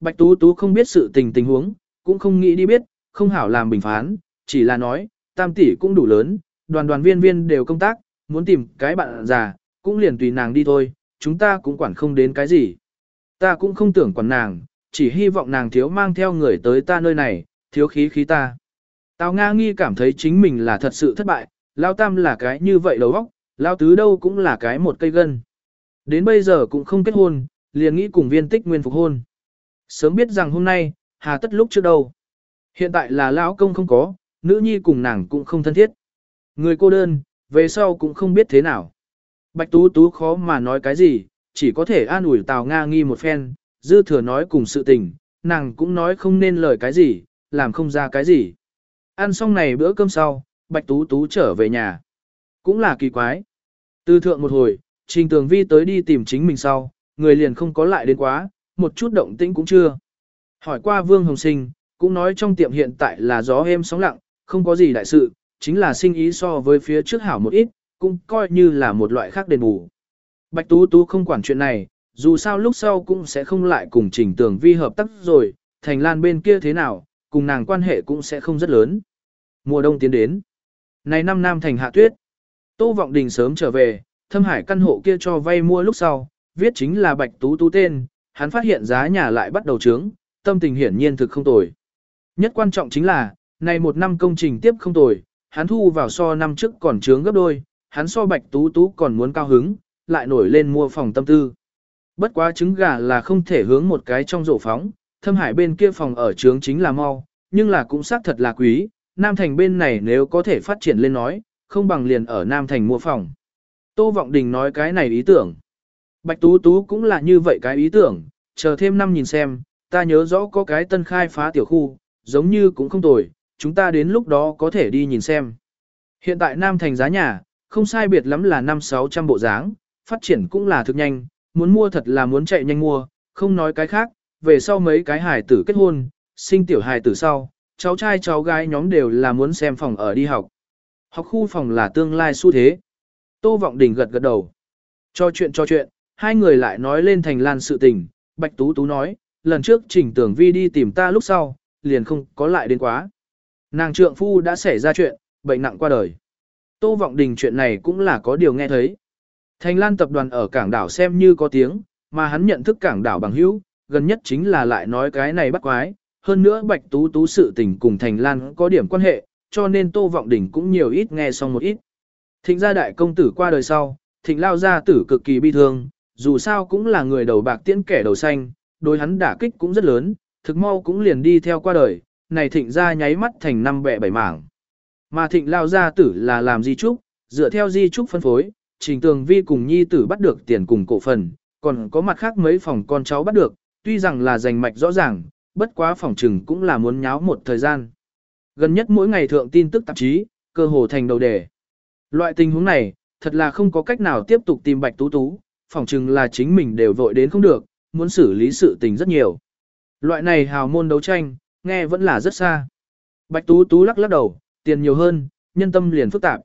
Bạch Tú Tú không biết sự tình tình huống, cũng không nghĩ đi biết, không hảo làm bình phán, chỉ là nói, tam tỷ cũng đủ lớn, đoàn đoàn viên viên đều công tác, muốn tìm cái bạn già, cũng liền tùy nàng đi thôi, chúng ta cũng quản không đến cái gì. Ta cũng không tưởng quản nàng, chỉ hy vọng nàng thiếu mang theo người tới ta nơi này, thiếu khí khí ta. Tào Nga nghi cảm thấy chính mình là thật sự thất bại, Lao Tam là cái như vậy đầu óc, Lao Tứ đâu cũng là cái một cây gân. Đến bây giờ cũng không kết hôn, liền nghĩ cùng viên tích nguyên phục hôn. Sớm biết rằng hôm nay, hà tất lúc trước đâu. Hiện tại là lão công không có, nữ nhi cùng nàng cũng không thân thiết. Người cô đơn, về sau cũng không biết thế nào. Bạch Tú Tú khó mà nói cái gì, chỉ có thể an ủi Tào Nga nghi một phen, dư thừa nói cùng sự tình, nàng cũng nói không nên lời cái gì, làm không ra cái gì. Ăn xong này bữa cơm sau, Bạch Tú Tú trở về nhà. Cũng là kỳ quái. Từ thượng một hồi, Trình Tường Vi tới đi tìm chính mình sau, người liền không có lại đến quá, một chút động tĩnh cũng chưa. Hỏi qua Vương Hồng Sinh, cũng nói trong tiệm hiện tại là gió êm sóng lặng, không có gì đại sự, chính là sinh ý so với phía trước hảo một ít, cũng coi như là một loại khác đền bù. Bạch Tú Tú không quản chuyện này, dù sao lúc sau cũng sẽ không lại cùng Trình Tường Vi hợp tác rồi, Thành Lan bên kia thế nào, cùng nàng quan hệ cũng sẽ không rất lớn. Mùa đông tiến đến. Này năm nam thành hạ tuyết. Tô Vọng Đình sớm trở về, thâm hải căn hộ kia cho vay mua lúc sau, viết chính là Bạch Tú Tú tên, hắn phát hiện giá nhà lại bắt đầu trướng, tâm tình hiển nhiên thực không tồi. Nhất quan trọng chính là, này một năm công trình tiếp không tồi, hắn thu vào so năm trước còn trướng gấp đôi, hắn so Bạch Tú Tú còn muốn cao hứng, lại nổi lên mua phòng tâm tư. Bất quá trứng gà là không thể hướng một cái trong rổ phóng, thâm hải bên kia phòng ở trướng chính là mau, nhưng là cũng xác thật là quý, Nam Thành bên này nếu có thể phát triển lên nói, không bằng liền ở Nam Thành mua phòng. Tô Vọng Đình nói cái này ý tưởng. Bạch Tú Tú cũng là như vậy cái ý tưởng, chờ thêm năm nhìn xem, ta nhớ rõ có cái tân khai phá tiểu khu, giống như cũng không tồi, chúng ta đến lúc đó có thể đi nhìn xem. Hiện tại Nam Thành giá nhà, không sai biệt lắm là 5-600 bộ dáng, phát triển cũng là thực nhanh, muốn mua thật là muốn chạy nhanh mua, không nói cái khác, về sau mấy cái hài tử kết hôn, sinh tiểu hài tử sau, cháu trai cháu gái nhóm đều là muốn xem phòng ở đi học. Học khu phòng là tương lai xu thế. Tô Vọng Đình gật gật đầu. Cho chuyện cho chuyện, hai người lại nói lên thành lan sự tình, Bạch Tú Tú nói, lần trước Trình Tưởng Vi đi tìm ta lúc sau, liền không có lại đến quá. Nàng trượng phu đã xảy ra chuyện, bệnh nặng qua đời. Tô Vọng Đình chuyện này cũng là có điều nghe thấy. Thành Lan tập đoàn ở cảng đảo xem như có tiếng, mà hắn nhận thức cảng đảo bằng hữu, gần nhất chính là lại nói cái này bắt quái, hơn nữa Bạch Tú Tú sự tình cùng Thành Lan có điểm quan hệ, cho nên Tô Vọng Đình cũng nhiều ít nghe xong một ít. Thịnh gia đại công tử qua đời sau, thịnh lao gia tử cực kỳ bi thương, dù sao cũng là người đầu bạc tiễn kẻ đầu xanh, đối hắn đả kích cũng rất lớn, thực mau cũng liền đi theo qua đời, này thịnh ra nháy mắt thành năm bẹ bảy mảng. Mà thịnh lao gia tử là làm di trúc, dựa theo di trúc phân phối, trình tường vi cùng nhi tử bắt được tiền cùng cổ phần, còn có mặt khác mấy phòng con cháu bắt được, tuy rằng là giành mạch rõ ràng, bất quá phòng trừng cũng là muốn nháo một thời gian. Gần nhất mỗi ngày thượng tin tức tạp chí, cơ hồ thành đầu đề. Loại tình huống này, thật là không có cách nào tiếp tục tìm bạch tú tú, Phỏng chừng là chính mình đều vội đến không được, muốn xử lý sự tình rất nhiều. Loại này hào môn đấu tranh, nghe vẫn là rất xa. Bạch tú tú lắc lắc đầu, tiền nhiều hơn, nhân tâm liền phức tạp.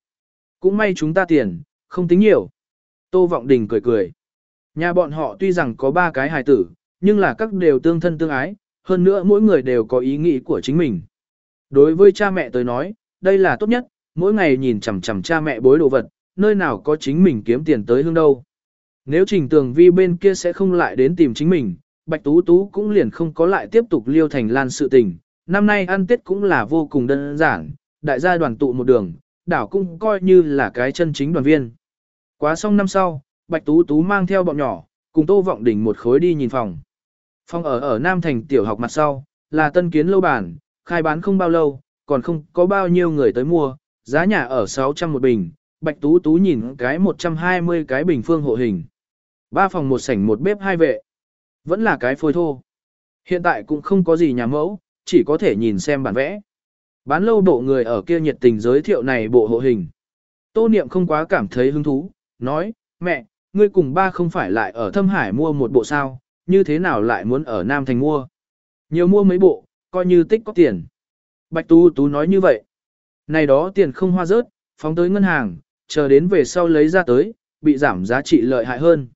Cũng may chúng ta tiền, không tính nhiều. Tô Vọng Đình cười cười. Nhà bọn họ tuy rằng có ba cái hài tử, nhưng là các đều tương thân tương ái, hơn nữa mỗi người đều có ý nghĩ của chính mình. Đối với cha mẹ tôi nói, đây là tốt nhất, mỗi ngày nhìn chằm chằm cha mẹ bối đồ vật, nơi nào có chính mình kiếm tiền tới hương đâu. Nếu trình tường vi bên kia sẽ không lại đến tìm chính mình, Bạch Tú Tú cũng liền không có lại tiếp tục liêu thành lan sự tình. Năm nay ăn Tết cũng là vô cùng đơn giản, đại gia đoàn tụ một đường, đảo cũng coi như là cái chân chính đoàn viên. Quá xong năm sau, Bạch Tú Tú mang theo bọn nhỏ, cùng Tô Vọng Đỉnh một khối đi nhìn phòng. Phòng ở ở Nam Thành tiểu học mặt sau, là tân kiến lâu bản, khai bán không bao lâu, còn không có bao nhiêu người tới mua, giá nhà ở 600 một bình, Bạch Tú Tú nhìn cái 120 cái bình phương hộ hình. Ba phòng một sảnh một bếp hai vệ. Vẫn là cái phôi thô. Hiện tại cũng không có gì nhà mẫu, chỉ có thể nhìn xem bản vẽ. Bán lâu bộ người ở kia nhiệt tình giới thiệu này bộ hộ hình. Tô Niệm không quá cảm thấy hứng thú, nói, mẹ, ngươi cùng ba không phải lại ở Thâm Hải mua một bộ sao, như thế nào lại muốn ở Nam Thành mua. Nhiều mua mấy bộ, coi như tích có tiền. Bạch Tú Tú nói như vậy. Này đó tiền không hoa rớt, phóng tới ngân hàng, chờ đến về sau lấy ra tới, bị giảm giá trị lợi hại hơn.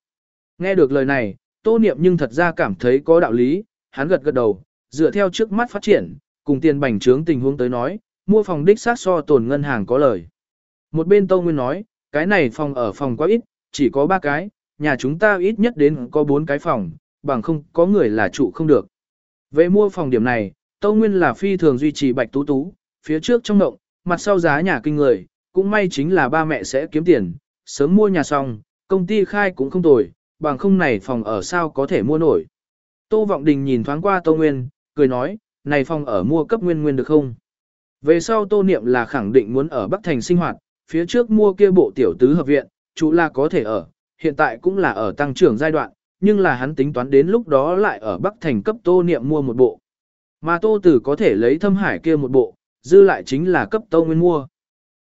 Nghe được lời này, Tô Niệm nhưng thật ra cảm thấy có đạo lý, hắn gật gật đầu, dựa theo trước mắt phát triển, cùng tiền bành trướng tình huống tới nói, mua phòng đích xác so tồn ngân hàng có lời. Một bên tô Nguyên nói, cái này phòng ở phòng quá ít, chỉ có ba cái, nhà chúng ta ít nhất đến có bốn cái phòng, bằng không có người là trụ không được. Về mua phòng điểm này, tô Nguyên là phi thường duy trì bạch tú tú, phía trước trong động, mặt sau giá nhà kinh người, cũng may chính là ba mẹ sẽ kiếm tiền, sớm mua nhà xong, công ty khai cũng không tồi, bằng không này phòng ở sao có thể mua nổi. Tô Vọng Đình nhìn thoáng qua Tô Nguyên, cười nói, này phòng ở mua cấp nguyên nguyên được không? Về sau Tô Niệm là khẳng định muốn ở Bắc Thành sinh hoạt, phía trước mua kia bộ tiểu tứ hợp viện, chủ là có thể ở, hiện tại cũng là ở tăng trưởng giai đoạn, nhưng là hắn tính toán đến lúc đó lại ở Bắc Thành cấp Tô Niệm mua một bộ. Mà Tô Tử có thể lấy thâm hải kia một bộ, dư lại chính là cấp Tô Nguyên mua.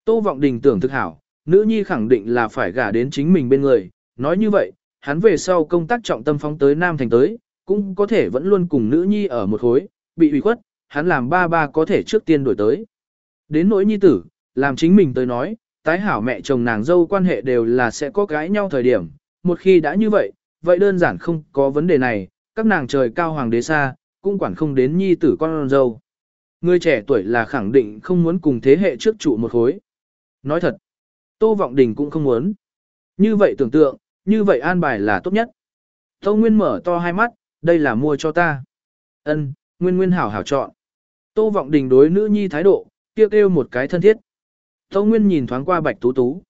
Tô Vọng Đình tưởng thực hảo, nữ nhi khẳng định là phải gả đến chính mình bên người, nói như vậy, hắn về sau công tác trọng tâm phóng tới Nam Thành tới, cũng có thể vẫn luôn cùng nữ nhi ở một khối, bị ủy khuất, hắn làm ba ba có thể trước tiên đổi tới. Đến nỗi nhi tử, làm chính mình tới nói, tái hảo mẹ chồng nàng dâu quan hệ đều là sẽ có gái nhau thời điểm, một khi đã như vậy, vậy đơn giản không có vấn đề này, các nàng trời cao hoàng đế xa, cũng quản không đến nhi tử con dâu. Người trẻ tuổi là khẳng định không muốn cùng thế hệ trước trụ một khối. Nói thật, Tô Vọng Đình cũng không muốn. Như vậy tưởng tượng, như vậy an bài là tốt nhất. Tâu Nguyên mở to hai mắt, đây là mua cho ta. Ân, Nguyên Nguyên hảo hảo chọn. Tô Vọng Đình đối nữ nhi thái độ, kêu kêu một cái thân thiết. Tâu Nguyên nhìn thoáng qua Bạch Tú Tú.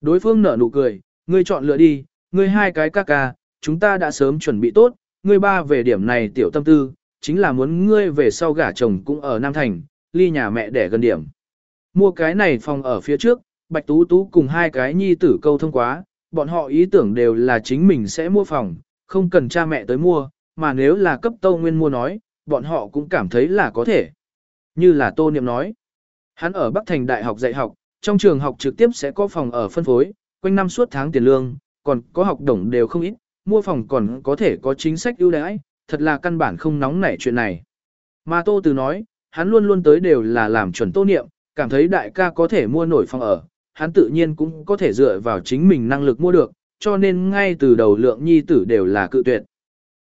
Đối phương nở nụ cười, ngươi chọn lựa đi, ngươi hai cái ca ca, chúng ta đã sớm chuẩn bị tốt, ngươi ba về điểm này tiểu tâm tư, chính là muốn ngươi về sau gả chồng cũng ở Nam Thành, ly nhà mẹ để gần điểm. Mua cái này phòng ở phía trước, Bạch Tú Tú cùng hai cái nhi tử câu thông quá, bọn họ ý tưởng đều là chính mình sẽ mua phòng, không cần cha mẹ tới mua, mà nếu là cấp Tâu Nguyên mua nói, bọn họ cũng cảm thấy là có thể. Như là Tô Niệm nói, hắn ở Bắc Thành Đại học dạy học, trong trường học trực tiếp sẽ có phòng ở phân phối, quanh năm suốt tháng tiền lương, còn có học đồng đều không ít, mua phòng còn có thể có chính sách ưu đãi, thật là căn bản không nóng nảy chuyện này. Mà Tô Từ nói, hắn luôn luôn tới đều là làm chuẩn Tô Niệm, cảm thấy đại ca có thể mua nổi phòng ở, hắn tự nhiên cũng có thể dựa vào chính mình năng lực mua được, cho nên ngay từ đầu lượng nhi tử đều là cự tuyệt.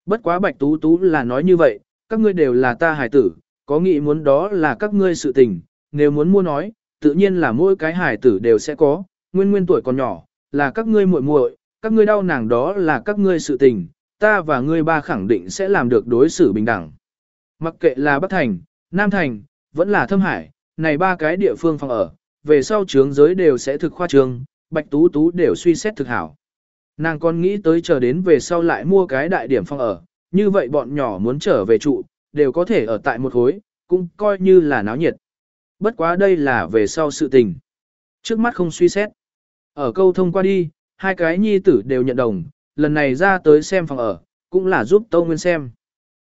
Bất quá Bạch Tú Tú là nói như vậy, các ngươi đều là ta hài tử, có nghĩ muốn đó là các ngươi sự tình, nếu muốn mua nói, tự nhiên là mỗi cái hài tử đều sẽ có, nguyên nguyên tuổi còn nhỏ, là các ngươi muội muội, các ngươi đau nàng đó là các ngươi sự tình, ta và ngươi ba khẳng định sẽ làm được đối xử bình đẳng. Mặc kệ là Bắc Thành, Nam Thành, vẫn là Thâm Hải, này ba cái địa phương phòng ở, về sau trướng giới đều sẽ thực khoa trương, Bạch Tú Tú đều suy xét thực hảo. Nàng còn nghĩ tới chờ đến về sau lại mua cái đại điểm phòng ở, như vậy bọn nhỏ muốn trở về trụ, đều có thể ở tại một khối, cũng coi như là náo nhiệt. Bất quá đây là về sau sự tình. Trước mắt không suy xét. Ở câu thông qua đi, hai cái nhi tử đều nhận đồng, lần này ra tới xem phòng ở, cũng là giúp Tâu Nguyên xem.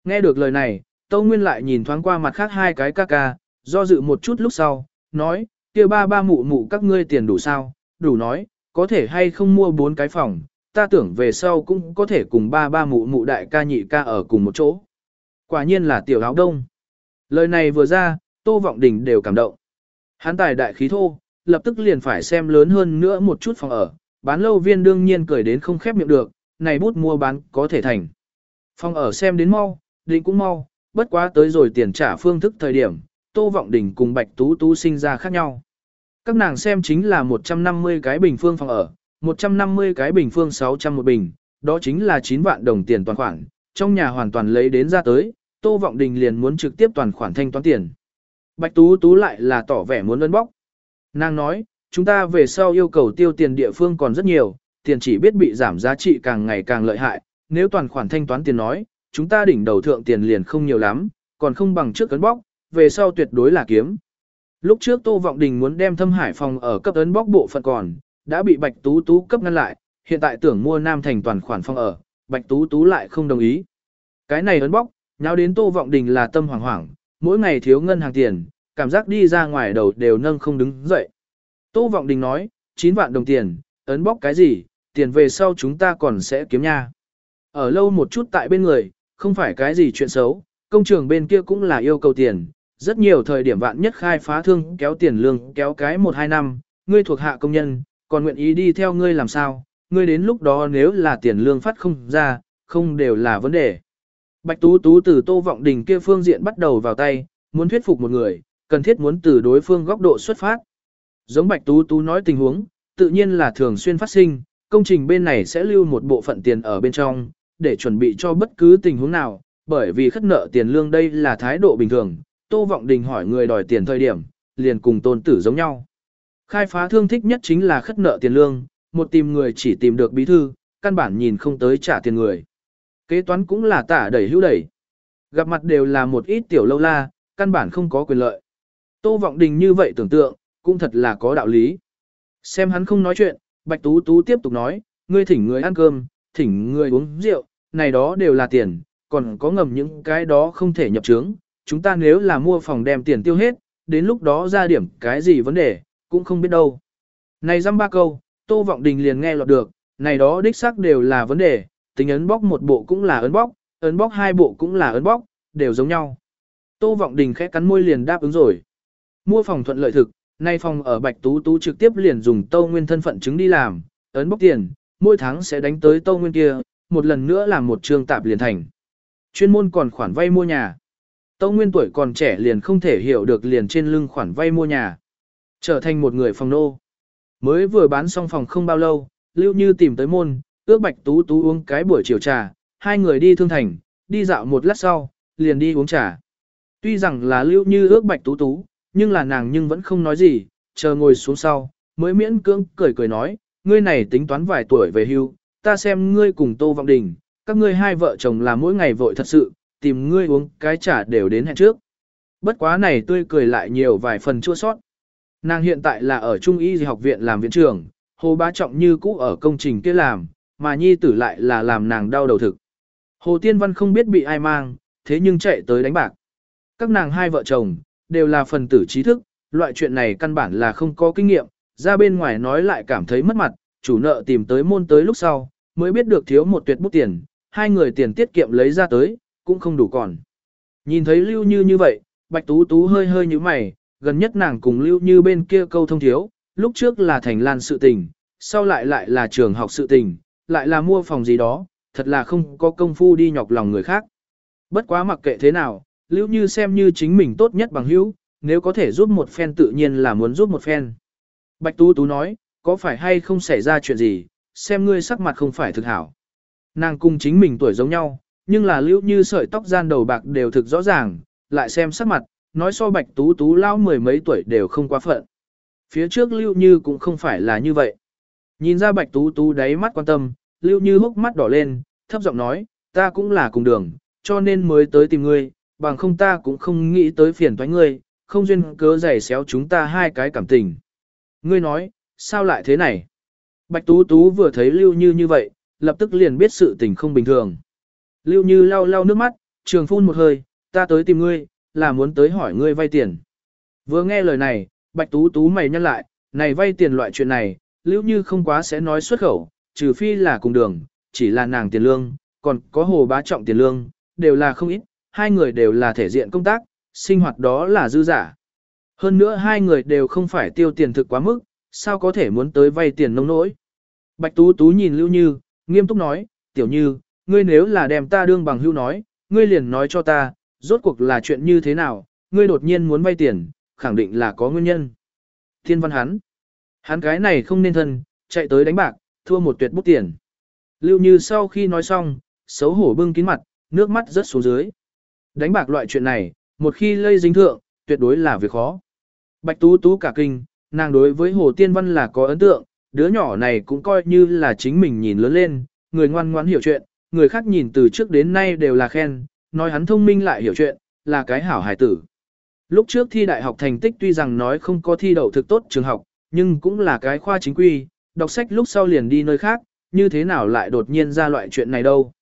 Nghe được lời này, Tâu Nguyên lại nhìn thoáng qua mặt khác hai cái ca ca, do dự một chút lúc sau, nói, kia ba ba mụ mụ các ngươi tiền đủ sao, đủ nói, có thể hay không mua bốn cái phòng, ta tưởng về sau cũng có thể cùng ba ba mụ mụ đại ca nhị ca ở cùng một chỗ. Quả nhiên là tiểu áo đông. Lời này vừa ra, Tô Vọng Đình đều cảm động. Hắn tài đại khí thô, lập tức liền phải xem lớn hơn nữa một chút phòng ở, bán lâu viên đương nhiên cười đến không khép miệng được, này bút mua bán có thể thành. Phòng ở xem đến mau, định cũng mau, bất quá tới rồi tiền trả phương thức thời điểm, Tô Vọng Đình cùng Bạch Tú Tú sinh ra khác nhau. Các nàng xem chính là 150 cái bình phương phòng ở, 150 cái bình phương 600 một bình, đó chính là 9 vạn đồng tiền toàn khoản, trong nhà hoàn toàn lấy đến ra tới, Tô Vọng Đình liền muốn trực tiếp toàn khoản thanh toán tiền. Bạch Tú Tú lại là tỏ vẻ muốn ân bóc. Nàng nói, chúng ta về sau yêu cầu tiêu tiền địa phương còn rất nhiều, tiền chỉ biết bị giảm giá trị càng ngày càng lợi hại, nếu toàn khoản thanh toán tiền nói, chúng ta đỉnh đầu thượng tiền liền không nhiều lắm, còn không bằng trước cấn bóc, về sau tuyệt đối là kiếm. Lúc trước Tô Vọng Đình muốn đem thâm hải phòng ở cấp ấn bóc bộ phận còn, đã bị Bạch Tú Tú cấp ngăn lại, hiện tại tưởng mua Nam Thành toàn khoản phòng ở, Bạch Tú Tú lại không đồng ý. Cái này ấn bóc, nháo đến Tô Vọng Đình là tâm hoảng hoảng, mỗi ngày thiếu ngân hàng tiền, cảm giác đi ra ngoài đầu đều nâng không đứng dậy. Tô Vọng Đình nói, 9 vạn đồng tiền, ấn bóc cái gì, tiền về sau chúng ta còn sẽ kiếm nha. Ở lâu một chút tại bên người, không phải cái gì chuyện xấu, công trường bên kia cũng là yêu cầu tiền, rất nhiều thời điểm vạn nhất khai phá thương kéo tiền lương kéo cái 1-2 năm, ngươi thuộc hạ công nhân, còn nguyện ý đi theo ngươi làm sao, ngươi đến lúc đó nếu là tiền lương phát không ra, không đều là vấn đề. Bạch Tú Tú từ Tô Vọng Đình kia phương diện bắt đầu vào tay, muốn thuyết phục một người, cần thiết muốn từ đối phương góc độ xuất phát. Giống Bạch Tú Tú nói tình huống, tự nhiên là thường xuyên phát sinh, công trình bên này sẽ lưu một bộ phận tiền ở bên trong, để chuẩn bị cho bất cứ tình huống nào, bởi vì khất nợ tiền lương đây là thái độ bình thường, Tô Vọng Đình hỏi người đòi tiền thời điểm, liền cùng tôn tử giống nhau. Khai phá thương thích nhất chính là khất nợ tiền lương, một tìm người chỉ tìm được bí thư, căn bản nhìn không tới trả tiền người. Kế toán cũng là tả đẩy hữu đẩy. Gặp mặt đều là một ít tiểu lâu la, căn bản không có quyền lợi. Tô Vọng Đình như vậy tưởng tượng, cũng thật là có đạo lý. Xem hắn không nói chuyện, Bạch Tú Tú tiếp tục nói, ngươi thỉnh người ăn cơm, thỉnh người uống rượu, này đó đều là tiền, còn có ngầm những cái đó không thể nhập chứng, Chúng ta nếu là mua phòng đem tiền tiêu hết, đến lúc đó ra điểm cái gì vấn đề, cũng không biết đâu. Này dăm ba câu, Tô Vọng Đình liền nghe lọt được, này đó đích xác đều là vấn đề, tính ấn bóc một bộ cũng là ấn bóc, ấn bóc hai bộ cũng là ấn bóc, đều giống nhau. Tô Vọng Đình khẽ cắn môi liền đáp ứng rồi. Mua phòng thuận lợi thực, nay phòng ở Bạch Tú Tú trực tiếp liền dùng Tô Nguyên thân phận chứng đi làm, ấn bóc tiền, mỗi tháng sẽ đánh tới Tô Nguyên kia, một lần nữa làm một trường tạp liền thành. Chuyên môn còn khoản vay mua nhà. Tô Nguyên tuổi còn trẻ liền không thể hiểu được liền trên lưng khoản vay mua nhà. Trở thành một người phòng nô. Mới vừa bán xong phòng không bao lâu, Lưu Như tìm tới môn, ước Bạch Tú Tú uống cái buổi chiều trà, hai người đi thương thành, đi dạo một lát sau, liền đi uống trà. Tuy rằng là Lưu Như ước Bạch Tú Tú, nhưng là nàng nhưng vẫn không nói gì, chờ ngồi xuống sau, mới miễn cưỡng cười cười nói, ngươi này tính toán vài tuổi về hưu, ta xem ngươi cùng Tô Vọng Đình, các ngươi hai vợ chồng là mỗi ngày vội thật sự, tìm ngươi uống cái trà đều đến hẹn trước. Bất quá này tươi cười lại nhiều vài phần chua sót. Nàng hiện tại là ở Trung y học viện làm viện trưởng, Hồ Bá Trọng như cũ ở công trình kia làm, mà nhi tử lại là làm nàng đau đầu thực. Hồ Tiên Văn không biết bị ai mang, thế nhưng chạy tới đánh bạc. Các nàng hai vợ chồng, đều là phần tử trí thức, loại chuyện này căn bản là không có kinh nghiệm, ra bên ngoài nói lại cảm thấy mất mặt, chủ nợ tìm tới môn tới lúc sau, mới biết được thiếu một tuyệt bút tiền, hai người tiền tiết kiệm lấy ra tới, cũng không đủ còn. Nhìn thấy Lưu Như như vậy, Bạch Tú Tú hơi hơi như mày, gần nhất nàng cùng Lưu Như bên kia câu thông thiếu, lúc trước là thành lan sự tình, sau lại lại là trường học sự tình, lại là mua phòng gì đó, thật là không có công phu đi nhọc lòng người khác. Bất quá mặc kệ thế nào, Lưu Như xem như chính mình tốt nhất bằng hữu, nếu có thể giúp một phen tự nhiên là muốn giúp một phen. Bạch Tú Tú nói, có phải hay không xảy ra chuyện gì, xem ngươi sắc mặt không phải thực hảo. Nàng cùng chính mình tuổi giống nhau, nhưng là Lưu Như sợi tóc gian đầu bạc đều thực rõ ràng, lại xem sắc mặt, nói so Bạch Tú Tú lao mười mấy tuổi đều không quá phận. Phía trước Lưu Như cũng không phải là như vậy. Nhìn ra Bạch Tú Tú đáy mắt quan tâm, Lưu Như hốc mắt đỏ lên, thấp giọng nói, ta cũng là cùng đường, cho nên mới tới tìm ngươi, bằng không ta cũng không nghĩ tới phiền toái ngươi, không duyên cớ giày xéo chúng ta hai cái cảm tình. Ngươi nói, sao lại thế này? Bạch Tú Tú vừa thấy Lưu Như như vậy, lập tức liền biết sự tình không bình thường. Lưu Như lau lau nước mắt, trường phun một hơi, ta tới tìm ngươi, là muốn tới hỏi ngươi vay tiền. Vừa nghe lời này, Bạch Tú Tú mày nhăn lại, này vay tiền loại chuyện này, Lưu Như không quá sẽ nói xuất khẩu, trừ phi là cùng đường, chỉ là nàng tiền lương, còn có hồ bá trọng tiền lương, đều là không ít, hai người đều là thể diện công tác, sinh hoạt đó là dư giả. Hơn nữa hai người đều không phải tiêu tiền thực quá mức, sao có thể muốn tới vay tiền nông nỗi. Bạch Tú Tú nhìn Lưu Như, nghiêm túc nói, tiểu như, ngươi nếu là đem ta đương bằng hưu nói, ngươi liền nói cho ta, rốt cuộc là chuyện như thế nào, ngươi đột nhiên muốn vay tiền, khẳng định là có nguyên nhân. Thiên văn hắn, hắn cái này không nên thân, chạy tới đánh bạc, thua một tuyệt bút tiền. Lưu Như sau khi nói xong, xấu hổ bưng kín mặt, nước mắt rớt xuống dưới. Đánh bạc loại chuyện này, một khi lây dính thượng, tuyệt đối là việc khó. Bạch Tú Tú cả kinh, nàng đối với Hồ Tiên Văn là có ấn tượng, đứa nhỏ này cũng coi như là chính mình nhìn lớn lên, người ngoan ngoãn hiểu chuyện, người khác nhìn từ trước đến nay đều là khen, nói hắn thông minh lại hiểu chuyện, là cái hảo hài tử. Lúc trước thi đại học thành tích tuy rằng nói không có thi đậu thực tốt trường học, nhưng cũng là cái khoa chính quy, đọc sách lúc sau liền đi nơi khác, như thế nào lại đột nhiên ra loại chuyện này đâu.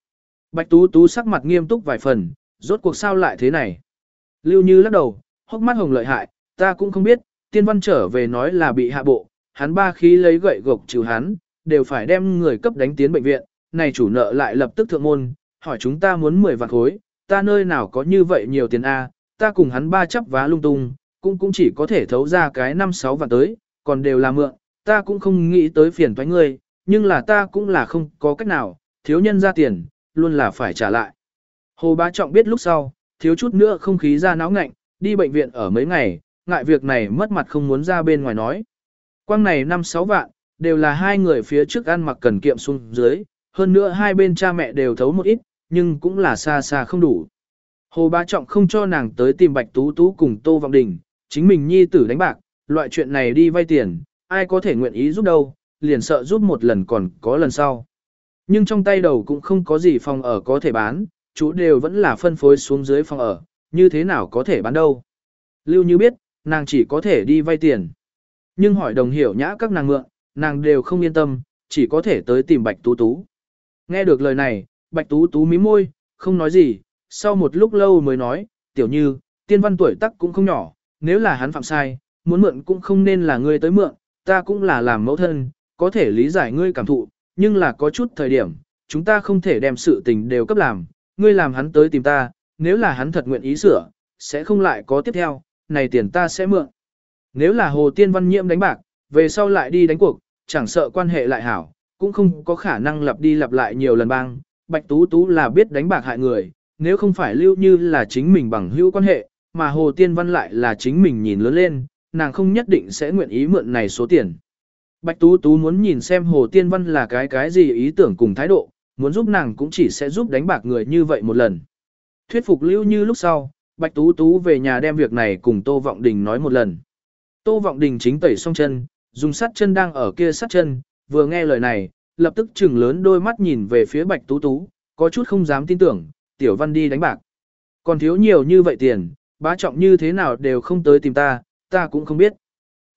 Bạch Tú Tú sắc mặt nghiêm túc vài phần, rốt cuộc sao lại thế này. Lưu Như lắc đầu, hốc mắt hồng lợi hại, ta cũng không biết, tiên văn trở về nói là bị hạ bộ, hắn ba khí lấy gậy gộc trừ hắn, đều phải đem người cấp đánh tiến bệnh viện, này chủ nợ lại lập tức thượng môn, hỏi chúng ta muốn 10 vạn khối, ta nơi nào có như vậy nhiều tiền A, ta cùng hắn ba chấp vá lung tung, cũng cũng chỉ có thể thấu ra cái 5-6 vạn tới, còn đều là mượn, ta cũng không nghĩ tới phiền toái ngươi, nhưng là ta cũng là không có cách nào, thiếu nhân ra tiền, luôn là phải trả lại. Hồ Bá Trọng biết lúc sau, thiếu chút nữa không khí ra náo ngạnh, đi bệnh viện ở mấy ngày, ngại việc này mất mặt không muốn ra bên ngoài nói. Quang này 5-6 vạn, đều là hai người phía trước ăn mặc cần kiệm xuống dưới, hơn nữa hai bên cha mẹ đều thấu một ít, nhưng cũng là xa xa không đủ. Hồ Bá Trọng không cho nàng tới tìm Bạch Tú Tú cùng Tô Vọng Đình, chính mình nhi tử đánh bạc, loại chuyện này đi vay tiền, ai có thể nguyện ý giúp đâu, liền sợ giúp một lần còn có lần sau. Nhưng trong tay đầu cũng không có gì phòng ở có thể bán, chú đều vẫn là phân phối xuống dưới phòng ở, như thế nào có thể bán đâu. Lưu Như biết, nàng chỉ có thể đi vay tiền. Nhưng hỏi đồng hiểu nhã các nàng mượn, nàng đều không yên tâm, chỉ có thể tới tìm Bạch Tú Tú. Nghe được lời này, Bạch Tú Tú mím môi, không nói gì, sau một lúc lâu mới nói, tiểu như, tiên văn tuổi tắc cũng không nhỏ, nếu là hắn phạm sai, muốn mượn cũng không nên là ngươi tới mượn, ta cũng là làm mẫu thân, có thể lý giải ngươi cảm thụ, nhưng là có chút thời điểm, chúng ta không thể đem sự tình đều cấp làm, ngươi làm hắn tới tìm ta, nếu là hắn thật nguyện ý sửa, sẽ không lại có tiếp theo, này tiền ta sẽ mượn. Nếu là Hồ Tiên Văn Nhiễm đánh bạc, về sau lại đi đánh cuộc, chẳng sợ quan hệ lại hảo, cũng không có khả năng lặp đi lặp lại nhiều lần băng. Bạch Tú Tú là biết đánh bạc hại người, nếu không phải lưu như là chính mình bằng hữu quan hệ, mà Hồ Tiên Văn lại là chính mình nhìn lớn lên, nàng không nhất định sẽ nguyện ý mượn này số tiền. Bạch Tú Tú muốn nhìn xem Hồ Tiên Văn là cái cái gì ý tưởng cùng thái độ, muốn giúp nàng cũng chỉ sẽ giúp đánh bạc người như vậy một lần. Thuyết phục lưu như lúc sau, Bạch Tú Tú về nhà đem việc này cùng Tô Vọng Đình nói một lần. Tô Vọng Đình chính tẩy xong chân, dùng sắt chân đang ở kia sắt chân, vừa nghe lời này, lập tức chừng lớn đôi mắt nhìn về phía Bạch Tú Tú, có chút không dám tin tưởng, Tiểu Văn đi đánh bạc. Còn thiếu nhiều như vậy tiền, bá trọng như thế nào đều không tới tìm ta, ta cũng không biết.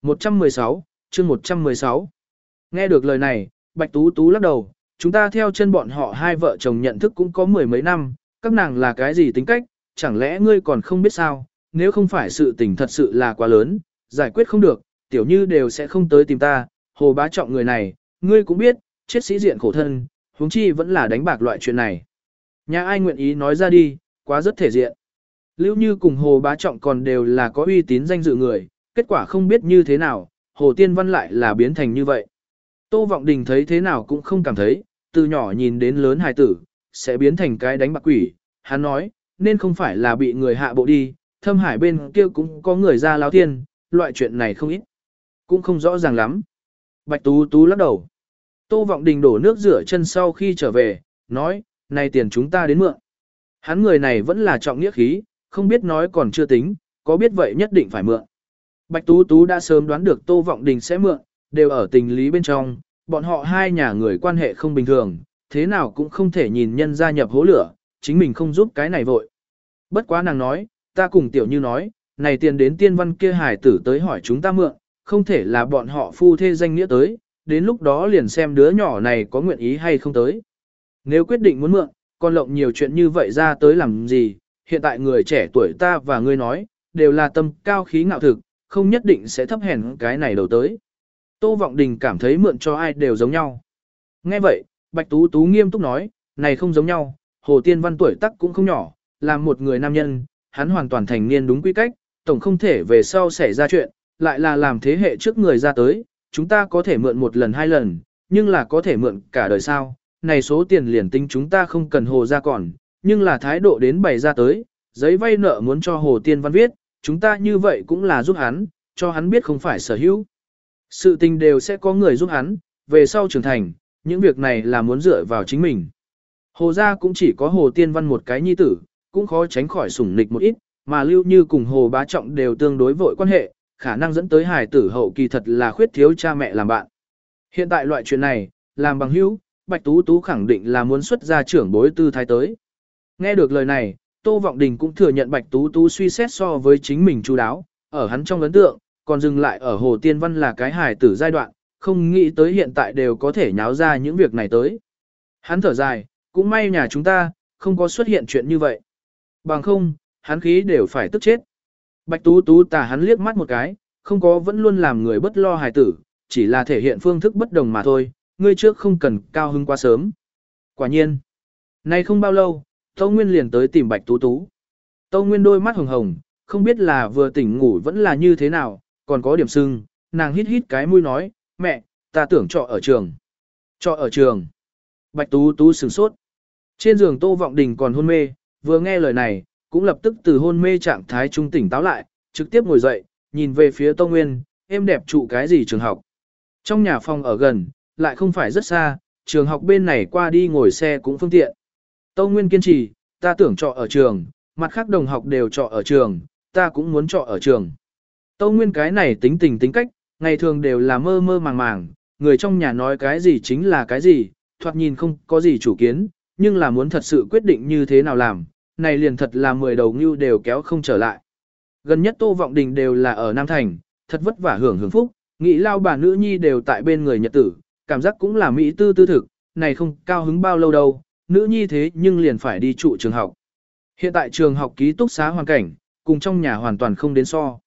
116, chương 116. Nghe được lời này, Bạch Tú Tú lắc đầu, chúng ta theo chân bọn họ hai vợ chồng nhận thức cũng có mười mấy năm, các nàng là cái gì tính cách, chẳng lẽ ngươi còn không biết sao, nếu không phải sự tình thật sự là quá lớn, giải quyết không được, tiểu như đều sẽ không tới tìm ta, hồ bá trọng người này, ngươi cũng biết, chết sĩ diện khổ thân, huống chi vẫn là đánh bạc loại chuyện này. Nhà ai nguyện ý nói ra đi, quá rất thể diện. Lưu Như cùng Hồ Bá Trọng còn đều là có uy tín danh dự người, kết quả không biết như thế nào, Hồ Tiên Văn lại là biến thành như vậy. Tô Vọng Đình thấy thế nào cũng không cảm thấy, từ nhỏ nhìn đến lớn hài tử, sẽ biến thành cái đánh bạc quỷ. Hắn nói, nên không phải là bị người hạ bộ đi, thâm hải bên kia cũng có người ra láo tiên, loại chuyện này không ít. Cũng không rõ ràng lắm. Bạch Tú Tú lắc đầu. Tô Vọng Đình đổ nước rửa chân sau khi trở về, nói, này tiền chúng ta đến mượn. Hắn người này vẫn là trọng nghĩa khí, không biết nói còn chưa tính, có biết vậy nhất định phải mượn. Bạch Tú Tú đã sớm đoán được Tô Vọng Đình sẽ mượn, đều ở tình lý bên trong, bọn họ hai nhà người quan hệ không bình thường, thế nào cũng không thể nhìn nhân gia nhập hố lửa, chính mình không giúp cái này vội. Bất quá nàng nói, ta cùng tiểu như nói, này tiền đến tiên văn kia hải tử tới hỏi chúng ta mượn, không thể là bọn họ phu thê danh nghĩa tới, đến lúc đó liền xem đứa nhỏ này có nguyện ý hay không tới. Nếu quyết định muốn mượn, con lộng nhiều chuyện như vậy ra tới làm gì, hiện tại người trẻ tuổi ta và ngươi nói, đều là tâm cao khí ngạo thực, không nhất định sẽ thấp hèn cái này đầu tới. Tô Vọng Đình cảm thấy mượn cho ai đều giống nhau. Nghe vậy, Bạch Tú Tú nghiêm túc nói, này không giống nhau, Hồ Tiên Văn tuổi tác cũng không nhỏ, là một người nam nhân, hắn hoàn toàn thành niên đúng quy cách, tổng không thể về sau xảy ra chuyện, lại là làm thế hệ trước người ra tới, chúng ta có thể mượn một lần hai lần, nhưng là có thể mượn cả đời sao, này số tiền liền tính chúng ta không cần hồ ra còn, nhưng là thái độ đến bày ra tới, giấy vay nợ muốn cho hồ tiên văn viết, chúng ta như vậy cũng là giúp hắn, cho hắn biết không phải sở hữu. Sự tình đều sẽ có người giúp hắn, về sau trưởng thành, những việc này là muốn dựa vào chính mình. Hồ gia cũng chỉ có hồ tiên văn một cái nhi tử, cũng khó tránh khỏi sủng nịch một ít, mà lưu như cùng hồ bá trọng đều tương đối vội quan hệ, khả năng dẫn tới hài tử hậu kỳ thật là khuyết thiếu cha mẹ làm bạn. Hiện tại loại chuyện này, làm bằng hữu, Bạch Tú Tú khẳng định là muốn xuất ra trưởng bối tư thái tới. Nghe được lời này, Tô Vọng Đình cũng thừa nhận Bạch Tú Tú suy xét so với chính mình chú đáo, ở hắn trong ấn tượng, còn dừng lại ở Hồ Tiên Văn là cái hài tử giai đoạn, không nghĩ tới hiện tại đều có thể nháo ra những việc này tới. Hắn thở dài, cũng may nhà chúng ta, không có xuất hiện chuyện như vậy. Bằng không, hắn khí đều phải tức chết. Bạch Tú Tú tà hắn liếc mắt một cái, không có vẫn luôn làm người bất lo hài tử, chỉ là thể hiện phương thức bất đồng mà thôi, ngươi trước không cần cao hứng quá sớm. Quả nhiên, nay không bao lâu, Tâu Nguyên liền tới tìm Bạch Tú Tú. Tâu Nguyên đôi mắt hồng hồng, không biết là vừa tỉnh ngủ vẫn là như thế nào, còn có điểm sưng, nàng hít hít cái mũi nói, mẹ, ta tưởng trọ ở trường. Trọ ở trường. Bạch Tú Tú sửng sốt. Trên giường Tô Vọng Đình còn hôn mê, Vừa nghe lời này, cũng lập tức từ hôn mê trạng thái trung tỉnh táo lại, trực tiếp ngồi dậy, nhìn về phía Tô Nguyên, em đẹp trụ cái gì trường học. Trong nhà phòng ở gần, lại không phải rất xa, trường học bên này qua đi ngồi xe cũng phương tiện. Tô Nguyên kiên trì, ta tưởng trọ ở trường, mặt khác đồng học đều trọ ở trường, ta cũng muốn trọ ở trường. Tô Nguyên cái này tính tình tính cách, ngày thường đều là mơ mơ màng màng, người trong nhà nói cái gì chính là cái gì, thoạt nhìn không có gì chủ kiến, nhưng là muốn thật sự quyết định như thế nào làm, này liền thật là mười đầu ngưu đều kéo không trở lại. Gần nhất Tô Vọng Đình đều là ở Nam Thành, thật vất vả hưởng hưởng phúc, nghĩ lao bà nữ nhi đều tại bên người nhật tử, cảm giác cũng là mỹ tư tư thực, này không cao hứng bao lâu đâu, nữ nhi thế nhưng liền phải đi trụ trường học. Hiện tại trường học ký túc xá hoàn cảnh, cùng trong nhà hoàn toàn không đến so.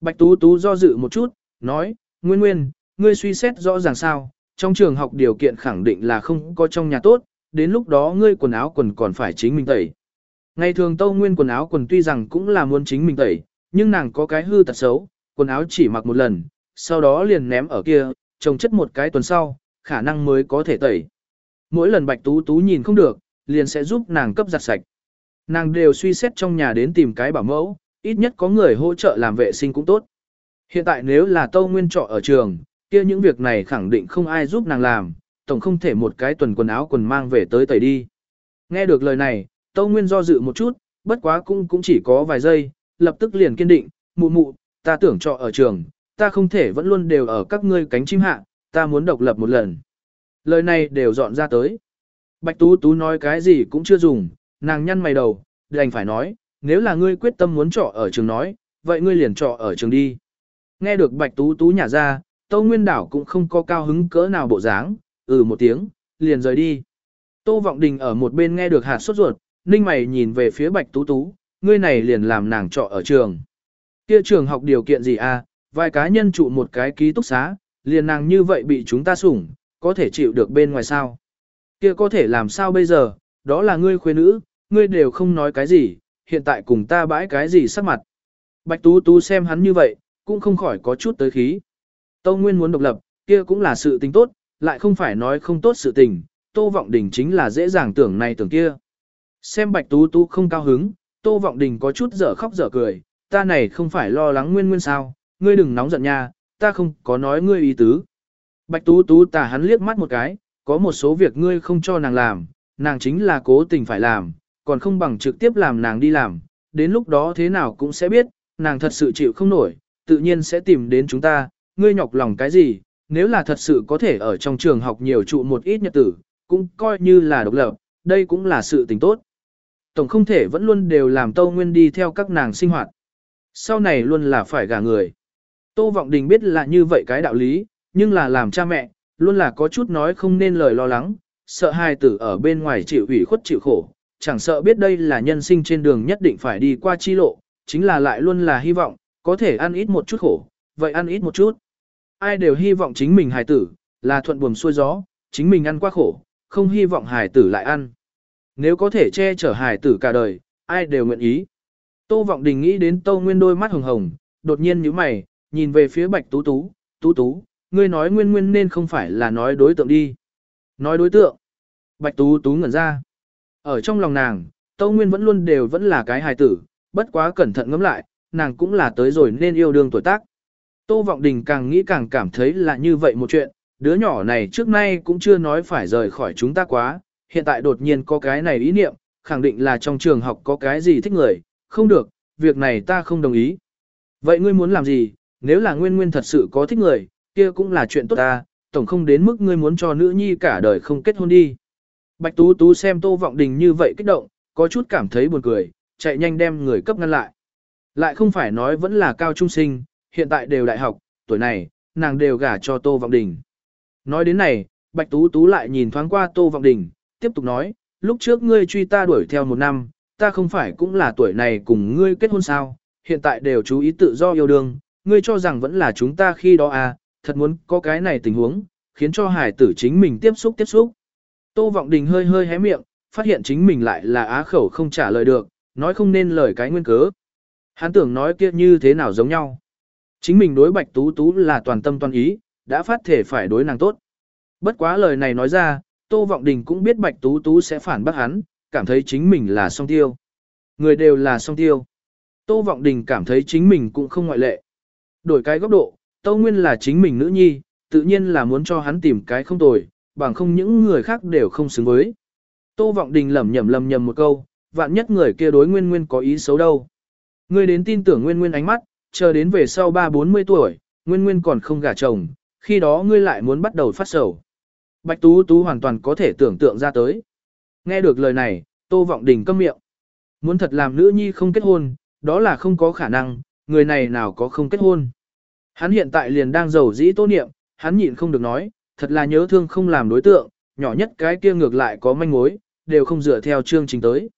Bạch Tú Tú do dự một chút, nói, Nguyên Nguyên, ngươi suy xét rõ ràng sao, trong trường học điều kiện khẳng định là không có trong nhà tốt, đến lúc đó ngươi quần áo quần còn phải chính mình tẩy. Ngày thường Tâu Nguyên quần áo quần tuy rằng cũng là muốn chính mình tẩy, nhưng nàng có cái hư tật xấu, quần áo chỉ mặc một lần, sau đó liền ném ở kia, trồng chất một cái tuần sau, khả năng mới có thể tẩy. Mỗi lần Bạch Tú Tú nhìn không được, liền sẽ giúp nàng cấp giặt sạch. Nàng đều suy xét trong nhà đến tìm cái bảo mẫu, ít nhất có người hỗ trợ làm vệ sinh cũng tốt. Hiện tại nếu là Tâu Nguyên trọ ở trường, kia những việc này khẳng định không ai giúp nàng làm, tổng không thể một cái tuần quần áo quần mang về tới tẩy đi. Nghe được lời này, Tâu Nguyên do dự một chút, bất quá cũng cũng chỉ có vài giây, lập tức liền kiên định, mụ mụ, ta tưởng trọ ở trường, ta không thể vẫn luôn đều ở các ngươi cánh chim hạ, ta muốn độc lập một lần. Lời này đều dọn ra tới. Bạch Tú Tú nói cái gì cũng chưa dùng, nàng nhăn mày đầu, đành phải nói, nếu là ngươi quyết tâm muốn trọ ở trường nói, vậy ngươi liền trọ ở trường đi. Nghe được Bạch Tú Tú nhả ra, Tô Nguyên Đảo cũng không có cao hứng cỡ nào bộ dáng, ừ một tiếng, liền rời đi. Tô Vọng Đình ở một bên nghe được hạt sốt ruột, ninh mày nhìn về phía Bạch Tú Tú, ngươi này liền làm nàng trọ ở trường. Kia trường học điều kiện gì à, vài cá nhân trụ một cái ký túc xá, liền nàng như vậy bị chúng ta sủng, có thể chịu được bên ngoài sao. Kia có thể làm sao bây giờ, đó là ngươi khuê nữ, ngươi đều không nói cái gì, hiện tại cùng ta bãi cái gì sắc mặt. Bạch Tú Tú xem hắn như vậy, cũng không khỏi có chút tới khí. Tâu Nguyên muốn độc lập, kia cũng là sự tình tốt, lại không phải nói không tốt sự tình, Tô Vọng Đình chính là dễ dàng tưởng này tưởng kia. Xem Bạch Tú Tú không cao hứng, Tô Vọng Đình có chút dở khóc dở cười, ta này không phải lo lắng nguyên nguyên sao, ngươi đừng nóng giận nha, ta không có nói ngươi ý tứ. Bạch Tú Tú tà hắn liếc mắt một cái, có một số việc ngươi không cho nàng làm, nàng chính là cố tình phải làm, còn không bằng trực tiếp làm nàng đi làm, đến lúc đó thế nào cũng sẽ biết, nàng thật sự chịu không nổi, tự nhiên sẽ tìm đến chúng ta, ngươi nhọc lòng cái gì, nếu là thật sự có thể ở trong trường học nhiều trụ một ít nhật tử, cũng coi như là độc lập, đây cũng là sự tình tốt. Tổng không thể vẫn luôn đều làm Tâu Nguyên đi theo các nàng sinh hoạt. Sau này luôn là phải gả người. Tô Vọng Đình biết là như vậy cái đạo lý, nhưng là làm cha mẹ, luôn là có chút nói không nên lời lo lắng, sợ hai tử ở bên ngoài chịu ủy khuất chịu khổ, chẳng sợ biết đây là nhân sinh trên đường nhất định phải đi qua chi lộ, chính là lại luôn là hy vọng, có thể ăn ít một chút khổ, vậy ăn ít một chút. Ai đều hy vọng chính mình hài tử, là thuận buồm xuôi gió, chính mình ăn qua khổ, không hy vọng hài tử lại ăn. Nếu có thể che chở hài tử cả đời, ai đều nguyện ý. Tô Vọng Đình nghĩ đến Tô Nguyên đôi mắt hồng hồng, đột nhiên nhíu mày, nhìn về phía Bạch Tú Tú, "Tú Tú, ngươi nói Nguyên Nguyên nên không phải là nói đối tượng đi." "Nói đối tượng?" Bạch Tú Tú ngẩn ra. Ở trong lòng nàng, Tô Nguyên vẫn luôn đều vẫn là cái hài tử, bất quá cẩn thận ngẫm lại, nàng cũng là tới rồi nên yêu đương tuổi tác. Tô Vọng Đình càng nghĩ càng cảm thấy là như vậy một chuyện, đứa nhỏ này trước nay cũng chưa nói phải rời khỏi chúng ta quá, hiện tại đột nhiên có cái này ý niệm, khẳng định là trong trường học có cái gì thích người, không được, việc này ta không đồng ý. Vậy ngươi muốn làm gì, nếu là nguyên nguyên thật sự có thích người, kia cũng là chuyện tốt ta, tổng không đến mức ngươi muốn cho nữ nhi cả đời không kết hôn đi. Bạch Tú Tú xem Tô Vọng Đình như vậy kích động, có chút cảm thấy buồn cười, chạy nhanh đem người cấp ngăn lại. Lại không phải nói vẫn là cao trung sinh, hiện tại đều đại học, tuổi này, nàng đều gả cho Tô Vọng Đình. Nói đến này, Bạch Tú Tú lại nhìn thoáng qua Tô Vọng Đình, tiếp tục nói, lúc trước ngươi truy ta đuổi theo một năm, ta không phải cũng là tuổi này cùng ngươi kết hôn sao, hiện tại đều chú ý tự do yêu đương, ngươi cho rằng vẫn là chúng ta khi đó à, thật muốn có cái này tình huống, khiến cho hải tử chính mình tiếp xúc tiếp xúc. Tô Vọng Đình hơi hơi hé miệng, phát hiện chính mình lại là á khẩu không trả lời được, nói không nên lời cái nguyên cớ. Hắn tưởng nói kia như thế nào giống nhau. Chính mình đối Bạch Tú Tú là toàn tâm toàn ý, đã phát thể phải đối nàng tốt. Bất quá lời này nói ra, Tô Vọng Đình cũng biết Bạch Tú Tú sẽ phản bác hắn, cảm thấy chính mình là song tiêu. Người đều là song tiêu. Tô Vọng Đình cảm thấy chính mình cũng không ngoại lệ. Đổi cái góc độ, Tô Nguyên là chính mình nữ nhi, tự nhiên là muốn cho hắn tìm cái không tồi, bằng không những người khác đều không xứng với. Tô Vọng Đình lẩm nhẩm lẩm nhẩm một câu, vạn nhất người kia đối Nguyên Nguyên có ý xấu đâu. Ngươi đến tin tưởng Nguyên Nguyên ánh mắt, chờ đến về sau 3-40 tuổi, Nguyên Nguyên còn không gả chồng, khi đó ngươi lại muốn bắt đầu phát sầu. Bạch Tú Tú hoàn toàn có thể tưởng tượng ra tới. Nghe được lời này, Tô Vọng Đình câm miệng. Muốn thật làm nữ nhi không kết hôn, đó là không có khả năng, người này nào có không kết hôn. Hắn hiện tại liền đang giàu dĩ tô niệm, hắn nhịn không được nói, thật là nhớ thương không làm đối tượng, nhỏ nhất cái kia ngược lại có manh mối, đều không dựa theo chương trình tới.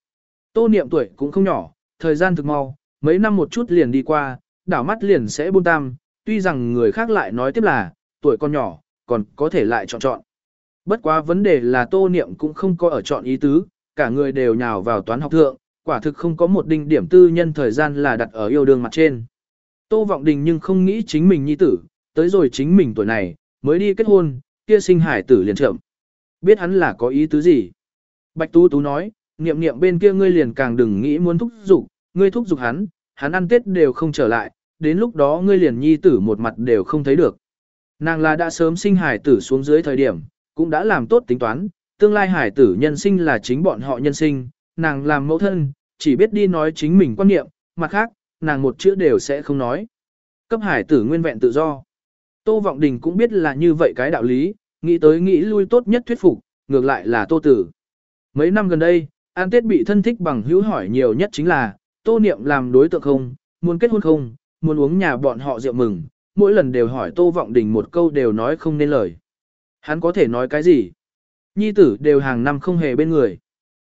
Tô niệm tuổi cũng không nhỏ, thời gian thực mau, mấy năm một chút liền đi qua, đảo mắt liền sẽ buôn tam, tuy rằng người khác lại nói tiếp là, tuổi còn nhỏ, còn có thể lại chọn chọn. Bất quá vấn đề là tô niệm cũng không có ở chọn ý tứ, cả người đều nhào vào toán học thượng, quả thực không có một đinh điểm tư nhân thời gian là đặt ở yêu đương mặt trên. Tô Vọng Đình nhưng không nghĩ chính mình nhi tử, tới rồi chính mình tuổi này, mới đi kết hôn, kia sinh hải tử liền chậm. Biết hắn là có ý tứ gì. Bạch Tú Tú nói, niệm niệm bên kia ngươi liền càng đừng nghĩ muốn thúc giục, ngươi thúc giục hắn, hắn ăn tết đều không trở lại, đến lúc đó ngươi liền nhi tử một mặt đều không thấy được. Nàng là đã sớm sinh hải tử xuống dưới thời điểm, cũng đã làm tốt tính toán, tương lai hải tử nhân sinh là chính bọn họ nhân sinh, nàng làm mẫu thân, chỉ biết đi nói chính mình quan niệm, mặt khác, nàng một chữ đều sẽ không nói. Cấp hải tử nguyên vẹn tự do. Tô Vọng Đình cũng biết là như vậy cái đạo lý, nghĩ tới nghĩ lui tốt nhất thuyết phục, ngược lại là Tô Tử. Mấy năm gần đây, An Tết bị thân thích bằng hữu hỏi nhiều nhất chính là, Tô Niệm làm đối tượng không, muốn kết hôn không, muốn uống nhà bọn họ rượu mừng, mỗi lần đều hỏi Tô Vọng Đình một câu đều nói không nên lời. Hắn có thể nói cái gì? Nhi tử đều hàng năm không hề bên người.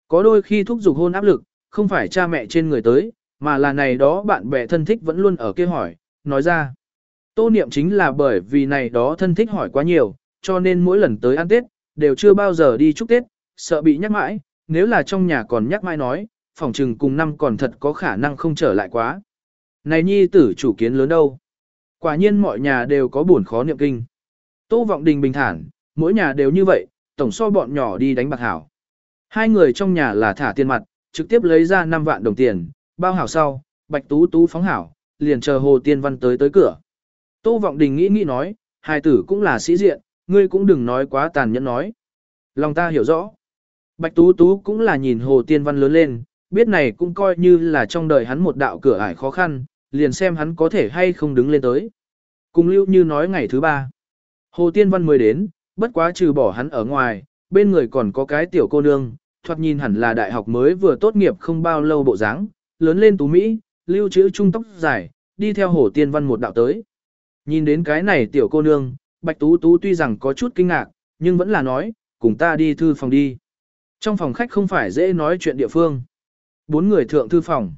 Có đôi khi thúc giục hôn áp lực, không phải cha mẹ trên người tới, mà là này đó bạn bè thân thích vẫn luôn ở kia hỏi, nói ra. Tô niệm chính là bởi vì này đó thân thích hỏi quá nhiều, cho nên mỗi lần tới ăn Tết, đều chưa bao giờ đi chúc Tết, sợ bị nhắc mãi, nếu là trong nhà còn nhắc mãi nói, phòng trừng cùng năm còn thật có khả năng không trở lại quá. Này nhi tử chủ kiến lớn đâu? Quả nhiên mọi nhà đều có buồn khó niệm kinh. Tô Vọng Đình bình thản, mỗi nhà đều như vậy, tổng so bọn nhỏ đi đánh bạc hảo. Hai người trong nhà là thả tiền mặt, trực tiếp lấy ra 5 vạn đồng tiền, bao hảo sau, Bạch Tú Tú phóng hảo, liền chờ Hồ Tiên Văn tới tới cửa. Tô Vọng Đình nghĩ nghĩ nói, hai tử cũng là sĩ diện, ngươi cũng đừng nói quá tàn nhẫn nói. Lòng ta hiểu rõ. Bạch Tú Tú cũng là nhìn Hồ Tiên Văn lớn lên, biết này cũng coi như là trong đời hắn một đạo cửa ải khó khăn, liền xem hắn có thể hay không đứng lên tới. Cùng lưu như nói ngày thứ ba. Hồ Tiên Văn mới đến, bất quá trừ bỏ hắn ở ngoài, bên người còn có cái tiểu cô nương, thoạt nhìn hẳn là đại học mới vừa tốt nghiệp không bao lâu bộ dáng, lớn lên tú Mỹ, lưu trữ trung tóc dài, đi theo Hồ Tiên Văn một đạo tới. Nhìn đến cái này tiểu cô nương, Bạch Tú Tú tuy rằng có chút kinh ngạc, nhưng vẫn là nói, cùng ta đi thư phòng đi. Trong phòng khách không phải dễ nói chuyện địa phương. Bốn người thượng thư phòng.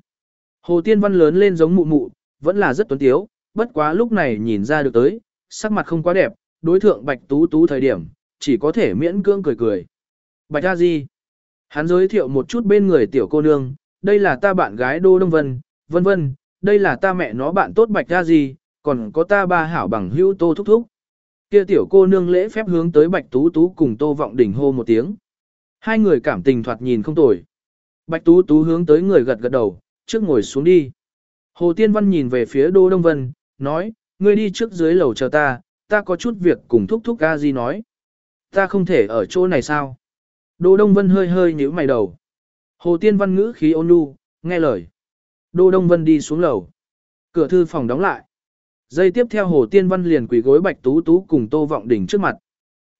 Hồ Tiên Văn lớn lên giống mụ mụ, vẫn là rất tuấn tiếu, bất quá lúc này nhìn ra được tới, sắc mặt không quá đẹp, đối thượng Bạch Tú Tú thời điểm, chỉ có thể miễn cưỡng cười cười. Bạch A Di. Hắn giới thiệu một chút bên người tiểu cô nương, đây là ta bạn gái Đô Đông Vân, vân vân, đây là ta mẹ nó bạn tốt Bạch A Di, còn có ta ba hảo bằng hữu Tô Thúc Thúc. Kia tiểu cô nương lễ phép hướng tới Bạch Tú Tú cùng Tô Vọng Đỉnh hô một tiếng. Hai người cảm tình thoạt nhìn không tồi. Bạch Tú Tú hướng tới người gật gật đầu, trước ngồi xuống đi. Hồ Tiên Văn nhìn về phía Đô Đông Vân, nói, ngươi đi trước dưới lầu chờ ta, ta có chút việc cùng thúc thúc A Di nói. Ta không thể ở chỗ này sao? Đô Đông Vân hơi hơi nhíu mày đầu. Hồ Tiên Văn ngữ khí ôn nhu, nghe lời. Đô Đông Vân đi xuống lầu. Cửa thư phòng đóng lại. Giây tiếp theo Hồ Tiên Văn liền quỳ gối Bạch Tú Tú cùng Tô Vọng Đỉnh trước mặt.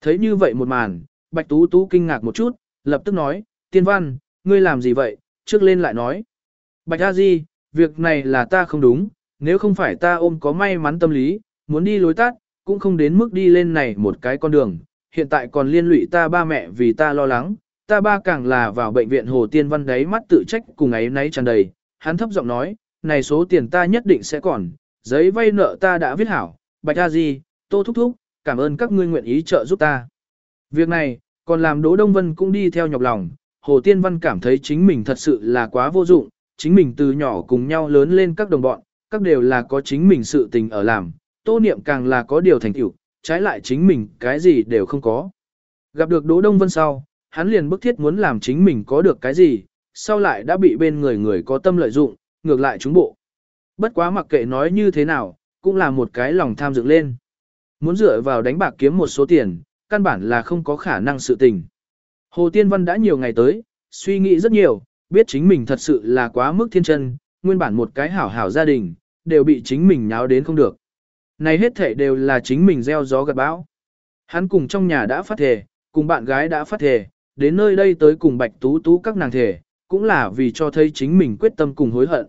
Thấy như vậy một màn, Bạch Tú Tú kinh ngạc một chút, lập tức nói, Tiên Văn, ngươi làm gì vậy, trước lên lại nói. Bạch A Di, việc này là ta không đúng, nếu không phải ta ôm có may mắn tâm lý, muốn đi lối tắt, cũng không đến mức đi lên này một cái con đường, hiện tại còn liên lụy ta ba mẹ vì ta lo lắng, ta ba càng là vào bệnh viện Hồ Tiên Văn đấy mắt tự trách cùng ấy nấy tràn đầy, hắn thấp giọng nói, này số tiền ta nhất định sẽ còn, giấy vay nợ ta đã viết hảo, Bạch A Di, Tô Thúc Thúc, cảm ơn các ngươi nguyện ý trợ giúp ta. Việc này, còn làm Đỗ Đông Vân cũng đi theo nhọc lòng, Hồ Tiên Văn cảm thấy chính mình thật sự là quá vô dụng, chính mình từ nhỏ cùng nhau lớn lên các đồng bọn, các đều là có chính mình sự tình ở làm, Tô Niệm càng là có điều thành tựu, trái lại chính mình cái gì đều không có. Gặp được Đỗ Đông Vân sau, hắn liền bức thiết muốn làm chính mình có được cái gì, sau lại đã bị bên người người có tâm lợi dụng, ngược lại chúng bộ. Bất quá mặc kệ nói như thế nào, cũng là một cái lòng tham dựng lên. Muốn dựa vào đánh bạc kiếm một số tiền, căn bản là không có khả năng sự tình. Hồ Tiên Văn đã nhiều ngày tới, suy nghĩ rất nhiều, biết chính mình thật sự là quá mức thiên chân, nguyên bản một cái hảo hảo gia đình, đều bị chính mình nháo đến không được. Này hết thể đều là chính mình gieo gió gặt bão. Hắn cùng trong nhà đã phát thề, cùng bạn gái đã phát thề, đến nơi đây tới cùng bạch tú tú các nàng thề, cũng là vì cho thấy chính mình quyết tâm cùng hối hận.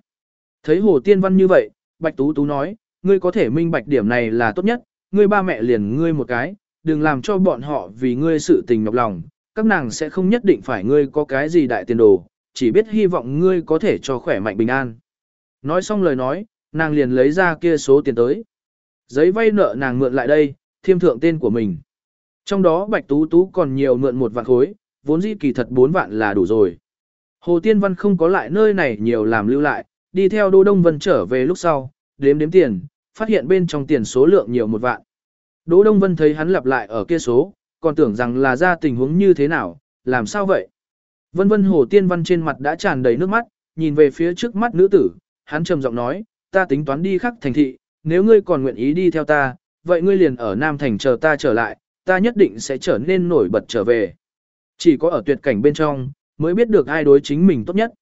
Thấy Hồ Tiên Văn như vậy, bạch tú tú nói, ngươi có thể minh bạch điểm này là tốt nhất, ngươi ba mẹ liền ngươi một cái, đừng làm cho bọn họ vì ngươi sự tình nhọc lòng, các nàng sẽ không nhất định phải ngươi có cái gì đại tiền đồ, chỉ biết hy vọng ngươi có thể cho khỏe mạnh bình an. Nói xong lời nói, nàng liền lấy ra kia số tiền tới. Giấy vay nợ nàng mượn lại đây, thiêm thượng tên của mình. Trong đó Bạch Tú Tú còn nhiều mượn một vạn khối, vốn dĩ kỳ thật bốn vạn là đủ rồi. Hồ Tiên Văn không có lại nơi này nhiều làm lưu lại, đi theo Đỗ Đông Vân trở về lúc sau, đếm đếm tiền, phát hiện bên trong tiền số lượng nhiều một vạn. Đỗ Đông Vân thấy hắn lặp lại ở kia số, còn tưởng rằng là ra tình huống như thế nào, làm sao vậy? Vân Vân Hồ Tiên Văn trên mặt đã tràn đầy nước mắt, nhìn về phía trước mắt nữ tử, hắn trầm giọng nói, ta tính toán đi khắc thành thị, nếu ngươi còn nguyện ý đi theo ta, vậy ngươi liền ở Nam Thành chờ ta trở lại, ta nhất định sẽ trở nên nổi bật trở về. Chỉ có ở tuyệt cảnh bên trong, mới biết được ai đối chính mình tốt nhất.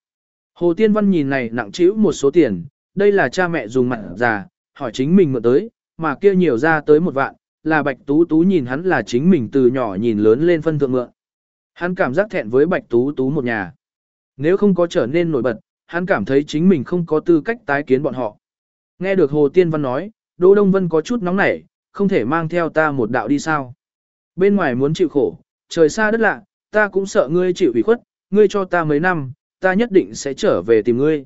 Hồ Tiên Văn nhìn này nặng trĩu một số tiền, đây là cha mẹ dùng mặt già, hỏi chính mình mượn tới, mà kia nhiều ra tới một vạn, là Bạch Tú Tú nhìn hắn là chính mình từ nhỏ nhìn lớn lên phân thượng mượn. Hắn cảm giác thẹn với Bạch Tú Tú một nhà. Nếu không có trở nên nổi bật, hắn cảm thấy chính mình không có tư cách tái kiến bọn họ. Nghe được Hồ Tiên Văn nói, Đỗ Đông Vân có chút nóng nảy, không thể mang theo ta một đạo đi sao. Bên ngoài muốn chịu khổ, trời xa đất lạ, ta cũng sợ ngươi chịu ủy khuất, ngươi cho ta mấy năm, ta nhất định sẽ trở về tìm ngươi.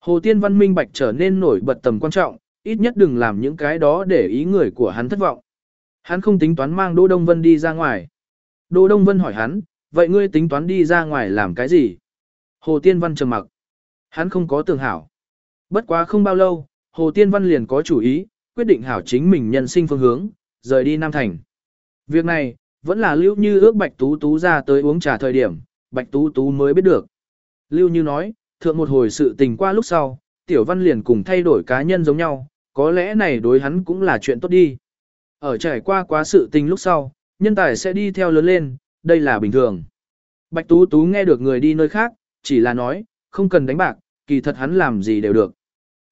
Hồ Tiên Văn minh bạch trở nên nổi bật tầm quan trọng, ít nhất đừng làm những cái đó để ý người của hắn thất vọng. Hắn không tính toán mang Đỗ Đông Vân đi ra ngoài. Đỗ Đông Vân hỏi hắn, vậy ngươi tính toán đi ra ngoài làm cái gì? Hồ Tiên Văn trầm mặc. Hắn không có tưởng hảo. Bất quá không bao lâu, Hồ Tiên Văn liền có chủ ý, quyết định hảo chính mình nhân sinh phương hướng, rời đi Nam Thành. Việc này, vẫn là Lưu Như ước Bạch Tú Tú ra tới uống trà thời điểm, Bạch Tú Tú mới biết được. Lưu Như nói, thượng một hồi sự tình qua lúc sau, Tiểu Văn liền cùng thay đổi cá nhân giống nhau, có lẽ này đối hắn cũng là chuyện tốt đi. Ở trải qua quá sự tình lúc sau, nhân tài sẽ đi theo lớn lên, đây là bình thường. Bạch Tú Tú nghe được người đi nơi khác, chỉ là nói, không cần đánh bạc, kỳ thật hắn làm gì đều được.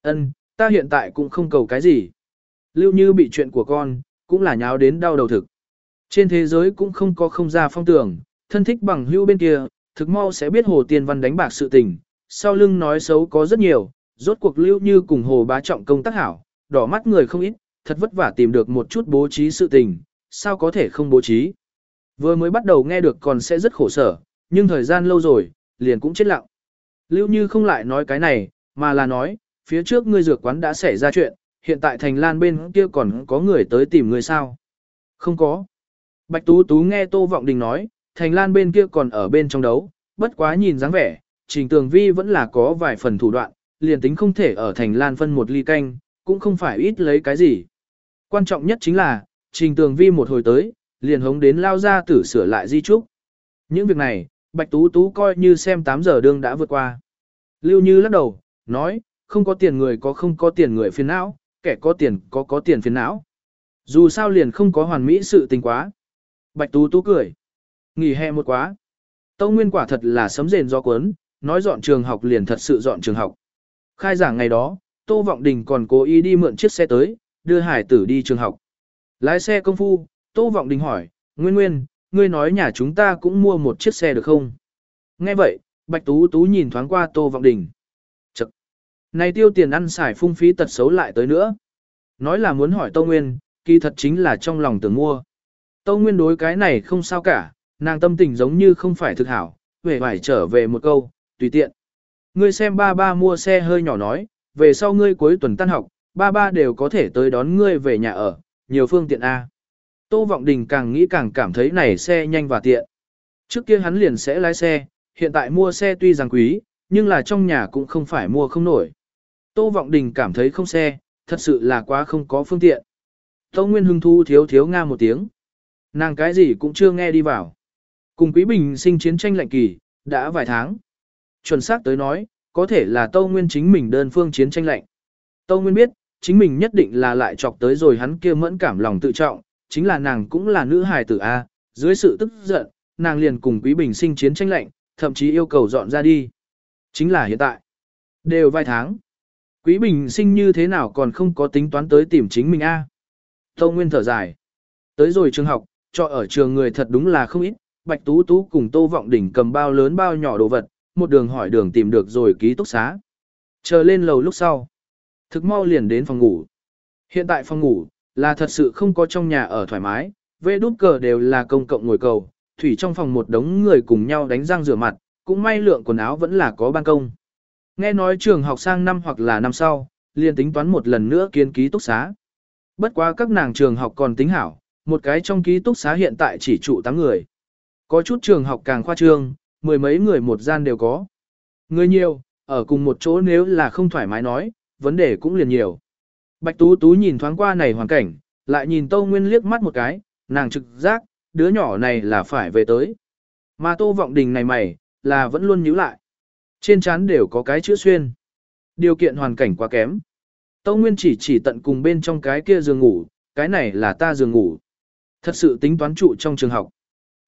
Ân, ta hiện tại cũng không cầu cái gì. Lưu Như bị chuyện của con, cũng là nháo đến đau đầu thực. Trên thế giới cũng không có không ra phong tưởng, thân thích bằng hữu bên kia, thực mau sẽ biết Hồ Tiên Văn đánh bạc sự tình, sau lưng nói xấu có rất nhiều, rốt cuộc Lưu Như cùng Hồ Bá Trọng công tác hảo, đỏ mắt người không ít, thật vất vả tìm được một chút bố trí sự tình, sao có thể không bố trí. Vừa mới bắt đầu nghe được còn sẽ rất khổ sở, nhưng thời gian lâu rồi, liền cũng chết lặng. Lưu Như không lại nói cái này, mà là nói, phía trước ngươi dược quán đã xảy ra chuyện, hiện tại thành lan bên kia còn có người tới tìm ngươi sao? Không có. Bạch Tú Tú nghe Tô Vọng Đình nói, thành lan bên kia còn ở bên trong đấu, bất quá nhìn dáng vẻ, Trình Tường Vi vẫn là có vài phần thủ đoạn, liền tính không thể ở thành lan phân một ly canh, cũng không phải ít lấy cái gì. Quan trọng nhất chính là, Trình Tường Vi một hồi tới, liền hống đến lao ra tử sửa lại di trúc. Những việc này, Bạch Tú Tú coi như xem 8 giờ đương đã vượt qua. Lưu Như lắc đầu, nói, không có tiền người có không có tiền người phiền não, kẻ có tiền có có tiền phiền não. Dù sao liền không có hoàn mỹ sự tình quá. Bạch Tú Tú cười. Nghỉ hè một quá. Tâu Nguyên quả thật là sấm rền do cuốn, nói dọn trường học liền thật sự dọn trường học. Khai giảng ngày đó, Tô Vọng Đình còn cố ý đi mượn chiếc xe tới, đưa hải tử đi trường học. Lái xe công phu, Tô Vọng Đình hỏi, Nguyên Nguyên, ngươi nói nhà chúng ta cũng mua một chiếc xe được không? Nghe vậy, Bạch Tú Tú nhìn thoáng qua Tô Vọng Đình. Này tiêu tiền ăn xài phung phí tật xấu lại tới nữa. Nói là muốn hỏi Tô Nguyên, kỳ thật chính là trong lòng tưởng mua. Tô Nguyên đối cái này không sao cả, nàng tâm tình giống như không phải thực hảo, về phải trở về một câu, tùy tiện. Ngươi xem ba ba mua xe hơi nhỏ nói, về sau ngươi cuối tuần tan học, ba ba đều có thể tới đón ngươi về nhà ở, nhiều phương tiện A. Tô Vọng Đình càng nghĩ càng cảm thấy này xe nhanh và tiện. Trước kia hắn liền sẽ lái xe, hiện tại mua xe tuy rằng quý, nhưng là trong nhà cũng không phải mua không nổi. Tô Vọng Đình cảm thấy không xe, thật sự là quá không có phương tiện. Tô Nguyên Hưng thu thiếu thiếu nga một tiếng. Nàng cái gì cũng chưa nghe đi vào. Cùng Quý Bình sinh chiến tranh lạnh kỳ, đã vài tháng. Chuẩn xác tới nói, có thể là Tô Nguyên chính mình đơn phương chiến tranh lạnh. Tô Nguyên biết, chính mình nhất định là lại chọc tới rồi hắn kia mẫn cảm lòng tự trọng, chính là nàng cũng là nữ hài tử A, dưới sự tức giận, nàng liền cùng Quý Bình sinh chiến tranh lạnh, thậm chí yêu cầu dọn ra đi. Chính là hiện tại. Đều vài tháng. Quý Bình sinh như thế nào còn không có tính toán tới tìm chính mình A. Tâu Nguyên thở dài. Tới rồi trường học, cho ở trường người thật đúng là không ít, Bạch Tú Tú cùng Tô Vọng Đỉnh cầm bao lớn bao nhỏ đồ vật, một đường hỏi đường tìm được rồi ký túc xá. Chờ lên lầu lúc sau. Thực mau liền đến phòng ngủ. Hiện tại phòng ngủ, là thật sự không có trong nhà ở thoải mái, vệ đút cờ đều là công cộng ngồi cầu, thủy trong phòng một đống người cùng nhau đánh răng rửa mặt, cũng may lượng quần áo vẫn là có ban công. Nghe nói trường học sang năm hoặc là năm sau, liền tính toán một lần nữa kiến ký túc xá. Bất quá các nàng trường học còn tính hảo, một cái trong ký túc xá hiện tại chỉ trụ 8 người. Có chút trường học càng khoa trương, mười mấy người một gian đều có. Người nhiều, ở cùng một chỗ nếu là không thoải mái nói, vấn đề cũng liền nhiều. Bạch Tú Tú nhìn thoáng qua này hoàn cảnh, lại nhìn Tô Nguyên liếc mắt một cái, nàng trực giác, đứa nhỏ này là phải về tới. Mà Tô Vọng Đình này mày, là vẫn luôn nhíu lại. Trên trán đều có cái chữ xuyên. Điều kiện hoàn cảnh quá kém. Tô Nguyên chỉ chỉ tận cùng bên trong cái kia giường ngủ, cái này là ta giường ngủ. Thật sự tính toán trụ trong trường học.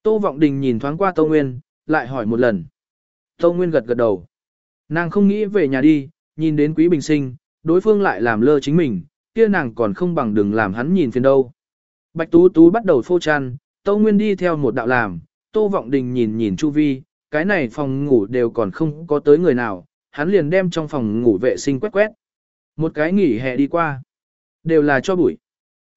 Tô Vọng Đình nhìn thoáng qua Tô Nguyên, lại hỏi một lần. Tô Nguyên gật gật đầu. Nàng không nghĩ về nhà đi, nhìn đến Quý Bình Sinh, đối phương lại làm lơ chính mình, kia nàng còn không bằng đừng làm hắn nhìn phiền đâu. Bạch Tú Tú bắt đầu phô trăn, Tô Nguyên đi theo một đạo làm, Tô Vọng Đình nhìn nhìn Chu Vi, cái này phòng ngủ đều còn không có tới người nào, hắn liền đem trong phòng ngủ vệ sinh quét quét. Một cái nghỉ hè đi qua, đều là cho bụi.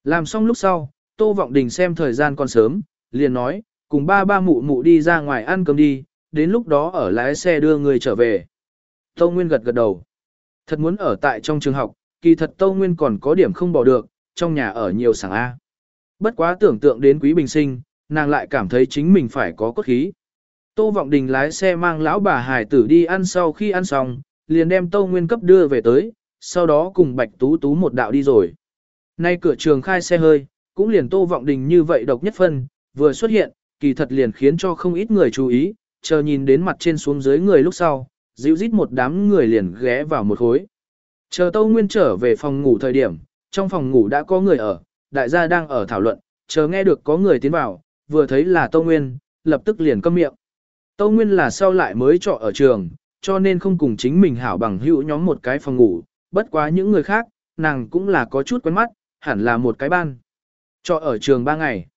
Làm xong lúc sau, Tô Vọng Đình xem thời gian còn sớm, liền nói, cùng ba ba mụ mụ đi ra ngoài ăn cơm đi, đến lúc đó ở lái xe đưa người trở về. Tô Nguyên gật gật đầu. Thật muốn ở tại trong trường học, kỳ thật Tô Nguyên còn có điểm không bỏ được, trong nhà ở nhiều sảng A. Bất quá tưởng tượng đến quý bình sinh, nàng lại cảm thấy chính mình phải có cốt khí. Tô Vọng Đình lái xe mang lão bà hải tử đi ăn sau khi ăn xong, liền đem Tô Nguyên cấp đưa về tới, sau đó cùng Bạch Tú Tú một đạo đi rồi. Nay cửa trường khai xe hơi, cũng liền Tô Vọng Đình như vậy độc nhất phân, vừa xuất hiện, kỳ thật liền khiến cho không ít người chú ý, chờ nhìn đến mặt trên xuống dưới người lúc sau, dịu rít một đám người liền ghé vào một khối. Chờ Tô Nguyên trở về phòng ngủ thời điểm, trong phòng ngủ đã có người ở, đại gia đang ở thảo luận, chờ nghe được có người tiến vào, vừa thấy là Tô Nguyên, lập tức liền câm miệng. Tâu Nguyên là sau lại mới trọ ở trường, cho nên không cùng chính mình hảo bằng hữu nhóm một cái phòng ngủ, bất quá những người khác, nàng cũng là có chút quen mắt, hẳn là một cái ban. Trọ ở trường ba ngày.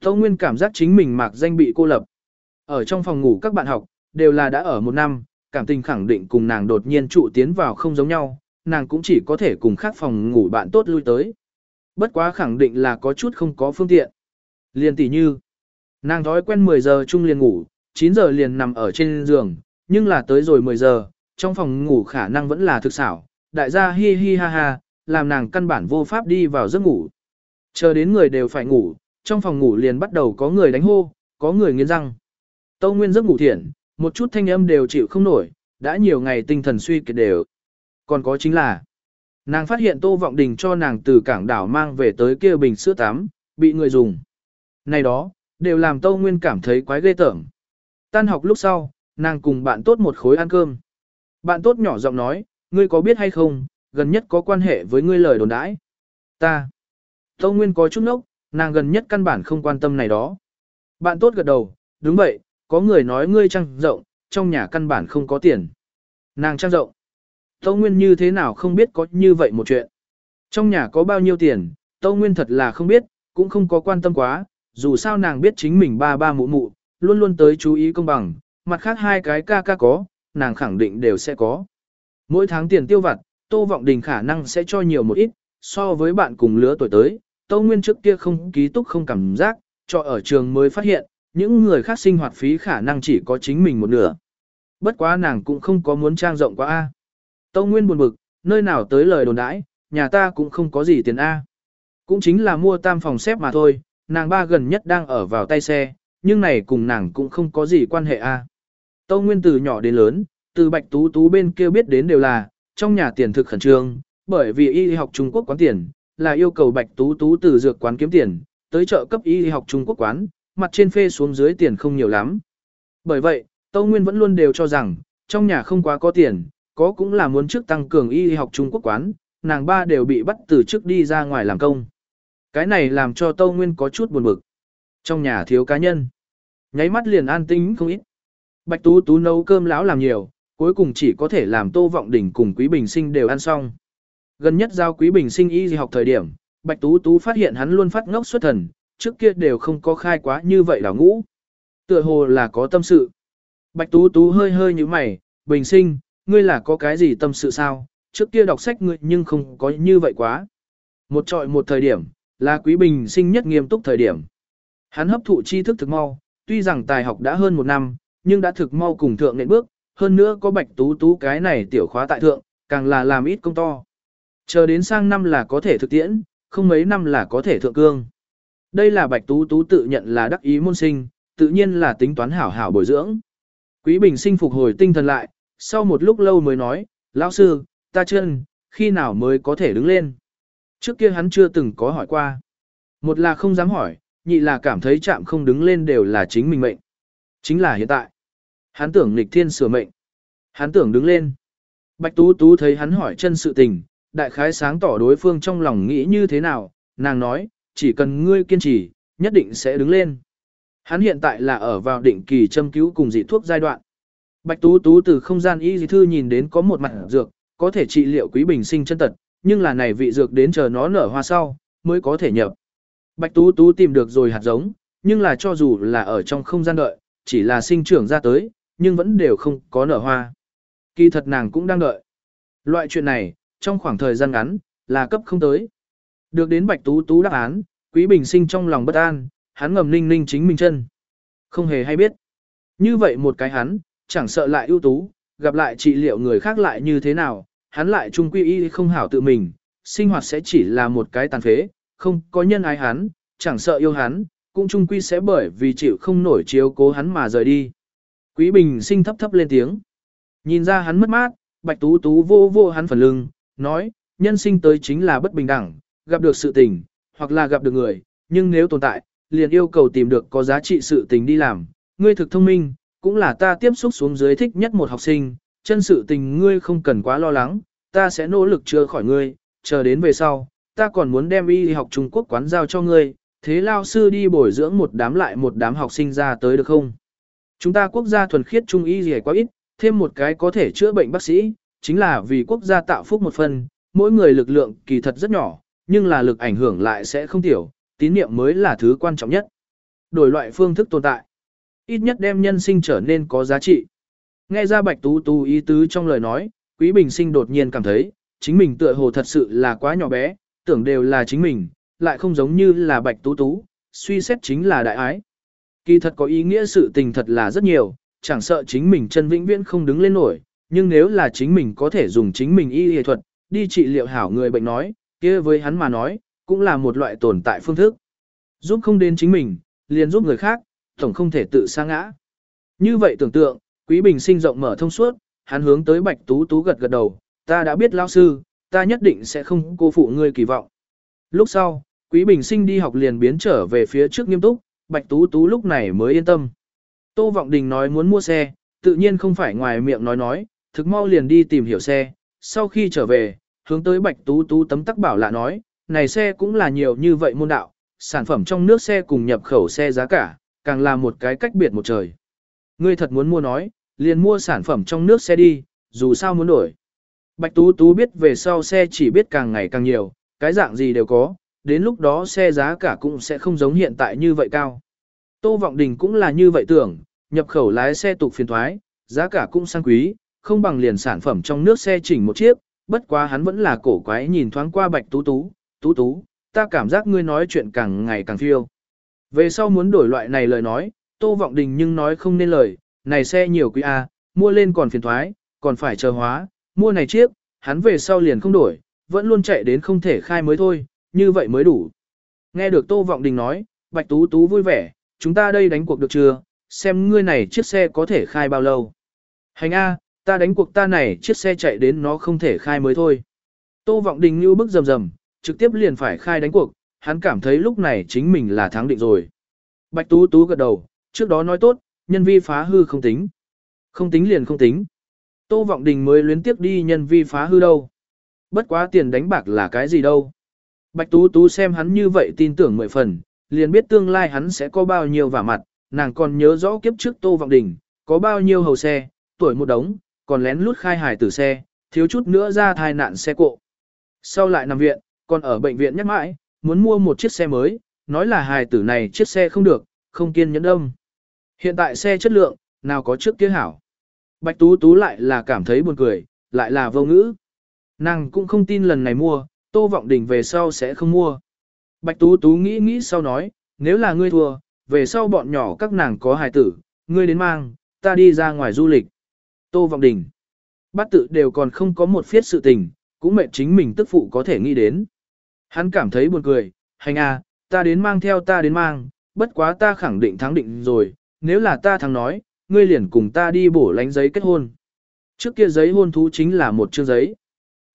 Tâu Nguyên cảm giác chính mình mạc danh bị cô lập. Ở trong phòng ngủ các bạn học, đều là đã ở một năm, cảm tình khẳng định cùng nàng đột nhiên trụ tiến vào không giống nhau, nàng cũng chỉ có thể cùng khác phòng ngủ bạn tốt lui tới. Bất quá khẳng định là có chút không có phương tiện. Liền tỷ như, nàng thói quen 10 giờ chung liền ngủ, 9 giờ liền nằm ở trên giường, nhưng là tới rồi 10 giờ, trong phòng ngủ khả năng vẫn là thực xảo, đại gia hi hi ha ha, làm nàng căn bản vô pháp đi vào giấc ngủ. Chờ đến người đều phải ngủ, trong phòng ngủ liền bắt đầu có người đánh hô, có người nghiến răng. Tâu Nguyên giấc ngủ thiện, một chút thanh âm đều chịu không nổi, đã nhiều ngày tinh thần suy kiệt đều. Còn có chính là, nàng phát hiện Tô Vọng Đình cho nàng từ cảng đảo mang về tới kia bình sữa tắm, bị người dùng. Này đó, đều làm Tâu Nguyên cảm thấy quái ghê tởm. Tan học lúc sau, nàng cùng bạn tốt một khối ăn cơm. Bạn tốt nhỏ giọng nói, ngươi có biết hay không, gần nhất có quan hệ với ngươi lời đồn đãi. Ta. Tâu Nguyên có chút nốc, nàng gần nhất căn bản không quan tâm này đó. Bạn tốt gật đầu, đúng vậy, có người nói ngươi trăng rộng, trong nhà căn bản không có tiền. Nàng trăng rộng. Tâu Nguyên như thế nào không biết có như vậy một chuyện. Trong nhà có bao nhiêu tiền, Tâu Nguyên thật là không biết, cũng không có quan tâm quá, dù sao nàng biết chính mình ba ba mụ mụ, luôn luôn tới chú ý công bằng, mặt khác hai cái ca ca có, nàng khẳng định đều sẽ có. Mỗi tháng tiền tiêu vặt, Tô Vọng Đình khả năng sẽ cho nhiều một ít, so với bạn cùng lứa tuổi tới, Tô Nguyên trước kia không ký túc không cảm giác, cho ở trường mới phát hiện, những người khác sinh hoạt phí khả năng chỉ có chính mình một nửa. Bất quá nàng cũng không có muốn trang rộng quá A. tô Nguyên buồn bực, nơi nào tới lời đồn đãi, nhà ta cũng không có gì tiền A. Cũng chính là mua tam phòng xếp mà thôi, nàng ba gần nhất đang ở vào tay xe, nhưng này cùng nàng cũng không có gì quan hệ A. À. Tâu Nguyên từ nhỏ đến lớn, từ bạch tú tú bên kia biết đến đều là, trong nhà tiền thực khẩn trương, bởi vì y học Trung Quốc quán tiền, là yêu cầu bạch tú tú từ dược quán kiếm tiền, tới chợ cấp y học Trung Quốc quán, mặt trên phê xuống dưới tiền không nhiều lắm. Bởi vậy, Tâu Nguyên vẫn luôn đều cho rằng, Trong nhà không quá có tiền, có cũng là muốn trước tăng cường y học Trung Quốc quán, nàng ba đều bị bắt từ trước đi ra ngoài làm công. Cái này làm cho Tâu Nguyên có chút buồn bực. Trong nhà thiếu cá nhân. Nháy mắt liền an tĩnh không ít. Bạch Tú Tú nấu cơm lão làm nhiều, cuối cùng chỉ có thể làm Tô Vọng Đỉnh cùng Quý Bình Sinh đều ăn xong. Gần nhất giao Quý Bình Sinh y học thời điểm, Bạch Tú Tú phát hiện hắn luôn phát ngốc xuất thần, trước kia đều không có khai quá như vậy là ngũ. Tựa hồ là có tâm sự. Bạch Tú Tú hơi hơi như mày, Bình Sinh, ngươi là có cái gì tâm sự sao, trước kia đọc sách ngươi nhưng không có như vậy quá. Một trọi một thời điểm, là Quý Bình Sinh nhất nghiêm túc thời điểm. Hắn hấp thụ tri thức thực mau, tuy rằng tài học đã hơn một năm, nhưng đã thực mau cùng thượng nện bước, hơn nữa có bạch tú tú cái này tiểu khóa tại thượng, càng là làm ít công to. Chờ đến sang năm là có thể thực tiễn, không mấy năm là có thể thượng cương. Đây là bạch tú tú tự nhận là đắc ý môn sinh, tự nhiên là tính toán hảo hảo bồi dưỡng. Quý bình sinh phục hồi tinh thần lại, sau một lúc lâu mới nói, lão sư, ta chân, khi nào mới có thể đứng lên. Trước kia hắn chưa từng có hỏi qua. Một là không dám hỏi, nhị là cảm thấy chạm không đứng lên đều là chính mình mệnh. Chính là hiện tại. Hắn tưởng nghịch thiên sửa mệnh. Hắn tưởng đứng lên. Bạch Tú Tú thấy hắn hỏi chân sự tình, đại khái sáng tỏ đối phương trong lòng nghĩ như thế nào, nàng nói, chỉ cần ngươi kiên trì, nhất định sẽ đứng lên. Hắn hiện tại là ở vào định kỳ châm cứu cùng dị thuốc giai đoạn. Bạch Tú Tú từ không gian y dị thư nhìn đến có một mặt dược, có thể trị liệu quý bình sinh chân tật, nhưng là này vị dược đến chờ nó nở hoa sau, mới có thể nhập. Bạch Tú Tú tìm được rồi hạt giống, nhưng là cho dù là ở trong không gian đợi, chỉ là sinh trưởng ra tới, nhưng vẫn đều không có nở hoa. Kỳ thật nàng cũng đang đợi. Loại chuyện này, trong khoảng thời gian ngắn, là cấp không tới. Được đến Bạch Tú Tú đáp án, Quý Bình sinh trong lòng bất an, hắn ngầm ninh ninh chính mình chân. Không hề hay biết. Như vậy một cái hắn, chẳng sợ lại ưu tú, gặp lại trị liệu người khác lại như thế nào, hắn lại trung quy y không hảo tự mình, sinh hoạt sẽ chỉ là một cái tàn phế, không có nhân ái hắn, chẳng sợ yêu hắn, cũng Chung quy sẽ bởi vì chịu không nổi chiếu cố hắn mà rời đi. Quý Bình sinh thấp thấp lên tiếng. Nhìn ra hắn mất mát, Bạch Tú Tú vô vô hắn phần lưng, nói, nhân sinh tới chính là bất bình đẳng, gặp được sự tình, hoặc là gặp được người, nhưng nếu tồn tại, liền yêu cầu tìm được có giá trị sự tình đi làm. Ngươi thực thông minh, cũng là ta tiếp xúc xuống dưới thích nhất một học sinh, chân sự tình ngươi không cần quá lo lắng, ta sẽ nỗ lực chữa khỏi ngươi, chờ đến về sau, ta còn muốn đem y học Trung Quốc quán giao cho ngươi, thế lao sư đi bồi dưỡng một đám lại một đám học sinh ra tới được không? Chúng ta quốc gia thuần khiết trung y gì quá ít, thêm một cái có thể chữa bệnh bác sĩ, chính là vì quốc gia tạo phúc một phần, mỗi người lực lượng kỳ thật rất nhỏ, nhưng là lực ảnh hưởng lại sẽ không tiểu, tín niệm mới là thứ quan trọng nhất. Đổi loại phương thức tồn tại, ít nhất đem nhân sinh trở nên có giá trị. Nghe ra Bạch Tú Tú ý tứ trong lời nói, Quý Bình Sinh đột nhiên cảm thấy, chính mình tựa hồ thật sự là quá nhỏ bé, tưởng đều là chính mình, lại không giống như là Bạch Tú Tú, suy xét chính là đại ái. Kỳ thật có ý nghĩa sự tình thật là rất nhiều, chẳng sợ chính mình chân vĩnh viễn không đứng lên nổi, nhưng nếu là chính mình có thể dùng chính mình y y thuật, đi trị liệu hảo người bệnh nói, kia với hắn mà nói, cũng là một loại tồn tại phương thức. Giúp không đến chính mình, liền giúp người khác, tổng không thể tự sa ngã. Như vậy tưởng tượng, Quý Bình sinh rộng mở thông suốt, hắn hướng tới Bạch Tú Tú gật gật đầu, ta đã biết lão sư, ta nhất định sẽ không cô phụ ngươi kỳ vọng. Lúc sau, Quý Bình sinh đi học liền biến trở về phía trước nghiêm túc, Bạch Tú Tú lúc này mới yên tâm. Tô Vọng Đình nói muốn mua xe, tự nhiên không phải ngoài miệng nói nói, thực mau liền đi tìm hiểu xe. Sau khi trở về, hướng tới Bạch Tú Tú tấm tắc bảo lạ nói, này xe cũng là nhiều như vậy môn đạo, sản phẩm trong nước xe cùng nhập khẩu xe giá cả, càng là một cái cách biệt một trời. Ngươi thật muốn mua nói, liền mua sản phẩm trong nước xe đi, dù sao muốn đổi. Bạch Tú Tú biết về sau xe chỉ biết càng ngày càng nhiều, cái dạng gì đều có, đến lúc đó xe giá cả cũng sẽ không giống hiện tại như vậy cao. Tô Vọng Đình cũng là như vậy tưởng, nhập khẩu lái xe tục phiền thoái, giá cả cũng sang quý, không bằng liền sản phẩm trong nước xe chỉnh một chiếc, bất quá hắn vẫn là cổ quái nhìn thoáng qua Bạch Tú Tú, Tú Tú, ta cảm giác ngươi nói chuyện càng ngày càng phiêu. Về sau muốn đổi loại này lời nói, Tô Vọng Đình nhưng nói không nên lời, này xe nhiều quý a, mua lên còn phiền toái, còn phải chờ hóa, mua này chiếc, hắn về sau liền không đổi, vẫn luôn chạy đến không thể khai mới thôi, như vậy mới đủ. Nghe được Tô Vọng Đình nói, Bạch Tú Tú vui vẻ, chúng ta đây đánh cuộc được chưa, xem ngươi này chiếc xe có thể khai bao lâu. Hành A, ta đánh cuộc ta này chiếc xe chạy đến nó không thể khai mới thôi. Tô Vọng Đình như bức rầm rầm, trực tiếp liền phải khai đánh cuộc, hắn cảm thấy lúc này chính mình là thắng định rồi. Bạch Tú Tú gật đầu, trước đó nói tốt, nhân vi phá hư không tính. Không tính liền không tính. Tô Vọng Đình mới luyến tiếc đi nhân vi phá hư đâu. Bất quá tiền đánh bạc là cái gì đâu. Bạch Tú Tú xem hắn như vậy tin tưởng mười phần, liền biết tương lai hắn sẽ có bao nhiêu vả mặt, nàng còn nhớ rõ kiếp trước Tô Vọng Đình, có bao nhiêu hầu xe, tuổi một đống, còn lén lút khai hải tử xe, thiếu chút nữa ra tai nạn xe cộ. Sau lại nằm viện, còn ở bệnh viện nhắc mãi, muốn mua một chiếc xe mới, nói là hài tử này chiếc xe không được, không kiên nhẫn đông. Hiện tại xe chất lượng, nào có trước kia hảo. Bạch Tú Tú lại là cảm thấy buồn cười, lại là vô ngữ. Nàng cũng không tin lần này mua, Tô Vọng Đình về sau sẽ không mua. Bạch Tú Tú nghĩ nghĩ sau nói, nếu là ngươi thua, về sau bọn nhỏ các nàng có hài tử, ngươi đến mang, ta đi ra ngoài du lịch. Tô Vọng Đình. Bát tự đều còn không có một phiết sự tình, cũng mệt chính mình tức phụ có thể nghĩ đến. Hắn cảm thấy buồn cười, hành à, ta đến mang theo ta đến mang, bất quá ta khẳng định thắng định rồi, nếu là ta thắng nói, ngươi liền cùng ta đi bổ lánh giấy kết hôn. Trước kia giấy hôn thú chính là một chương giấy.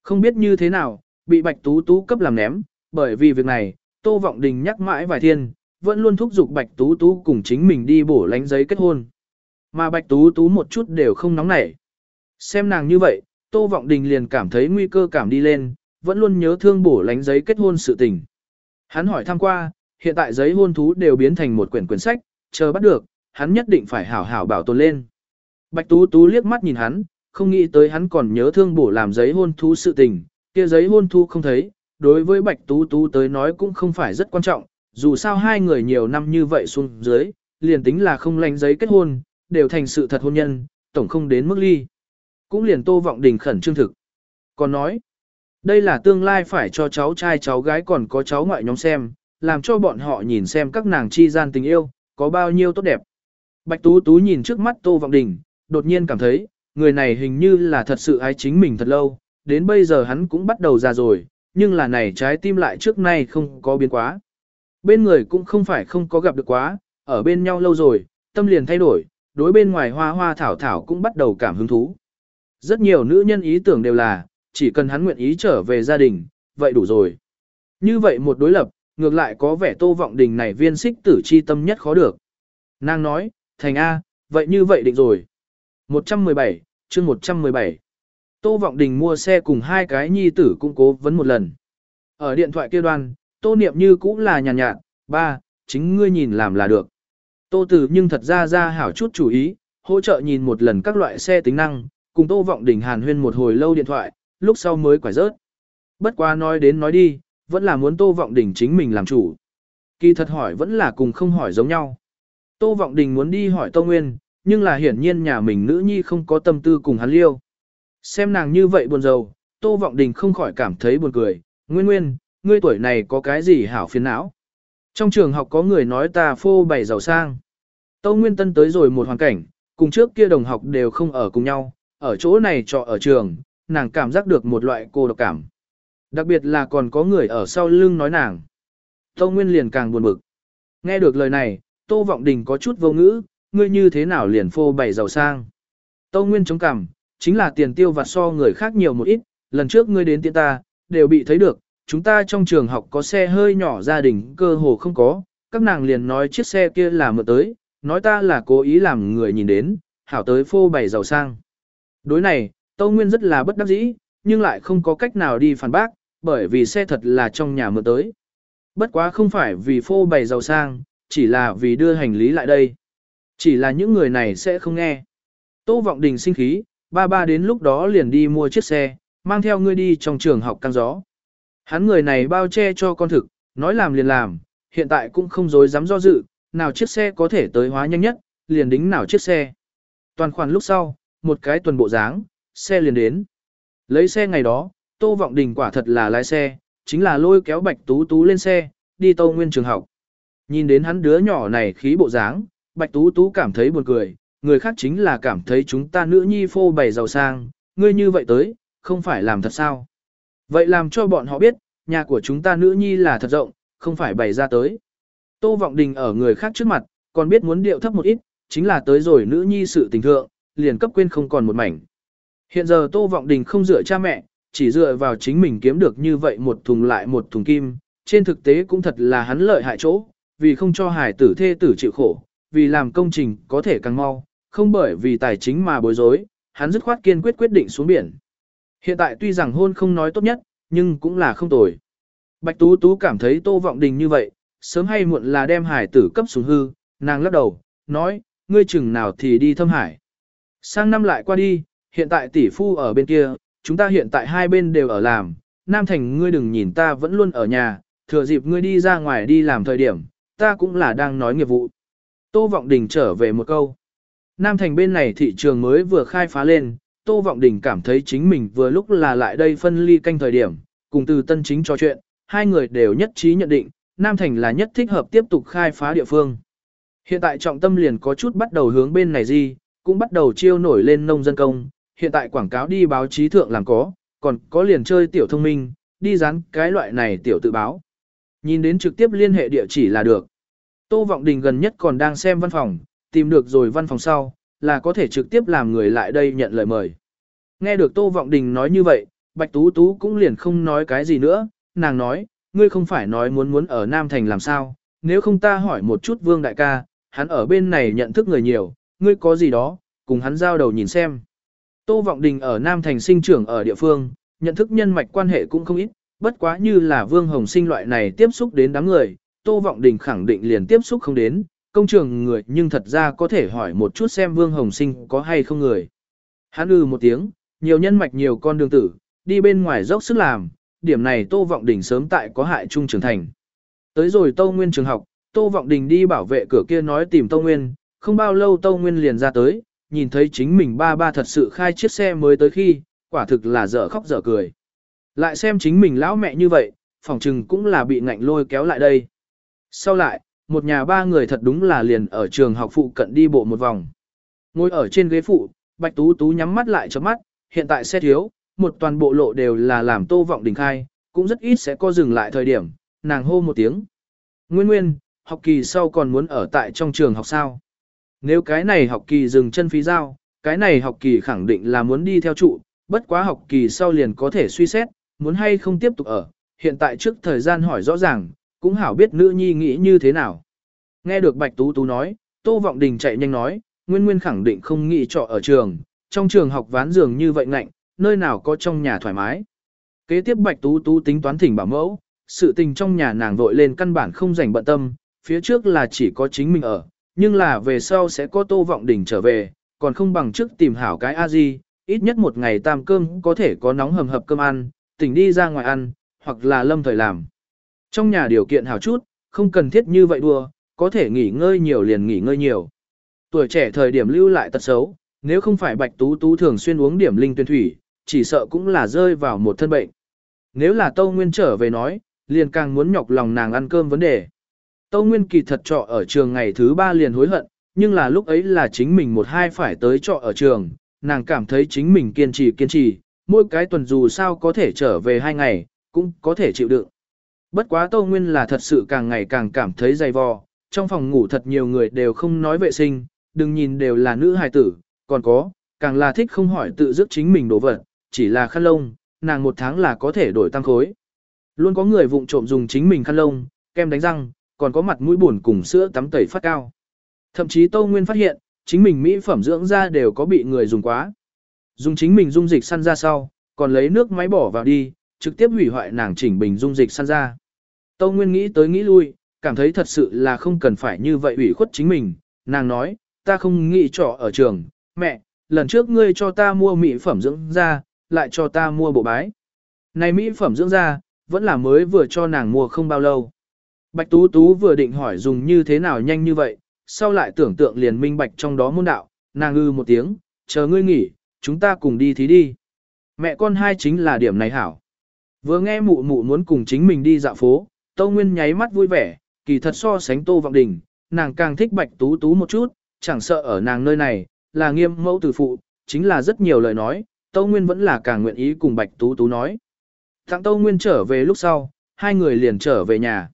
Không biết như thế nào, bị Bạch Tú Tú cấp làm ném, bởi vì việc này, Tô Vọng Đình nhắc mãi vài thiên, vẫn luôn thúc giục Bạch Tú Tú cùng chính mình đi bổ lánh giấy kết hôn. Mà Bạch Tú Tú một chút đều không nóng nảy. Xem nàng như vậy, Tô Vọng Đình liền cảm thấy nguy cơ cảm đi lên, vẫn luôn nhớ thương bổ lánh giấy kết hôn sự tình. Hắn hỏi thăm qua, hiện tại giấy hôn thú đều biến thành một quyển quyển sách, chờ bắt được, hắn nhất định phải hảo hảo bảo tồn lên. Bạch Tú Tú liếc mắt nhìn hắn, không nghĩ tới hắn còn nhớ thương bổ làm giấy hôn thú sự tình, kia giấy hôn thú không thấy, đối với Bạch Tú Tú tới nói cũng không phải rất quan trọng, dù sao hai người nhiều năm như vậy xuống dưới, liền tính là không lành giấy kết hôn, đều thành sự thật hôn nhân, tổng không đến mức ly. Cũng liền Tô Vọng Đình khẩn trương thực. Còn nói, đây là tương lai phải cho cháu trai cháu gái còn có cháu ngoại nhóm xem, làm cho bọn họ nhìn xem các nàng chi gian tình yêu, có bao nhiêu tốt đẹp. Bạch Tú Tú nhìn trước mắt Tô Vọng Đình, đột nhiên cảm thấy, người này hình như là thật sự ái chính mình thật lâu, đến bây giờ hắn cũng bắt đầu già rồi, nhưng là này trái tim lại trước nay không có biến quá. Bên người cũng không phải không có gặp được quá, ở bên nhau lâu rồi, tâm liền thay đổi, đối bên ngoài hoa hoa thảo thảo cũng bắt đầu cảm hứng thú. Rất nhiều nữ nhân ý tưởng đều là, chỉ cần hắn nguyện ý trở về gia đình, vậy đủ rồi. Như vậy một đối lập, ngược lại có vẻ tô vọng đình này viên xích tử chi tâm nhất khó được. Nàng nói, thành A, vậy như vậy định rồi. 117, chương 117. Tô Vọng Đình mua xe cùng hai cái nhi tử cũng cố vấn một lần. Ở điện thoại kia đoan, Tô Niệm Như cũng là nhàn nhạt, ba, chính ngươi nhìn làm là được. Tô Tử nhưng thật ra ra hảo chút chủ ý, hỗ trợ nhìn một lần các loại xe tính năng, cùng Tô Vọng Đình hàn huyên một hồi lâu điện thoại, lúc sau mới quải rớt. Bất quá nói đến nói đi, vẫn là muốn Tô Vọng Đình chính mình làm chủ. Kỳ thật hỏi vẫn là cùng không hỏi giống nhau. Tô Vọng Đình muốn đi hỏi Tô Nguyên, nhưng là hiển nhiên nhà mình nữ nhi không có tâm tư cùng hắn liêu. Xem nàng như vậy buồn rầu, Tô Vọng Đình không khỏi cảm thấy buồn cười, Nguyên Nguyên, ngươi tuổi này có cái gì hảo phiền não. Trong trường học có người nói ta phô bày giàu sang. Tô Nguyên Tân tới rồi một hoàn cảnh, cùng trước kia đồng học đều không ở cùng nhau, ở chỗ này trọ ở trường, nàng cảm giác được một loại cô độc cảm. Đặc biệt là còn có người ở sau lưng nói nàng. Tô Nguyên liền càng buồn bực. Nghe được lời này, Tô Vọng Đình có chút vô ngữ, ngươi như thế nào liền phô bày giàu sang. Tô Nguyên chống cằm, chính là tiền tiêu vặt so người khác nhiều một ít, lần trước ngươi đến tiện ta, đều bị thấy được, chúng ta trong trường học có xe hơi nhỏ gia đình cơ hồ không có, các nàng liền nói chiếc xe kia là mượn tới, nói ta là cố ý làm người nhìn đến, hảo tới phô bày giàu sang. Đối này, Tô Nguyên rất là bất đắc dĩ, nhưng lại không có cách nào đi phản bác, bởi vì xe thật là trong nhà mượn tới. Bất quá không phải vì phô bày giàu sang, chỉ là vì đưa hành lý lại đây. Chỉ là những người này sẽ không nghe. Tô Vọng Đình sinh khí, ba ba đến lúc đó liền đi mua chiếc xe, mang theo ngươi đi trong trường học căng gió. Hắn người này bao che cho con thực, nói làm liền làm, hiện tại cũng không dối dám do dự, nào chiếc xe có thể tới hóa nhanh nhất, liền đính nào chiếc xe. Toàn khoản lúc sau, một cái tuần bộ dáng, xe liền đến. Lấy xe ngày đó, Tô Vọng Đình quả thật là lái xe, chính là lôi kéo Bạch Tú Tú lên xe, đi Tô Nguyên trường học. Nhìn đến hắn đứa nhỏ này khí bộ dáng, Bạch Tú Tú cảm thấy buồn cười, người khác chính là cảm thấy chúng ta nữ nhi phô bày giàu sang, ngươi như vậy tới, không phải làm thật sao. Vậy làm cho bọn họ biết, nhà của chúng ta nữ nhi là thật rộng, không phải bày ra tới. Tô Vọng Đình ở người khác trước mặt, còn biết muốn điệu thấp một ít, chính là tới rồi nữ nhi sự tình thượng, liền cấp quên không còn một mảnh. Hiện giờ Tô Vọng Đình không dựa cha mẹ, chỉ dựa vào chính mình kiếm được như vậy một thùng lại một thùng kim, trên thực tế cũng thật là hắn lợi hại chỗ, vì không cho hải tử thê tử chịu khổ, vì làm công trình có thể càng mau, không bởi vì tài chính mà bối rối, hắn dứt khoát kiên quyết quyết định xuống biển. Hiện tại tuy rằng hôn không nói tốt nhất, nhưng cũng là không tồi. Bạch Tú Tú cảm thấy Tô Vọng Đình như vậy, sớm hay muộn là đem hải tử cấp xuống hư, nàng lắc đầu, nói, ngươi chừng nào thì đi thâm hải. Sang năm lại qua đi, hiện tại tỷ phu ở bên kia, chúng ta hiện tại hai bên đều ở làm, Nam Thành ngươi đừng nhìn ta vẫn luôn ở nhà, thừa dịp ngươi đi ra ngoài đi làm thời điểm, ta cũng là đang nói nghiệp vụ. Tô Vọng Đình trở về một câu. Nam Thành bên này thị trường mới vừa khai phá lên, Tô Vọng Đình cảm thấy chính mình vừa lúc là lại đây phân ly canh thời điểm, cùng từ tân chính trò chuyện, hai người đều nhất trí nhận định, Nam Thành là nhất thích hợp tiếp tục khai phá địa phương. Hiện tại trọng tâm liền có chút bắt đầu hướng bên này gì, cũng bắt đầu chiêu nổi lên nông dân công, hiện tại quảng cáo đi báo chí thượng làm có, còn có liền chơi tiểu thông minh, đi dán cái loại này tiểu tự báo. Nhìn đến trực tiếp liên hệ địa chỉ là được. Tô Vọng Đình gần nhất còn đang xem văn phòng, tìm được rồi văn phòng sau, là có thể trực tiếp làm người lại đây nhận lời mời. Nghe được Tô Vọng Đình nói như vậy, Bạch Tú Tú cũng liền không nói cái gì nữa, nàng nói, ngươi không phải nói muốn muốn ở Nam Thành làm sao, nếu không ta hỏi một chút Vương Đại ca, hắn ở bên này nhận thức người nhiều, ngươi có gì đó, cùng hắn giao đầu nhìn xem. Tô Vọng Đình ở Nam Thành sinh trưởng ở địa phương, nhận thức nhân mạch quan hệ cũng không ít, bất quá như là Vương Hồng Sinh loại này tiếp xúc đến đám người, Tô Vọng Đình khẳng định liền tiếp xúc không đến, công trường người nhưng thật ra có thể hỏi một chút xem Vương Hồng Sinh có hay không người. Hắn ư một tiếng, nhiều nhân mạch nhiều con đường tử, đi bên ngoài dốc sức làm, điểm này Tô Vọng Đình sớm tại có hại trung trưởng thành. Tới rồi Tô Nguyên trường học, Tô Vọng Đình đi bảo vệ cửa kia nói tìm Tô Nguyên, không bao lâu Tô Nguyên liền ra tới, nhìn thấy chính mình ba ba thật sự khai chiếc xe mới tới khi, quả thực là dở khóc dở cười. Lại xem chính mình lão mẹ như vậy, phòng trừng cũng là bị ngạnh lôi kéo lại đây. Sau lại, một nhà ba người thật đúng là liền ở trường học phụ cận đi bộ một vòng. Ngồi ở trên ghế phụ, Bạch Tú Tú nhắm mắt lại cho mắt, hiện tại xe thiếu, một toàn bộ lộ đều là làm tô vọng đỉnh khai, cũng rất ít sẽ có dừng lại thời điểm, nàng hô một tiếng. Nguyên nguyên, học kỳ sau còn muốn ở tại trong trường học sao? Nếu cái này học kỳ dừng chân phí giao, cái này học kỳ khẳng định là muốn đi theo trụ, bất quá học kỳ sau liền có thể suy xét, muốn hay không tiếp tục ở, hiện tại trước thời gian hỏi rõ ràng, cũng hảo biết nữ nhi nghĩ như thế nào. Nghe được Bạch Tú Tú nói, Tô Vọng Đình chạy nhanh nói, Nguyên Nguyên khẳng định không nghĩ trọ ở trường, trong trường học ván giường như vậy ngạnh, nơi nào có trong nhà thoải mái. Kế tiếp Bạch Tú Tú tính toán thỉnh bảo mẫu, sự tình trong nhà nàng vội lên căn bản không rảnh bận tâm, phía trước là chỉ có chính mình ở, nhưng là về sau sẽ có Tô Vọng Đình trở về, còn không bằng trước tìm hảo cái a di, ít nhất một ngày tam cơm có thể có nóng hầm hập cơm ăn, tỉnh đi ra ngoài ăn, hoặc là lâm thời làm. Trong nhà điều kiện hào chút, không cần thiết như vậy đùa, có thể nghỉ ngơi nhiều liền nghỉ ngơi nhiều. Tuổi trẻ thời điểm lưu lại tật xấu, nếu không phải bạch tú tú thường xuyên uống điểm linh tuyên thủy, chỉ sợ cũng là rơi vào một thân bệnh. Nếu là Tâu Nguyên trở về nói, liền càng muốn nhọc lòng nàng ăn cơm vấn đề. Tâu Nguyên kỳ thật trọ ở trường ngày thứ ba liền hối hận, nhưng là lúc ấy là chính mình một hai phải tới trọ ở trường, nàng cảm thấy chính mình kiên trì kiên trì, mỗi cái tuần dù sao có thể trở về hai ngày, cũng có thể chịu đựng. Bất quá Tô Nguyên là thật sự càng ngày càng cảm thấy dày vò, trong phòng ngủ thật nhiều người đều không nói vệ sinh, đừng nhìn đều là nữ hài tử, còn có, càng là thích không hỏi tự dứt chính mình đồ vật, chỉ là khăn lông, nàng một tháng là có thể đổi tăng khối. Luôn có người vụng trộm dùng chính mình khăn lông, kem đánh răng, còn có mặt mũi buồn cùng sữa tắm tẩy phát cao. Thậm chí Tô Nguyên phát hiện, chính mình mỹ phẩm dưỡng da đều có bị người dùng quá. Dùng chính mình dung dịch săn ra sau, còn lấy nước máy bỏ vào đi, trực tiếp hủy hoại nàng chỉnh bình dung dịch săn ra. Tâu Nguyên nghĩ tới nghĩ lui, cảm thấy thật sự là không cần phải như vậy ủy khuất chính mình. Nàng nói, ta không nghĩ trọ ở trường, mẹ, lần trước ngươi cho ta mua mỹ phẩm dưỡng da, lại cho ta mua bộ bái. Này mỹ phẩm dưỡng da, vẫn là mới vừa cho nàng mua không bao lâu. Bạch Tú Tú vừa định hỏi dùng như thế nào nhanh như vậy, sau lại tưởng tượng liền minh bạch trong đó môn đạo, nàng ư một tiếng, chờ ngươi nghỉ, chúng ta cùng đi thí đi. Mẹ con hai chính là điểm này hảo. Vừa nghe mụ mụ muốn cùng chính mình đi dạo phố, Tâu Nguyên nháy mắt vui vẻ, kỳ thật so sánh Tô Vọng Đình, nàng càng thích Bạch Tú Tú một chút, chẳng sợ ở nàng nơi này, là nghiêm mẫu từ phụ, chính là rất nhiều lời nói, Tâu Nguyên vẫn là càng nguyện ý cùng Bạch Tú Tú nói. Thằng Tâu Nguyên trở về lúc sau, hai người liền trở về nhà.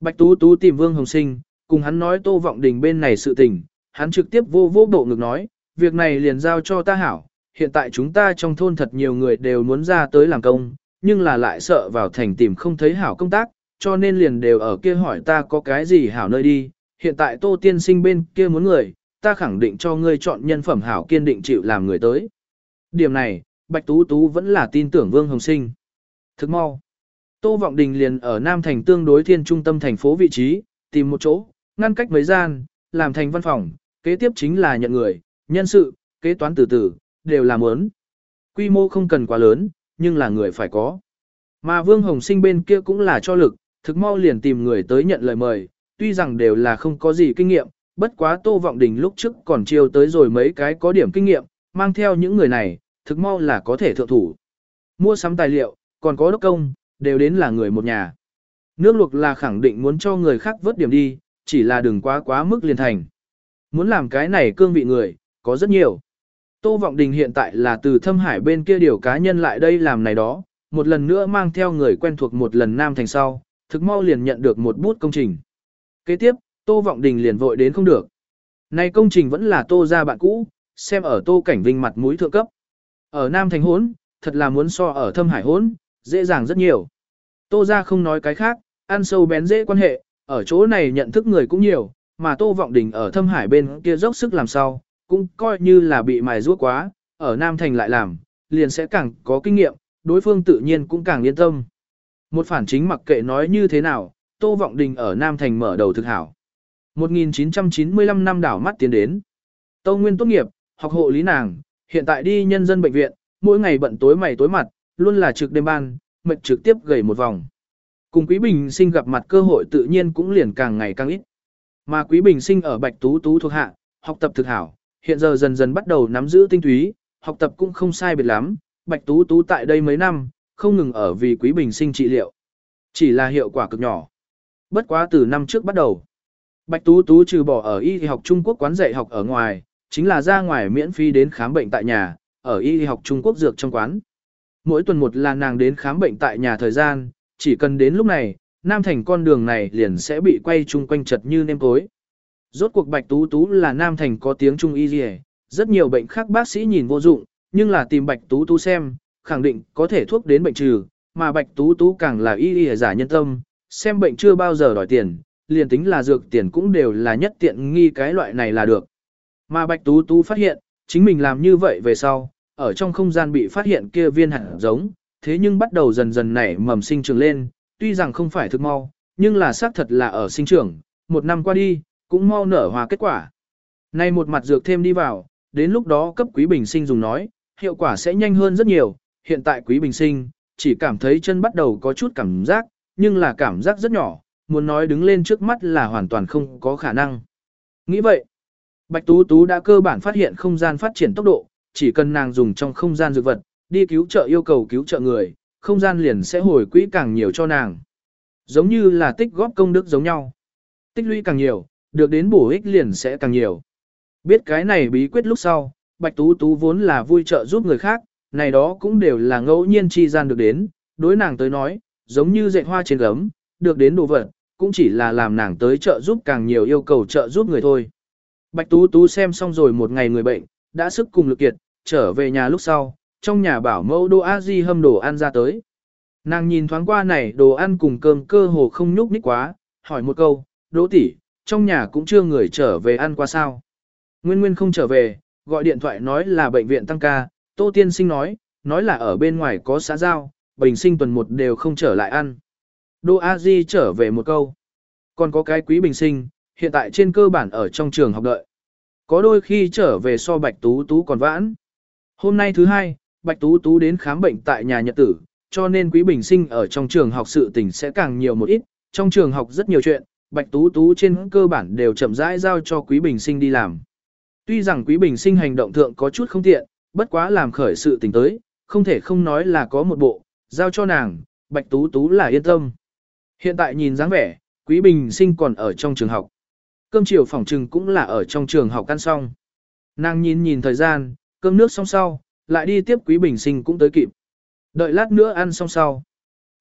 Bạch Tú Tú tìm Vương Hồng Sinh, cùng hắn nói Tô Vọng Đình bên này sự tình, hắn trực tiếp vô vô bộ ngực nói, việc này liền giao cho ta hảo, hiện tại chúng ta trong thôn thật nhiều người đều muốn ra tới làm công, nhưng là lại sợ vào thành tìm không thấy hảo công tác, cho nên liền đều ở kia hỏi ta có cái gì hảo nơi đi, hiện tại Tô Tiên Sinh bên kia muốn người, ta khẳng định cho ngươi chọn nhân phẩm hảo kiên định chịu làm người tới. Điểm này, Bạch Tú Tú vẫn là tin tưởng Vương Hồng Sinh. Thức mau. Tô Vọng Đình liền ở Nam Thành tương đối thiên trung tâm thành phố vị trí, tìm một chỗ, ngăn cách mấy gian, làm thành văn phòng, kế tiếp chính là nhận người, nhân sự, kế toán từ từ, đều là muốn Quy mô không cần quá lớn, nhưng là người phải có. Mà Vương Hồng Sinh bên kia cũng là cho lực, thực mau liền tìm người tới nhận lời mời, tuy rằng đều là không có gì kinh nghiệm, bất quá Tô Vọng Đình lúc trước còn chiêu tới rồi mấy cái có điểm kinh nghiệm, mang theo những người này, thực mau là có thể thượng thủ. Mua sắm tài liệu, còn có đốc công, đều đến là người một nhà. Nước luộc là khẳng định muốn cho người khác vớt điểm đi, chỉ là đừng quá quá mức liền thành. Muốn làm cái này cương vị người, có rất nhiều. Tô Vọng Đình hiện tại là từ thâm hải bên kia điều cá nhân lại đây làm này đó, một lần nữa mang theo người quen thuộc một lần Nam Thành sau, thực mau liền nhận được một bút công trình. Kế tiếp, Tô Vọng Đình liền vội đến không được. Này công trình vẫn là Tô gia bạn cũ, xem ở Tô Cảnh Vinh mặt mũi thượng cấp. Ở Nam Thành hốn, thật là muốn so ở thâm hải hốn, dễ dàng rất nhiều. Tô gia không nói cái khác, ăn sâu bén dễ quan hệ, ở chỗ này nhận thức người cũng nhiều, mà Tô Vọng Đình ở thâm hải bên kia dốc sức làm sao, cũng coi như là bị mài ruốc quá, ở Nam Thành lại làm, liền sẽ càng có kinh nghiệm, đối phương tự nhiên cũng càng yên tâm. Một phản chính mặc kệ nói như thế nào, Tô Vọng Đình ở Nam Thành mở đầu thực hảo. 1995 năm đảo mắt tiến đến. Tô Nguyên tốt nghiệp, học hộ lý nàng, hiện tại đi nhân dân bệnh viện, mỗi ngày bận tối mày tối mặt, luôn là trực đêm ban, mệt trực tiếp gầy một vòng. Cùng Quý Bình Sinh gặp mặt cơ hội tự nhiên cũng liền càng ngày càng ít. Mà Quý Bình Sinh ở Bạch Tú Tú thuộc hạ, học tập thực hảo, hiện giờ dần dần bắt đầu nắm giữ tinh túy, học tập cũng không sai biệt lắm, Bạch Tú Tú tại đây mấy năm, không ngừng ở vì Quý Bình Sinh trị liệu. Chỉ là hiệu quả cực nhỏ. Bất quá từ năm trước bắt đầu. Bạch Tú Tú trừ bỏ ở y học Trung Quốc quán dạy học ở ngoài, chính là ra ngoài miễn phí đến khám bệnh tại nhà, ở y học Trung Quốc dược trong quán. Mỗi tuần một là nàng đến khám bệnh tại nhà thời gian, chỉ cần đến lúc này, Nam Thành con đường này liền sẽ bị quay chung quanh chật như nêm tối. Rốt cuộc Bạch Tú Tú là Nam Thành có tiếng Trung y gì rất nhiều bệnh khác bác sĩ nhìn vô dụng, nhưng là tìm Bạch Tú Tú xem, khẳng định có thể thuốc đến bệnh trừ, mà Bạch Tú Tú càng là y y giả nhân tâm, xem bệnh chưa bao giờ đòi tiền, liền tính là dược tiền cũng đều là nhất tiện nghi cái loại này là được. Mà Bạch Tú Tú phát hiện, chính mình làm như vậy về sau, ở trong không gian bị phát hiện kia viên hạt giống, thế nhưng bắt đầu dần dần nảy mầm sinh trưởng lên, tuy rằng không phải thực mau, nhưng là xác thật là ở sinh trưởng, một năm qua đi, cũng mau nở hòa kết quả. Nay một mặt dược thêm đi vào, đến lúc đó cấp quý bình sinh dùng nói, hiệu quả sẽ nhanh hơn rất nhiều, hiện tại quý bình sinh, chỉ cảm thấy chân bắt đầu có chút cảm giác, nhưng là cảm giác rất nhỏ, muốn nói đứng lên trước mắt là hoàn toàn không có khả năng. Nghĩ vậy, Bạch Tú Tú đã cơ bản phát hiện không gian phát triển tốc độ, chỉ cần nàng dùng trong không gian dược vật, đi cứu trợ yêu cầu cứu trợ người, không gian liền sẽ hồi quỹ càng nhiều cho nàng. Giống như là tích góp công đức giống nhau. Tích lũy càng nhiều, được đến bổ ích liền sẽ càng nhiều. Biết cái này bí quyết lúc sau, Bạch Tú Tú vốn là vui trợ giúp người khác, này đó cũng đều là ngẫu nhiên chi gian được đến, đối nàng tới nói, giống như dạy hoa trên gấm, được đến đồ vật, cũng chỉ là làm nàng tới trợ giúp càng nhiều yêu cầu trợ giúp người thôi. Bạch Tú Tú xem xong rồi một ngày người bệnh, đã sức cùng lực kiệt, trở về nhà lúc sau, trong nhà bảo mẫu Đô a di hâm đồ ăn ra tới. Nàng nhìn thoáng qua này đồ ăn cùng cơm cơ hồ không nhúc nhích quá, hỏi một câu, đỗ tỷ, trong nhà cũng chưa người trở về ăn qua sao. Nguyên Nguyên không trở về, gọi điện thoại nói là bệnh viện tăng ca, Tô Tiên Sinh nói, nói là ở bên ngoài có xã giao, bình sinh tuần một đều không trở lại ăn. Đô A Di trở về một câu. Còn có cái quý bình sinh, hiện tại trên cơ bản ở trong trường học đợi. Có đôi khi trở về so Bạch Tú Tú còn vãn. Hôm nay thứ hai, Bạch Tú Tú đến khám bệnh tại nhà nhật tử, cho nên quý bình sinh ở trong trường học sự tình sẽ càng nhiều một ít. Trong trường học rất nhiều chuyện, Bạch Tú Tú trên cơ bản đều chậm rãi giao cho quý bình sinh đi làm. Tuy rằng quý bình sinh hành động thượng có chút không tiện, bất quá làm khởi sự tình tới, không thể không nói là có một bộ, giao cho nàng, Bạch Tú Tú là yên tâm. Hiện tại nhìn dáng vẻ, quý bình sinh còn ở trong trường học. Cơm chiều phòng trừng cũng là ở trong trường học ăn xong. Nàng nhìn nhìn thời gian, cơm nước xong sau, lại đi tiếp quý bình sinh cũng tới kịp. Đợi lát nữa ăn xong sau.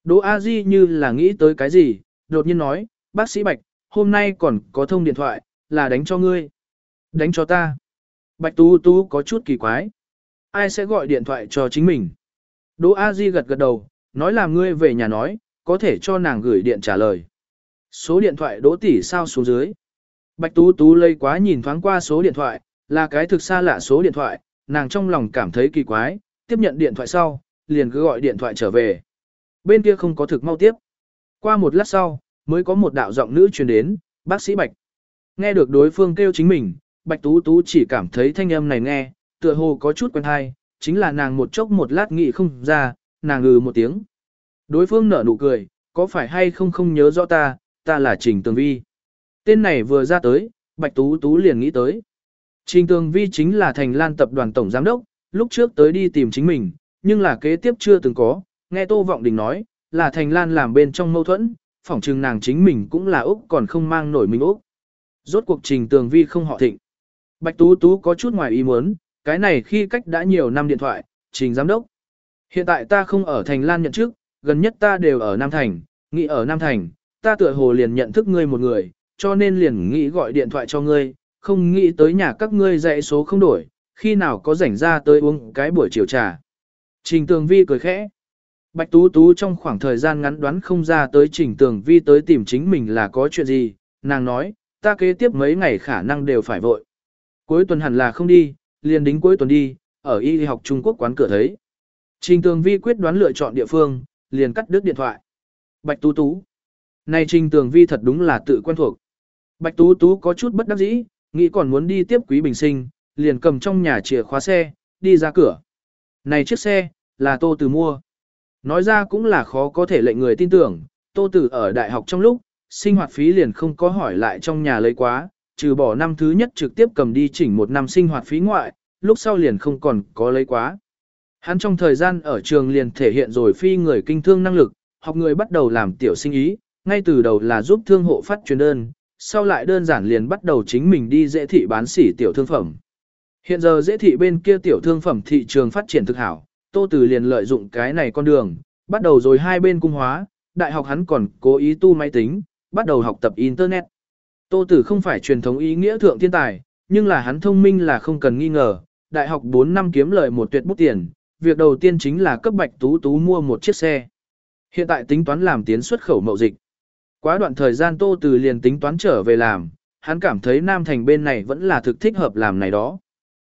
Đỗ A Di như là nghĩ tới cái gì, đột nhiên nói, bác sĩ Bạch, hôm nay còn có thông điện thoại, là đánh cho ngươi. Đánh cho ta. Bạch Tú Tú có chút kỳ quái. Ai sẽ gọi điện thoại cho chính mình? Đỗ A Di gật gật đầu, nói là ngươi về nhà nói, có thể cho nàng gửi điện trả lời. Số điện thoại Đỗ tỷ sao xuống dưới? Bạch Tú Tú lây quá nhìn thoáng qua số điện thoại, là cái thực xa lạ số điện thoại, nàng trong lòng cảm thấy kỳ quái, tiếp nhận điện thoại sau, liền cứ gọi điện thoại trở về. Bên kia không có thực mau tiếp. Qua một lát sau, mới có một đạo giọng nữ truyền đến, bác sĩ Bạch. Nghe được đối phương kêu chính mình, Bạch Tú Tú chỉ cảm thấy thanh âm này nghe, tựa hồ có chút quen hay, chính là nàng một chốc một lát nghĩ không ra, nàng ngừ một tiếng. Đối phương nở nụ cười, có phải hay không không nhớ rõ ta, ta là Trình Tường Vi. Tên này vừa ra tới, Bạch Tú Tú liền nghĩ tới. Trình Tường Vi chính là thành lan tập đoàn tổng giám đốc, lúc trước tới đi tìm chính mình, nhưng là kế tiếp chưa từng có, nghe Tô Vọng Đình nói, là thành lan làm bên trong mâu thuẫn, phỏng chừng nàng chính mình cũng là Úc còn không mang nổi mình Úc. Rốt cuộc Trình Tường Vi không họ thịnh. Bạch Tú Tú có chút ngoài ý muốn, cái này khi cách đã nhiều năm điện thoại, Trình Giám Đốc. Hiện tại ta không ở thành lan nhận trước, gần nhất ta đều ở Nam Thành, nghĩ ở Nam Thành, ta tựa hồ liền nhận thức ngươi một người, cho nên liền nghĩ gọi điện thoại cho ngươi, không nghĩ tới nhà các ngươi dạy số không đổi, khi nào có rảnh ra tới uống cái buổi chiều trà. Trình Tường Vi cười khẽ. Bạch Tú Tú trong khoảng thời gian ngắn đoán không ra tới Trình Tường Vi tới tìm chính mình là có chuyện gì, nàng nói, ta kế tiếp mấy ngày khả năng đều phải vội. Cuối tuần hẳn là không đi, liền đính cuối tuần đi, ở y học Trung Quốc quán cửa thấy. Trình Tường Vi quyết đoán lựa chọn địa phương, liền cắt đứt điện thoại. Bạch Tú Tú. Này Trình Tường Vi thật đúng là tự quen thuộc. Bạch Tú Tú có chút bất đắc dĩ, nghĩ còn muốn đi tiếp Quý Bình Sinh, liền cầm trong nhà chìa khóa xe, đi ra cửa. Này chiếc xe, là Tô Từ mua. Nói ra cũng là khó có thể lệnh người tin tưởng, Tô Tử ở đại học trong lúc, sinh hoạt phí liền không có hỏi lại trong nhà lấy quá, trừ bỏ năm thứ nhất trực tiếp cầm đi chỉnh một năm sinh hoạt phí ngoại, lúc sau liền không còn có lấy quá. Hắn trong thời gian ở trường liền thể hiện rồi phi người kinh thương năng lực, học người bắt đầu làm tiểu sinh ý, ngay từ đầu là giúp thương hộ phát truyền đơn, sau lại đơn giản liền bắt đầu chính mình đi dễ thị bán sỉ tiểu thương phẩm. Hiện giờ dễ thị bên kia tiểu thương phẩm thị trường phát triển thực hảo, Tô Tử liền lợi dụng cái này con đường, bắt đầu rồi hai bên cung hóa, đại học hắn còn cố ý tu máy tính, bắt đầu học tập Internet. Tô Tử không phải truyền thống ý nghĩa thượng thiên tài, nhưng là hắn thông minh là không cần nghi ngờ, đại học 4 năm kiếm lợi một tuyệt bút tiền, việc đầu tiên chính là cấp bạch tú tú mua một chiếc xe. Hiện tại tính toán làm tiến xuất khẩu mậu dịch. Quá đoạn thời gian Tô Từ liền tính toán trở về làm, hắn cảm thấy Nam Thành bên này vẫn là thực thích hợp làm này đó.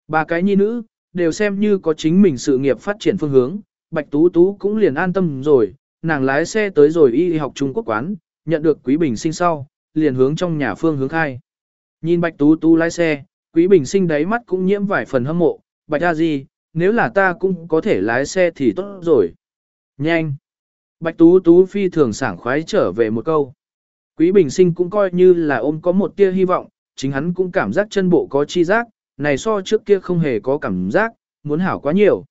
Ba cái nhi nữ, đều xem như có chính mình sự nghiệp phát triển phương hướng, Bạch Tú Tú cũng liền an tâm rồi, nàng lái xe tới rồi y học Trung Quốc quán, nhận được Quý Bình Sinh sau, liền hướng trong nhà phương hướng khai. Nhìn Bạch Tú Tú lái xe, Quý Bình Sinh đáy mắt cũng nhiễm vài phần hâm mộ, Bạch A Di, nếu là ta cũng có thể lái xe thì tốt rồi. Nhanh! Bạch Tú Tú phi thường sảng khoái trở về một câu. Quý Bình Sinh cũng coi như là ôm có một tia hy vọng, chính hắn cũng cảm giác chân bộ có chi giác, này so trước kia không hề có cảm giác, muốn hảo quá nhiều.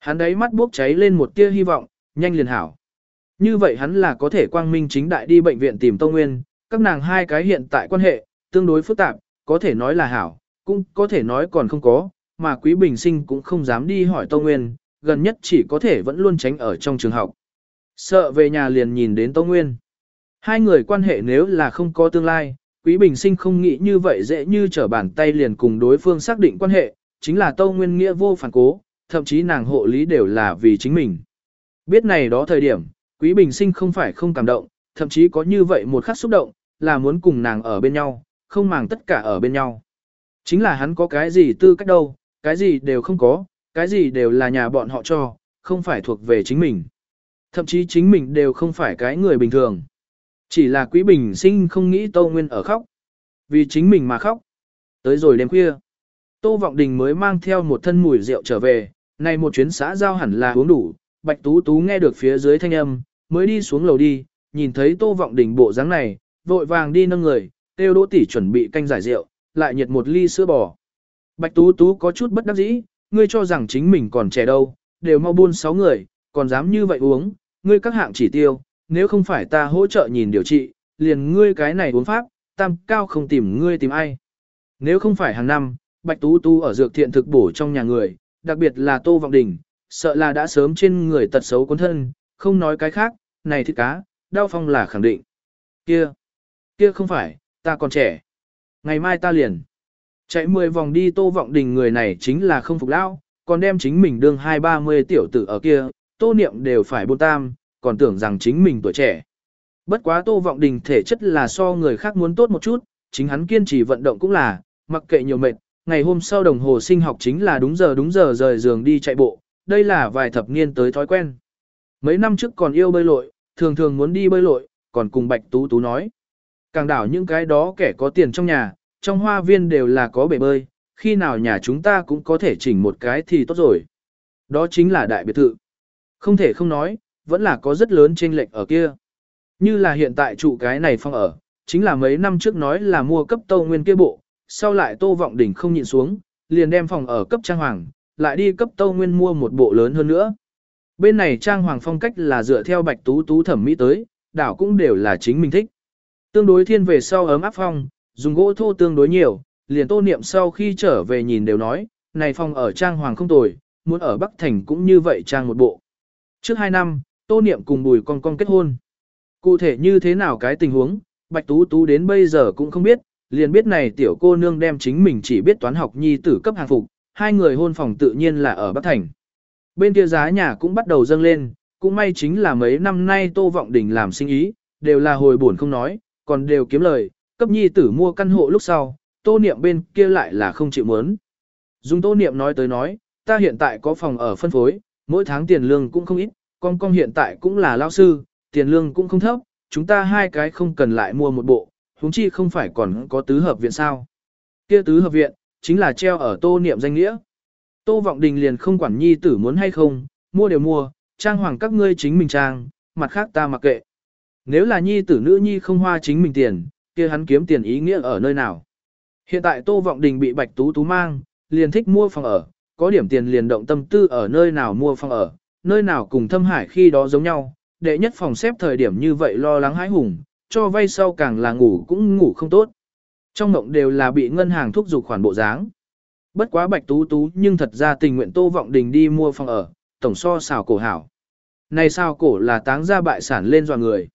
Hắn đấy mắt bốc cháy lên một tia hy vọng, nhanh liền hảo. Như vậy hắn là có thể quang minh chính đại đi bệnh viện tìm Tông Nguyên, các nàng hai cái hiện tại quan hệ, tương đối phức tạp, có thể nói là hảo, cũng có thể nói còn không có, mà Quý Bình Sinh cũng không dám đi hỏi Tông Nguyên, gần nhất chỉ có thể vẫn luôn tránh ở trong trường học. Sợ về nhà liền nhìn đến Tông Nguyên. Hai người quan hệ nếu là không có tương lai, Quý Bình Sinh không nghĩ như vậy dễ như trở bàn tay liền cùng đối phương xác định quan hệ, chính là Tâu Nguyên Nghĩa vô phản cố, thậm chí nàng hộ lý đều là vì chính mình. Biết này đó thời điểm, Quý Bình Sinh không phải không cảm động, thậm chí có như vậy một khắc xúc động, là muốn cùng nàng ở bên nhau, không màng tất cả ở bên nhau. Chính là hắn có cái gì tư cách đâu, cái gì đều không có, cái gì đều là nhà bọn họ cho, không phải thuộc về chính mình. Thậm chí chính mình đều không phải cái người bình thường. Chỉ là Quý Bình Sinh không nghĩ Tô Nguyên ở khóc. Vì chính mình mà khóc. Tới rồi đêm khuya. Tô Vọng Đình mới mang theo một thân mùi rượu trở về, này một chuyến xã giao hẳn là uống đủ, Bạch Tú Tú nghe được phía dưới thanh âm, mới đi xuống lầu đi, nhìn thấy Tô Vọng Đình bộ dáng này, vội vàng đi nâng người, tiêu đỗ tỷ chuẩn bị canh giải rượu, lại nhiệt một ly sữa bò. Bạch Tú Tú có chút bất đắc dĩ, ngươi cho rằng chính mình còn trẻ đâu, đều mau buôn sáu người, còn dám như vậy uống, ngươi các hạng chỉ tiêu, nếu không phải ta hỗ trợ nhìn điều trị, liền ngươi cái này uống pháp, tam cao không tìm ngươi tìm ai. Nếu không phải hàng năm, Bạch Tú Tú ở dược thiện thực bổ trong nhà người, đặc biệt là Tô Vọng Đình, sợ là đã sớm trên người tật xấu cuốn thân, không nói cái khác, này thịt cá, đau phong là khẳng định. Kia, kia không phải, ta còn trẻ. Ngày mai ta liền. Chạy 10 vòng đi Tô Vọng Đình người này chính là không phục lão, còn đem chính mình đương hai ba mươi tiểu tử ở kia, Tô Niệm đều phải buôn tam, còn tưởng rằng chính mình tuổi trẻ. Bất quá Tô Vọng Đình thể chất là so người khác muốn tốt một chút, chính hắn kiên trì vận động cũng là, mặc kệ nhiều mệt, ngày hôm sau đồng hồ sinh học chính là đúng giờ đúng giờ rời giường đi chạy bộ, đây là vài thập niên tới thói quen. Mấy năm trước còn yêu bơi lội, thường thường muốn đi bơi lội, còn cùng Bạch Tú Tú nói. Càng đảo những cái đó kẻ có tiền trong nhà, trong hoa viên đều là có bể bơi, khi nào nhà chúng ta cũng có thể chỉnh một cái thì tốt rồi. Đó chính là đại biệt thự. Không thể không nói, vẫn là có rất lớn chênh lệch ở kia. Như là hiện tại trụ cái này phong ở, chính là mấy năm trước nói là mua cấp tâu nguyên kia bộ, sau lại tô vọng đỉnh không nhịn xuống, liền đem phòng ở cấp trang hoàng, lại đi cấp tâu nguyên mua một bộ lớn hơn nữa. Bên này trang hoàng phong cách là dựa theo bạch tú tú thẩm mỹ tới, đảo cũng đều là chính mình thích. Tương đối thiên về sau ấm áp phong, dùng gỗ thô tương đối nhiều, liền tô niệm sau khi trở về nhìn đều nói, này phòng ở trang hoàng không tồi, muốn ở Bắc Thành cũng như vậy trang một bộ. Trước hai năm, tô niệm cùng bùi con con kết hôn. Cụ thể như thế nào cái tình huống, Bạch Tú Tú đến bây giờ cũng không biết, liền biết này tiểu cô nương đem chính mình chỉ biết toán học nhi tử cấp hàng phục, hai người hôn phòng tự nhiên là ở Bắc Thành. Bên kia giá nhà cũng bắt đầu dâng lên, cũng may chính là mấy năm nay Tô Vọng Đình làm sinh ý, đều là hồi buồn không nói, còn đều kiếm lời, cấp nhi tử mua căn hộ lúc sau, Tô Niệm bên kia lại là không chịu muốn. Dùng Tô Niệm nói tới nói, ta hiện tại có phòng ở phân phối, mỗi tháng tiền lương cũng không ít, con con hiện tại cũng là lao sư, tiền lương cũng không thấp, chúng ta hai cái không cần lại mua một bộ, huống chi không phải còn có tứ hợp viện sao. Kia tứ hợp viện, chính là treo ở tô niệm danh nghĩa. Tô Vọng Đình liền không quản nhi tử muốn hay không, mua đều mua, trang hoàng các ngươi chính mình trang, mặt khác ta mặc kệ. Nếu là nhi tử nữ nhi không hoa chính mình tiền, kia hắn kiếm tiền ý nghĩa ở nơi nào. Hiện tại Tô Vọng Đình bị Bạch Tú Tú mang, liền thích mua phòng ở, có điểm tiền liền động tâm tư ở nơi nào mua phòng ở, nơi nào cùng thâm hải khi đó giống nhau, đệ nhất phòng xếp thời điểm như vậy lo lắng hãi hùng, cho vay sau càng là ngủ cũng ngủ không tốt. Trong mộng đều là bị ngân hàng thúc giục khoản bộ dáng. Bất quá bạch tú tú nhưng thật ra tình nguyện tô vọng đình đi mua phòng ở, tổng so xào cổ hảo. Này sao cổ là táng ra bại sản lên dọa người.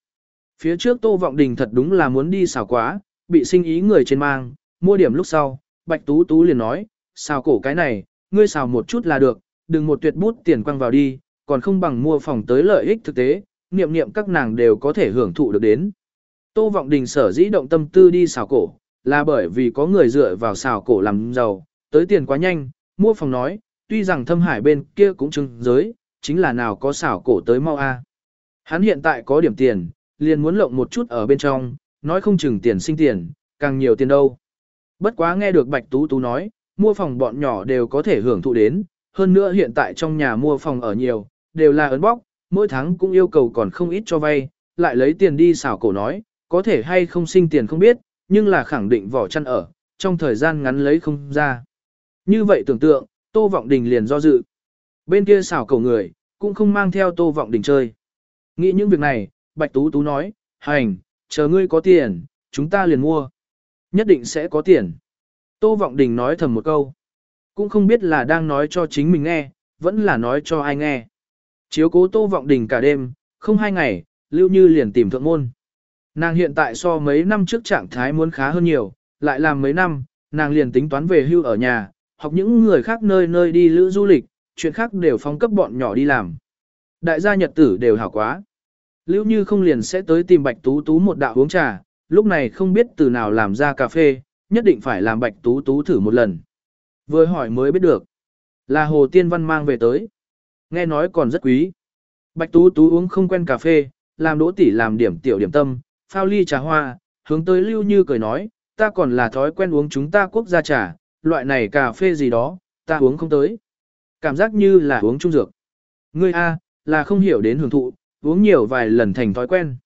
Phía trước tô vọng đình thật đúng là muốn đi xào quá, bị sinh ý người trên mang, mua điểm lúc sau, bạch tú tú liền nói, xào cổ cái này, ngươi xào một chút là được, đừng một tuyệt bút tiền quăng vào đi, còn không bằng mua phòng tới lợi ích thực tế, niệm niệm các nàng đều có thể hưởng thụ được đến. Tô Vọng Đình sở dĩ động tâm tư đi xào cổ, là bởi vì có người dựa vào xào cổ làm giàu, tới tiền quá nhanh, mua phòng nói, tuy rằng thâm hải bên kia cũng chứng giới, chính là nào có xào cổ tới mau a. À. Hắn hiện tại có điểm tiền, liền muốn lộng một chút ở bên trong, nói không chừng tiền sinh tiền, càng nhiều tiền đâu. Bất quá nghe được Bạch Tú Tú nói, mua phòng bọn nhỏ đều có thể hưởng thụ đến, hơn nữa hiện tại trong nhà mua phòng ở nhiều, đều là ấn bóc, mỗi tháng cũng yêu cầu còn không ít cho vay, lại lấy tiền đi xảo cổ nói, có thể hay không sinh tiền không biết, nhưng là khẳng định vỏ chăn ở, trong thời gian ngắn lấy không ra. Như vậy tưởng tượng, Tô Vọng Đình liền do dự. Bên kia xảo cổ người, cũng không mang theo Tô Vọng Đình chơi. Nghĩ những việc này, Bạch Tú Tú nói, hành, chờ ngươi có tiền, chúng ta liền mua. Nhất định sẽ có tiền. Tô Vọng Đình nói thầm một câu. Cũng không biết là đang nói cho chính mình nghe, vẫn là nói cho ai nghe. Chiếu cố Tô Vọng Đình cả đêm, không hai ngày, Lưu Như liền tìm thượng môn. Nàng hiện tại so mấy năm trước trạng thái muốn khá hơn nhiều, lại làm mấy năm, nàng liền tính toán về hưu ở nhà, học những người khác nơi nơi đi lữ du lịch, chuyện khác đều phóng cấp bọn nhỏ đi làm. Đại gia nhật tử đều hảo quá. Lưu Như không liền sẽ tới tìm Bạch Tú Tú một đạo uống trà, lúc này không biết từ nào làm ra cà phê, nhất định phải làm Bạch Tú Tú thử một lần. Vừa hỏi mới biết được. Là Hồ Tiên Văn mang về tới. Nghe nói còn rất quý. Bạch Tú Tú uống không quen cà phê, làm đỗ tỷ làm điểm tiểu điểm tâm, phao ly trà hoa, hướng tới Lưu Như cười nói, ta còn là thói quen uống chúng ta quốc gia trà, loại này cà phê gì đó, ta uống không tới. Cảm giác như là uống trung dược. Ngươi A, là không hiểu đến hưởng thụ, uống nhiều vài lần thành thói quen.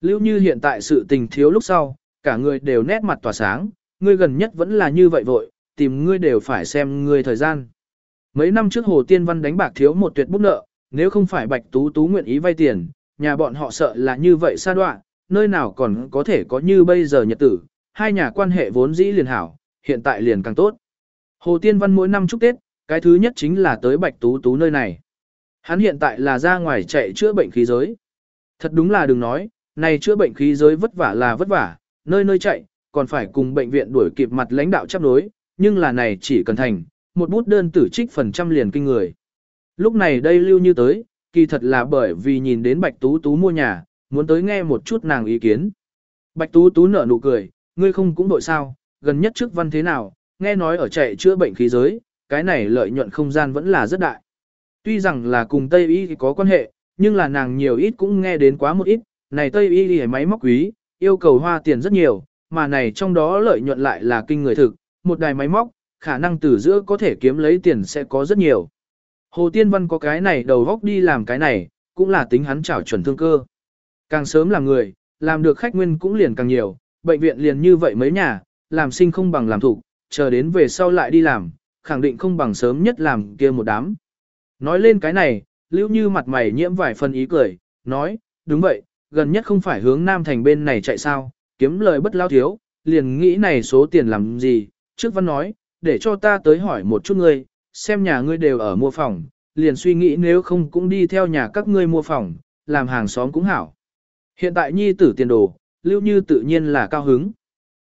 Lưu Như hiện tại sự tình thiếu lúc sau, cả người đều nét mặt tỏa sáng, ngươi gần nhất vẫn là như vậy vội, tìm ngươi đều phải xem ngươi thời gian. Mấy năm trước Hồ Tiên Văn đánh bạc thiếu một tuyệt bút nợ, nếu không phải Bạch Tú Tú nguyện ý vay tiền, nhà bọn họ sợ là như vậy xa đoạn, nơi nào còn có thể có như bây giờ nhật tử, hai nhà quan hệ vốn dĩ liền hảo, hiện tại liền càng tốt. Hồ Tiên Văn mỗi năm chúc Tết, cái thứ nhất chính là tới Bạch Tú Tú nơi này. Hắn hiện tại là ra ngoài chạy chữa bệnh khí giới. Thật đúng là đừng nói, này chữa bệnh khí giới vất vả là vất vả, nơi nơi chạy, còn phải cùng bệnh viện đuổi kịp mặt lãnh đạo chấp đối, nhưng là này chỉ cần thành, một bút đơn tử trích phần trăm liền kinh người. Lúc này đây lưu như tới, kỳ thật là bởi vì nhìn đến Bạch Tú Tú mua nhà, muốn tới nghe một chút nàng ý kiến. Bạch Tú Tú nở nụ cười, ngươi không cũng đội sao, gần nhất trước văn thế nào, nghe nói ở chạy chữa bệnh khí giới, cái này lợi nhuận không gian vẫn là rất đại. Tuy rằng là cùng Tây Y có quan hệ, nhưng là nàng nhiều ít cũng nghe đến quá một ít, này Tây Y thì máy móc quý, yêu cầu hoa tiền rất nhiều, mà này trong đó lợi nhuận lại là kinh người thực, một đài máy móc, khả năng từ giữa có thể kiếm lấy tiền sẽ có rất nhiều. Hồ Tiên Văn có cái này đầu góc đi làm cái này, cũng là tính hắn trảo chuẩn thương cơ. Càng sớm làm người, làm được khách nguyên cũng liền càng nhiều, bệnh viện liền như vậy mấy nhà, làm sinh không bằng làm thủ, chờ đến về sau lại đi làm, khẳng định không bằng sớm nhất làm kia một đám. Nói lên cái này, Lưu Như mặt mày nhiễm vài phần ý cười, nói, đúng vậy, gần nhất không phải hướng Nam Thành bên này chạy sao, kiếm lời bất lao thiếu, liền nghĩ này số tiền làm gì, trước văn nói, để cho ta tới hỏi một chút ngươi, xem nhà ngươi đều ở mua phòng, liền suy nghĩ nếu không cũng đi theo nhà các ngươi mua phòng, làm hàng xóm cũng hảo. Hiện tại nhi tử tiền đồ, Lưu Như tự nhiên là cao hứng.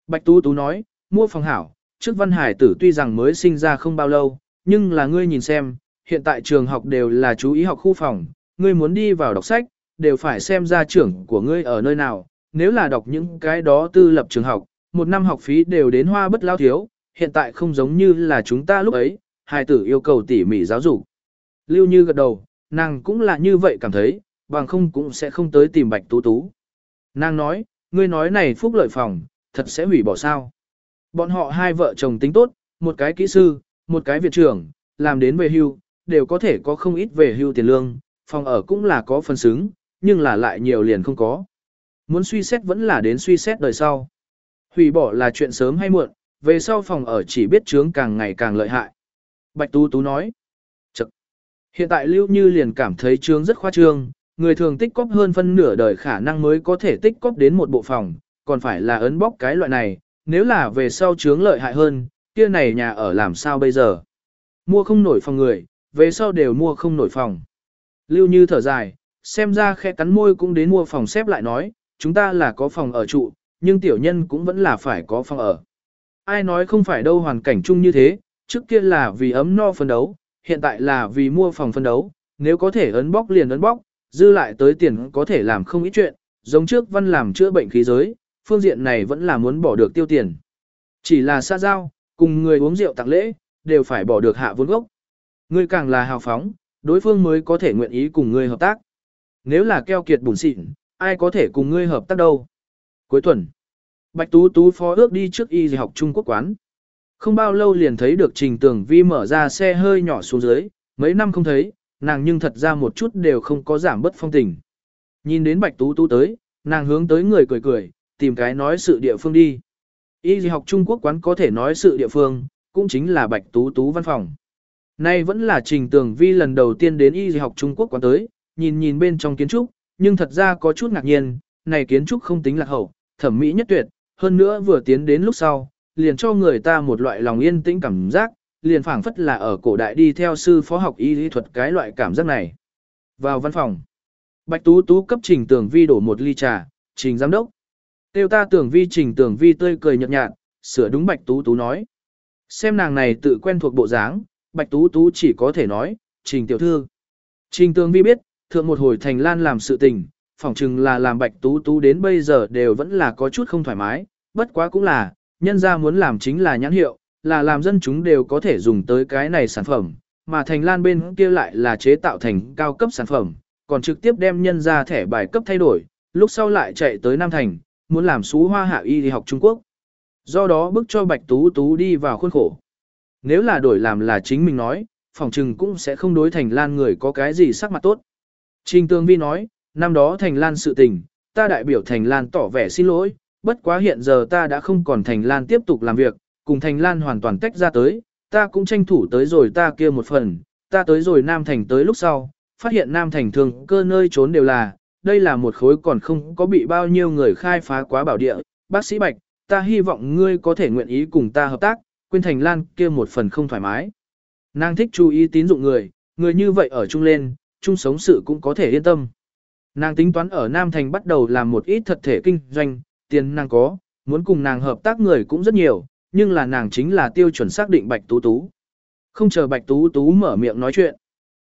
Bạch Tú Tú nói, mua phòng hảo, trước văn hải tử tuy rằng mới sinh ra không bao lâu, nhưng là ngươi nhìn xem, hiện tại trường học đều là chú ý học khu phòng, ngươi muốn đi vào đọc sách, đều phải xem gia trưởng của ngươi ở nơi nào, nếu là đọc những cái đó tư lập trường học, một năm học phí đều đến hoa bất lao thiếu, hiện tại không giống như là chúng ta lúc ấy, hài tử yêu cầu tỉ mỉ giáo dục. Lưu Như gật đầu, nàng cũng là như vậy cảm thấy, bằng không cũng sẽ không tới tìm Bạch Tú Tú. Nàng nói, ngươi nói này phúc lợi phòng, thật sẽ hủy bỏ sao. Bọn họ hai vợ chồng tính tốt, một cái kỹ sư, một cái viện trưởng, làm đến về hưu, đều có thể có không ít về hưu tiền lương, phòng ở cũng là có phần xứng, nhưng là lại nhiều liền không có. Muốn suy xét vẫn là đến suy xét đời sau. Hủy bỏ là chuyện sớm hay muộn, về sau phòng ở chỉ biết trướng càng ngày càng lợi hại. Bạch Tú Tú nói. Chật. Hiện tại Lưu Như liền cảm thấy trướng rất khoa trương, người thường tích cóp hơn phân nửa đời khả năng mới có thể tích cóp đến một bộ phòng, còn phải là ấn bóc cái loại này, nếu là về sau trướng lợi hại hơn, kia này nhà ở làm sao bây giờ? Mua không nổi phòng người, về sau đều mua không nổi phòng. Lưu Như thở dài, xem ra khẽ cắn môi cũng đến mua phòng xếp lại nói, chúng ta là có phòng ở trụ, nhưng tiểu nhân cũng vẫn là phải có phòng ở. Ai nói không phải đâu hoàn cảnh chung như thế, trước kia là vì ấm no phân đấu, hiện tại là vì mua phòng phân đấu, nếu có thể ấn bóc liền ấn bóc, dư lại tới tiền có thể làm không ít chuyện, giống trước văn làm chữa bệnh khí giới, phương diện này vẫn là muốn bỏ được tiêu tiền. Chỉ là xa giao, cùng người uống rượu tặng lễ, đều phải bỏ được hạ vốn gốc. Ngươi càng là hào phóng, đối phương mới có thể nguyện ý cùng ngươi hợp tác. Nếu là keo kiệt bùn xịn, ai có thể cùng ngươi hợp tác đâu. Cuối tuần, Bạch Tú Tú phó ước đi trước y học Trung Quốc quán. Không bao lâu liền thấy được Trình Tường Vi mở ra xe hơi nhỏ xuống dưới, mấy năm không thấy, nàng nhưng thật ra một chút đều không có giảm bất phong tình. Nhìn đến Bạch Tú Tú tới, nàng hướng tới người cười cười, tìm cái nói sự địa phương đi. Y học Trung Quốc quán có thể nói sự địa phương, cũng chính là Bạch Tú Tú văn phòng. Nay vẫn là Trình Tường Vi lần đầu tiên đến Y học Trung Quốc quán tới, nhìn nhìn bên trong kiến trúc, nhưng thật ra có chút ngạc nhiên, này kiến trúc không tính là hậu, thẩm mỹ nhất tuyệt, hơn nữa vừa tiến đến lúc sau, liền cho người ta một loại lòng yên tĩnh cảm giác, liền phảng phất là ở cổ đại đi theo sư phó học y lý thuật cái loại cảm giác này. Vào văn phòng, Bạch Tú Tú cấp Trình Tường Vi đổ một ly trà, Trình giám đốc. Tiêu ta tưởng Vi Trình Tường Vi tươi cười nhợt nhạt, sửa đúng Bạch Tú Tú nói. Xem nàng này tự quen thuộc bộ dáng, Bạch Tú Tú chỉ có thể nói, Trình tiểu thư. Trình Tường Vi biết, thượng một hồi Thành Lan làm sự tình, phỏng chừng là làm Bạch Tú Tú đến bây giờ đều vẫn là có chút không thoải mái, bất quá cũng là, nhân ra muốn làm chính là nhãn hiệu, là làm dân chúng đều có thể dùng tới cái này sản phẩm, mà Thành Lan bên kia lại là chế tạo thành cao cấp sản phẩm, còn trực tiếp đem nhân ra thẻ bài cấp thay đổi, lúc sau lại chạy tới Nam Thành, muốn làm xú hoa hạ y đi học Trung Quốc. Do đó bức cho Bạch Tú Tú đi vào khuôn khổ. Nếu là đổi làm là chính mình nói, phỏng chừng cũng sẽ không đối Thành Lan người có cái gì sắc mặt tốt. Trình Tương Vi nói, năm đó Thành Lan sự tình, ta đại biểu Thành Lan tỏ vẻ xin lỗi, bất quá hiện giờ ta đã không còn Thành Lan tiếp tục làm việc, cùng Thành Lan hoàn toàn tách ra tới, ta cũng tranh thủ tới rồi ta kia một phần, ta tới rồi Nam Thành tới lúc sau, phát hiện Nam Thành thường cơ nơi trốn đều là, đây là một khối còn không có bị bao nhiêu người khai phá quá bảo địa, bác sĩ Bạch, ta hy vọng ngươi có thể nguyện ý cùng ta hợp tác, quên Thành Lan kia một phần không thoải mái. Nàng thích chú ý tín dụng người, người như vậy ở chung lên, chung sống sự cũng có thể yên tâm. Nàng tính toán ở Nam Thành bắt đầu làm một ít thật thể kinh doanh, tiền nàng có, muốn cùng nàng hợp tác người cũng rất nhiều, nhưng là nàng chính là tiêu chuẩn xác định Bạch Tú Tú. Không chờ Bạch Tú Tú mở miệng nói chuyện.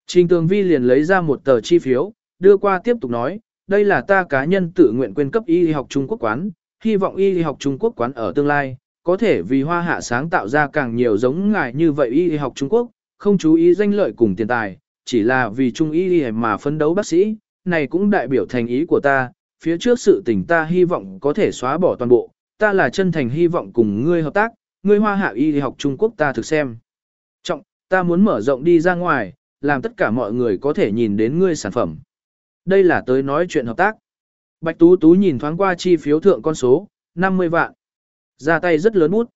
Trình Tường Vi liền lấy ra một tờ chi phiếu, đưa qua tiếp tục nói, đây là ta cá nhân tự nguyện quyên cấp y học Trung Quốc quán, hy vọng y học Trung Quốc quán ở tương lai, có thể vì hoa hạ sáng tạo ra càng nhiều giống ngài như vậy y học Trung Quốc, không chú ý danh lợi cùng tiền tài, chỉ là vì trung y mà phấn đấu bác sĩ, này cũng đại biểu thành ý của ta, phía trước sự tình ta hy vọng có thể xóa bỏ toàn bộ, ta là chân thành hy vọng cùng ngươi hợp tác, ngươi hoa hạ y học Trung Quốc ta thực xem. Trọng, ta muốn mở rộng đi ra ngoài, làm tất cả mọi người có thể nhìn đến ngươi sản phẩm. Đây là tới nói chuyện hợp tác. Bạch Tú Tú nhìn thoáng qua chi phiếu thượng con số, 50 vạn. Ra tay rất lớn bút.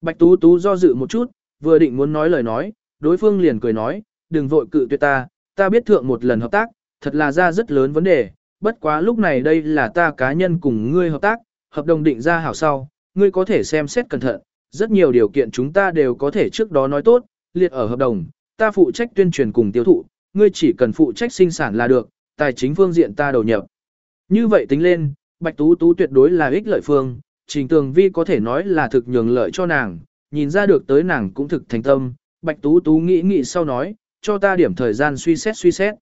Bạch Tú Tú do dự một chút, vừa định muốn nói lời nói, đối phương liền cười nói, đừng vội cự tuyệt ta, ta biết thượng một lần hợp tác, thật là ra rất lớn vấn đề, bất quá lúc này đây là ta cá nhân cùng ngươi hợp tác, hợp đồng định ra hảo sau, ngươi có thể xem xét cẩn thận, rất nhiều điều kiện chúng ta đều có thể trước đó nói tốt, liệt ở hợp đồng, ta phụ trách tuyên truyền cùng tiêu thụ, ngươi chỉ cần phụ trách sinh sản là được, tài chính phương diện ta đầu nhập. Như vậy tính lên, Bạch Tú Tú tuyệt đối là ích lợi phương, Trình Tường Vi có thể nói là thực nhường lợi cho nàng, nhìn ra được tới nàng cũng thực thành tâm, Bạch Tú Tú nghĩ nghĩ sau nói, cho ta điểm thời gian suy xét suy xét.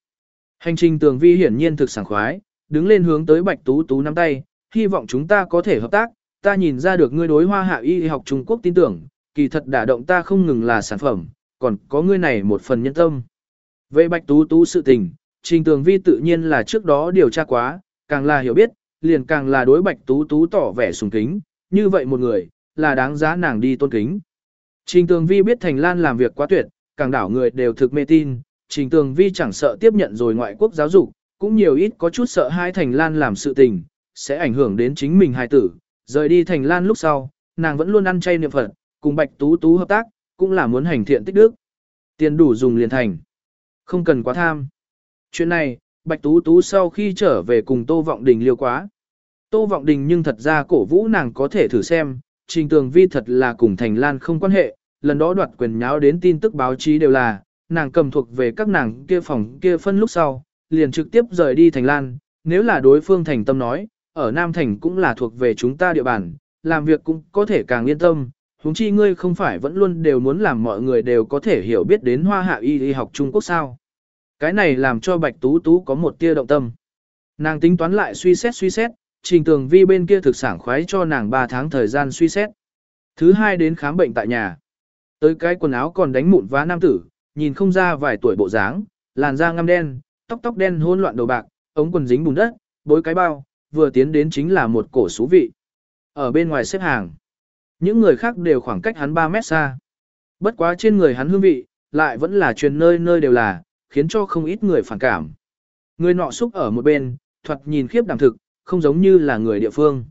Hành trình Tường Vi hiển nhiên thực sảng khoái, đứng lên hướng tới Bạch Tú Tú nắm tay, hy vọng chúng ta có thể hợp tác, ta nhìn ra được ngươi đối hoa hạ y học Trung Quốc tin tưởng, kỳ thật đả động ta không ngừng là sản phẩm, còn có ngươi này một phần nhân tâm. Về Bạch Tú Tú sự tình, Trình Tường Vi tự nhiên là trước đó điều tra quá, càng là hiểu biết, liền càng là đối Bạch Tú Tú tỏ vẻ sùng kính, như vậy một người, là đáng giá nàng đi tôn kính. Trình Tường Vi biết Thành Lan làm việc quá tuyệt, càng đảo người đều thực mê tin, Trình Tường Vi chẳng sợ tiếp nhận rồi ngoại quốc giáo dục, cũng nhiều ít có chút sợ hai Thành Lan làm sự tình, sẽ ảnh hưởng đến chính mình hài tử. Rời đi Thành Lan lúc sau, nàng vẫn luôn ăn chay niệm Phật, cùng Bạch Tú Tú hợp tác, cũng là muốn hành thiện tích đức. Tiền đủ dùng liền thành. Không cần quá tham. Chuyện này, Bạch Tú Tú sau khi trở về cùng Tô Vọng Đình liêu quá. Tô Vọng Đình nhưng thật ra cổ vũ nàng có thể thử xem, Trình Tường Vi thật là cùng Thành Lan không quan hệ, lần đó đoạt quyền nháo đến tin tức báo chí đều là, nàng cầm thuộc về các nàng kia phòng kia phân lúc sau, liền trực tiếp rời đi Thành Lan, nếu là đối phương thành tâm nói, ở Nam Thành cũng là thuộc về chúng ta địa bàn, làm việc cũng có thể càng yên tâm, huống chi ngươi không phải vẫn luôn đều muốn làm mọi người đều có thể hiểu biết đến hoa hạ y y học Trung Quốc sao. Cái này làm cho Bạch Tú Tú có một tia động tâm. Nàng tính toán lại suy xét suy xét, trình tường vi bên kia thực sản khoái cho nàng 3 tháng thời gian suy xét. Thứ hai đến khám bệnh tại nhà. Tới cái quần áo còn đánh mụn vá nam tử, nhìn không ra vài tuổi bộ dáng, làn da ngăm đen, tóc tóc đen hỗn loạn đầu bạc, ống quần dính bùn đất, bối cái bao, vừa tiến đến chính là một cổ xú vị. Ở bên ngoài xếp hàng, những người khác đều khoảng cách hắn 3 mét xa. Bất quá trên người hắn hương vị, lại vẫn là truyền nơi nơi đều là, khiến cho không ít người phản cảm. Người nọ xúc ở một bên, thoạt nhìn khiếp đảm thực, không giống như là người địa phương.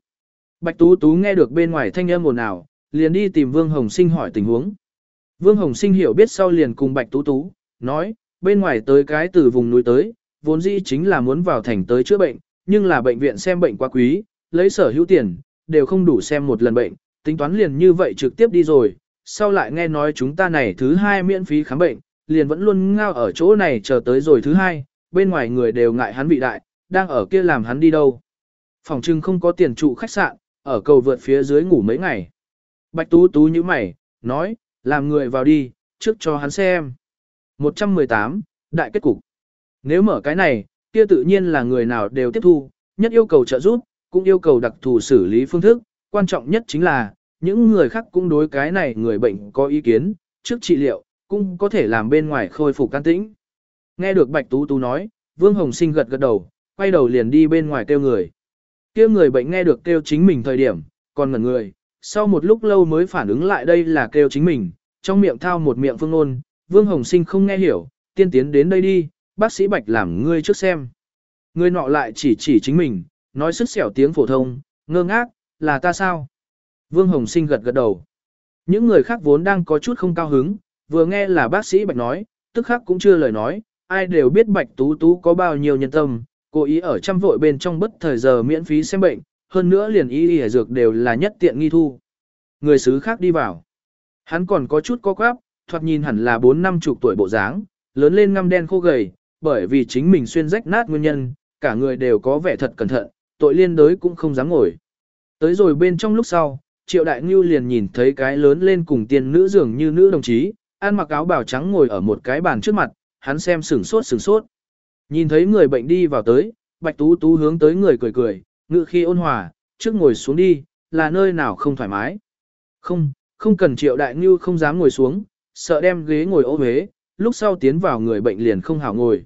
Bạch Tú Tú nghe được bên ngoài thanh âm ồn ào, liền đi tìm Vương Hồng Sinh hỏi tình huống. Vương Hồng Sinh hiểu biết sau liền cùng Bạch Tú Tú, nói, bên ngoài tới cái từ vùng núi tới, vốn dĩ chính là muốn vào thành tới chữa bệnh, nhưng là bệnh viện xem bệnh quá quý, lấy sở hữu tiền, đều không đủ xem một lần bệnh, tính toán liền như vậy trực tiếp đi rồi, sau lại nghe nói chúng ta này thứ hai miễn phí khám bệnh, liền vẫn luôn ngao ở chỗ này chờ tới rồi thứ hai, bên ngoài người đều ngại hắn bị đại, đang ở kia làm hắn đi đâu. Phòng trưng không có tiền trụ khách sạn, ở cầu vượt phía dưới ngủ mấy ngày. Bạch Tú Tú như mày, nói, làm người vào đi, trước cho hắn xem. 118, Đại kết cục. Nếu mở cái này, kia tự nhiên là người nào đều tiếp thu, nhất yêu cầu trợ giúp, cũng yêu cầu đặc thù xử lý phương thức, quan trọng nhất chính là, những người khác cũng đối cái này người bệnh có ý kiến, trước trị liệu, cũng có thể làm bên ngoài khôi phục can tĩnh. Nghe được Bạch Tú Tú nói, Vương Hồng Sinh gật gật đầu, quay đầu liền đi bên ngoài kêu người. Kêu người bệnh nghe được kêu chính mình thời điểm, còn ngẩn người, sau một lúc lâu mới phản ứng lại đây là kêu chính mình, trong miệng thao một miệng phương ngôn, Vương Hồng Sinh không nghe hiểu, tiên tiến đến đây đi, bác sĩ Bạch làm ngươi trước xem. ngươi nọ lại chỉ chỉ chính mình, nói sức xẻo tiếng phổ thông, ngơ ngác, là ta sao? Vương Hồng Sinh gật gật đầu. Những người khác vốn đang có chút không cao hứng, vừa nghe là bác sĩ Bạch nói, tức khắc cũng chưa lời nói, ai đều biết Bạch Tú Tú có bao nhiêu nhân tâm, cố ý ở trăm vội bên trong bất thời giờ miễn phí xem bệnh, hơn nữa liền y y dược đều là nhất tiện nghi thu. Người xứ khác đi vào. Hắn còn có chút co quắp, thoạt nhìn hẳn là bốn năm chục tuổi bộ dáng, lớn lên ngăm đen khô gầy, bởi vì chính mình xuyên rách nát nguyên nhân, cả người đều có vẻ thật cẩn thận, tội liên đới cũng không dám ngồi. Tới rồi bên trong lúc sau, Triệu Đại Ngưu liền nhìn thấy cái lớn lên cùng tiên nữ dường như nữ đồng chí, ăn mặc áo bào trắng ngồi ở một cái bàn trước mặt, hắn xem sửng sốt sửng sốt. Nhìn thấy người bệnh đi vào tới, Bạch Tú Tú hướng tới người cười cười, ngự khi ôn hòa, trước ngồi xuống đi, là nơi nào không thoải mái. Không, không cần triệu đại ngưu không dám ngồi xuống, sợ đem ghế ngồi ô huế, lúc sau tiến vào người bệnh liền không hảo ngồi.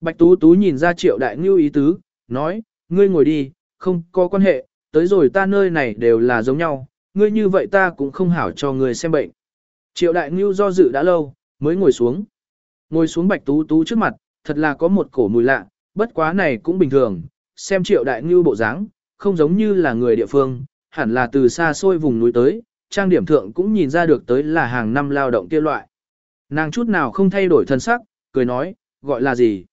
Bạch Tú Tú nhìn ra triệu đại ngưu ý tứ, nói, ngươi ngồi đi, không có quan hệ, tới rồi ta nơi này đều là giống nhau, ngươi như vậy ta cũng không hảo cho ngươi xem bệnh. Triệu đại ngưu do dự đã lâu, mới ngồi xuống. Ngồi xuống Bạch Tú Tú trước mặt, thật là có một cổ mùi lạ, bất quá này cũng bình thường, xem triệu đại ngưu bộ dáng, không giống như là người địa phương, hẳn là từ xa xôi vùng núi tới, trang điểm thượng cũng nhìn ra được tới là hàng năm lao động kia loại. Nàng chút nào không thay đổi thân sắc, cười nói, gọi là gì?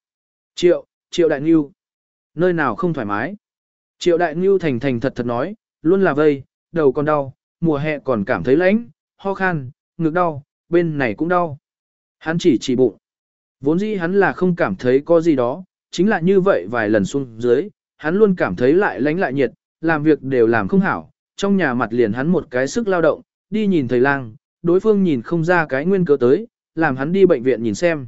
Triệu, triệu đại ngưu. Nơi nào không thoải mái? Triệu đại ngưu thành thành thật thật nói, luôn là vây, đầu còn đau, mùa hè còn cảm thấy lạnh, ho khan, ngực đau, bên này cũng đau. Hắn chỉ chỉ bụng. Vốn dĩ hắn là không cảm thấy có gì đó, chính là như vậy vài lần xuống dưới, hắn luôn cảm thấy lại lánh lại nhiệt, làm việc đều làm không hảo, trong nhà mặt liền hắn một cái sức lao động, đi nhìn thầy lang, đối phương nhìn không ra cái nguyên cớ tới, làm hắn đi bệnh viện nhìn xem.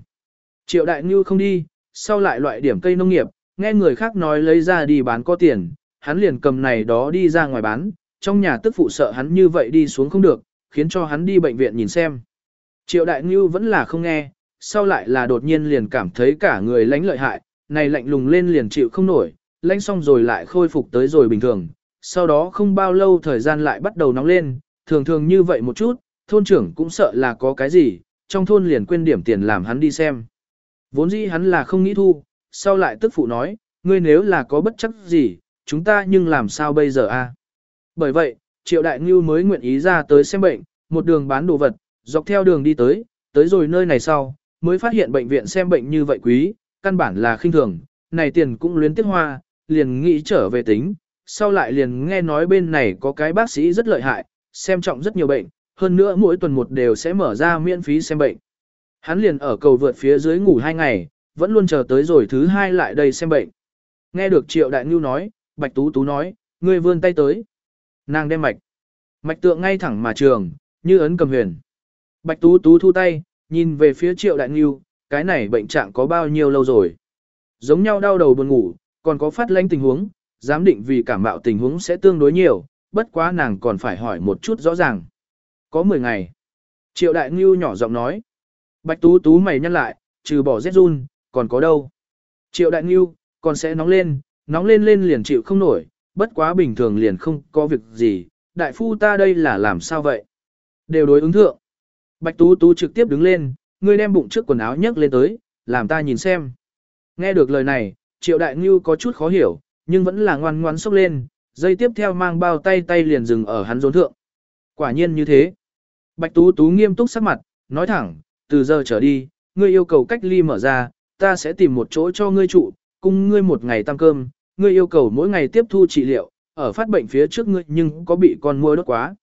Triệu đại ngưu không đi, sau lại loại điểm cây nông nghiệp, nghe người khác nói lấy ra đi bán có tiền, hắn liền cầm này đó đi ra ngoài bán, trong nhà tức phụ sợ hắn như vậy đi xuống không được, khiến cho hắn đi bệnh viện nhìn xem. Triệu đại ngưu vẫn là không nghe, sau lại là đột nhiên liền cảm thấy cả người lánh lợi hại, này lạnh lùng lên liền chịu không nổi, lánh xong rồi lại khôi phục tới rồi bình thường, sau đó không bao lâu thời gian lại bắt đầu nóng lên, thường thường như vậy một chút, thôn trưởng cũng sợ là có cái gì, trong thôn liền quên điểm tiền làm hắn đi xem. Vốn dĩ hắn là không nghĩ thu, sau lại tức phụ nói, ngươi nếu là có bất chấp gì, chúng ta nhưng làm sao bây giờ a? Bởi vậy, Triệu Đại Ngưu mới nguyện ý ra tới xem bệnh, một đường bán đồ vật, dọc theo đường đi tới, tới rồi nơi này sau, mới phát hiện bệnh viện xem bệnh như vậy quý, căn bản là khinh thường, này tiền cũng luyến tiếc hoa, liền nghĩ trở về tính, sau lại liền nghe nói bên này có cái bác sĩ rất lợi hại, xem trọng rất nhiều bệnh, hơn nữa mỗi tuần một đều sẽ mở ra miễn phí xem bệnh. Hắn liền ở cầu vượt phía dưới ngủ hai ngày, vẫn luôn chờ tới rồi thứ hai lại đây xem bệnh. Nghe được Triệu Đại Ngưu nói, Bạch Tú Tú nói, ngươi vươn tay tới. Nàng đem mạch. Mạch tượng ngay thẳng mà trường, như ấn cầm huyền. Bạch Tú Tú thu tay, nhìn về phía Triệu Đại Ngưu, cái này bệnh trạng có bao nhiêu lâu rồi. Giống nhau đau đầu buồn ngủ, còn có phát lanh tình huống, giám định vì cảm mạo tình huống sẽ tương đối nhiều, bất quá nàng còn phải hỏi một chút rõ ràng. Có 10 ngày. Triệu Đại Ngưu nhỏ giọng nói. Bạch Tú Tú mày nhăn lại, trừ bỏ rét run, còn có đâu. Triệu Đại Ngưu, còn sẽ nóng lên, nóng lên lên liền chịu không nổi, bất quá bình thường liền không có việc gì, đại phu ta đây là làm sao vậy? Đều đối ứng thượng. Bạch Tú Tú trực tiếp đứng lên, ngươi đem bụng trước quần áo nhấc lên tới, làm ta nhìn xem. Nghe được lời này, Triệu Đại Ngưu có chút khó hiểu, nhưng vẫn là ngoan ngoãn sốc lên, dây tiếp theo mang bao tay tay liền dừng ở hắn rốn thượng. Quả nhiên như thế. Bạch Tú Tú nghiêm túc sắc mặt, nói thẳng, từ giờ trở đi, ngươi yêu cầu cách ly mở ra, ta sẽ tìm một chỗ cho ngươi trụ, cùng ngươi một ngày tăng cơm, ngươi yêu cầu mỗi ngày tiếp thu trị liệu, ở phát bệnh phía trước ngươi nhưng có bị con mua đốt quá.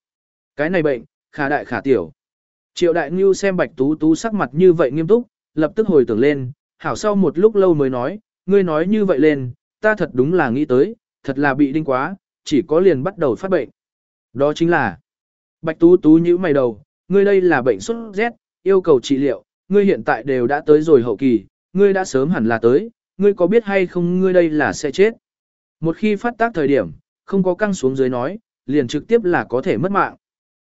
Cái này bệnh, khả đại khả tiểu. Triệu đại ngưu xem bạch tú tú sắc mặt như vậy nghiêm túc, lập tức hồi tưởng lên, hảo sau một lúc lâu mới nói, ngươi nói như vậy lên, ta thật đúng là nghĩ tới, thật là bị đinh quá, chỉ có liền bắt đầu phát bệnh. Đó chính là, bạch tú tú như mày đầu, ngươi đây là bệnh sốt rét, yêu cầu trị liệu, ngươi hiện tại đều đã tới rồi hậu kỳ, ngươi đã sớm hẳn là tới, ngươi có biết hay không ngươi đây là sẽ chết. Một khi phát tác thời điểm, không có căng xuống dưới nói, liền trực tiếp là có thể mất mạng.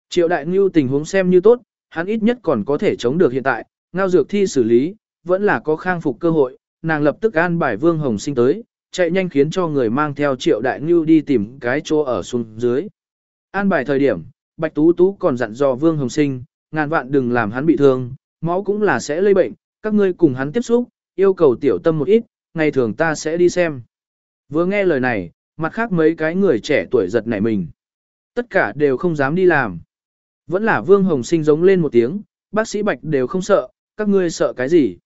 Triệu đại ngưu tình huống xem như tốt, hắn ít nhất còn có thể chống được hiện tại, ngao dược thi xử lý, vẫn là có khang phục cơ hội, nàng lập tức an bài Vương Hồng sinh tới, chạy nhanh khiến cho người mang theo triệu đại ngưu đi tìm cái chỗ ở xuống dưới. An bài thời điểm, Bạch Tú Tú còn dặn dò Vương Hồng sinh, ngàn vạn đừng làm hắn bị thương, máu cũng là sẽ lây bệnh, các ngươi cùng hắn tiếp xúc, yêu cầu tiểu tâm một ít, ngày thường ta sẽ đi xem. Vừa nghe lời này, mặt khác mấy cái người trẻ tuổi giật nảy mình. Tất cả đều không dám đi làm. Vẫn là Vương Hồng Sinh giống lên một tiếng, bác sĩ Bạch đều không sợ, các ngươi sợ cái gì?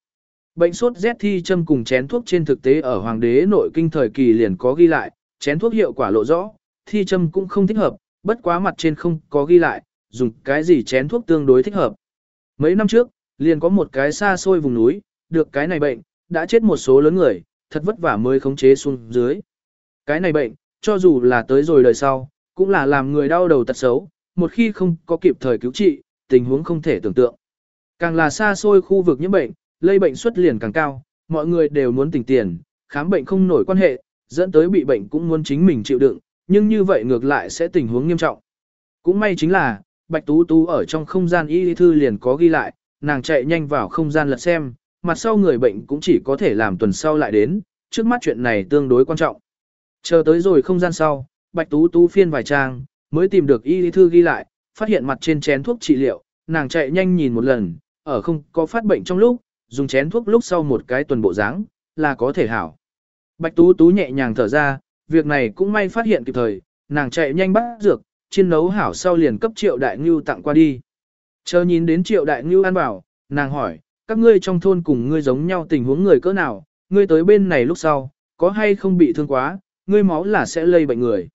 Bệnh sốt rét thi châm cùng chén thuốc trên thực tế ở Hoàng đế nội kinh thời kỳ liền có ghi lại, chén thuốc hiệu quả lộ rõ, thi châm cũng không thích hợp, bất quá mặt trên không có ghi lại, dùng cái gì chén thuốc tương đối thích hợp. Mấy năm trước, liền có một cái xa xôi vùng núi, được cái này bệnh, đã chết một số lớn người, thật vất vả mới khống chế xuống dưới. Cái này bệnh, cho dù là tới rồi đời sau, cũng là làm người đau đầu tật xấu, một khi không có kịp thời cứu trị, tình huống không thể tưởng tượng. Càng là xa xôi khu vực nhiễm bệnh, lây bệnh xuất liền càng cao, mọi người đều muốn tỉnh tiền, khám bệnh không nổi quan hệ, dẫn tới bị bệnh cũng muốn chính mình chịu đựng, nhưng như vậy ngược lại sẽ tình huống nghiêm trọng. Cũng may chính là, Bạch Tú Tú ở trong không gian y thư liền có ghi lại, nàng chạy nhanh vào không gian lật xem, mặt sau người bệnh cũng chỉ có thể làm tuần sau lại đến, trước mắt chuyện này tương đối quan trọng. Chờ tới rồi không gian sau, Bạch Tú Tú phiên vài trang, mới tìm được y thư ghi lại, phát hiện mặt trên chén thuốc trị liệu, nàng chạy nhanh nhìn một lần, ở không có phát bệnh trong lúc, dùng chén thuốc lúc sau một cái tuần bộ dáng là có thể hảo. Bạch Tú Tú nhẹ nhàng thở ra, việc này cũng may phát hiện kịp thời, nàng chạy nhanh bắt dược, chiên nấu hảo sau liền cấp triệu đại ngưu tặng qua đi. Chờ nhìn đến triệu đại ngưu ăn bảo, nàng hỏi, các ngươi trong thôn cùng ngươi giống nhau tình huống người cỡ nào, ngươi tới bên này lúc sau, có hay không bị thương quá, ngươi máu là sẽ lây bệnh người.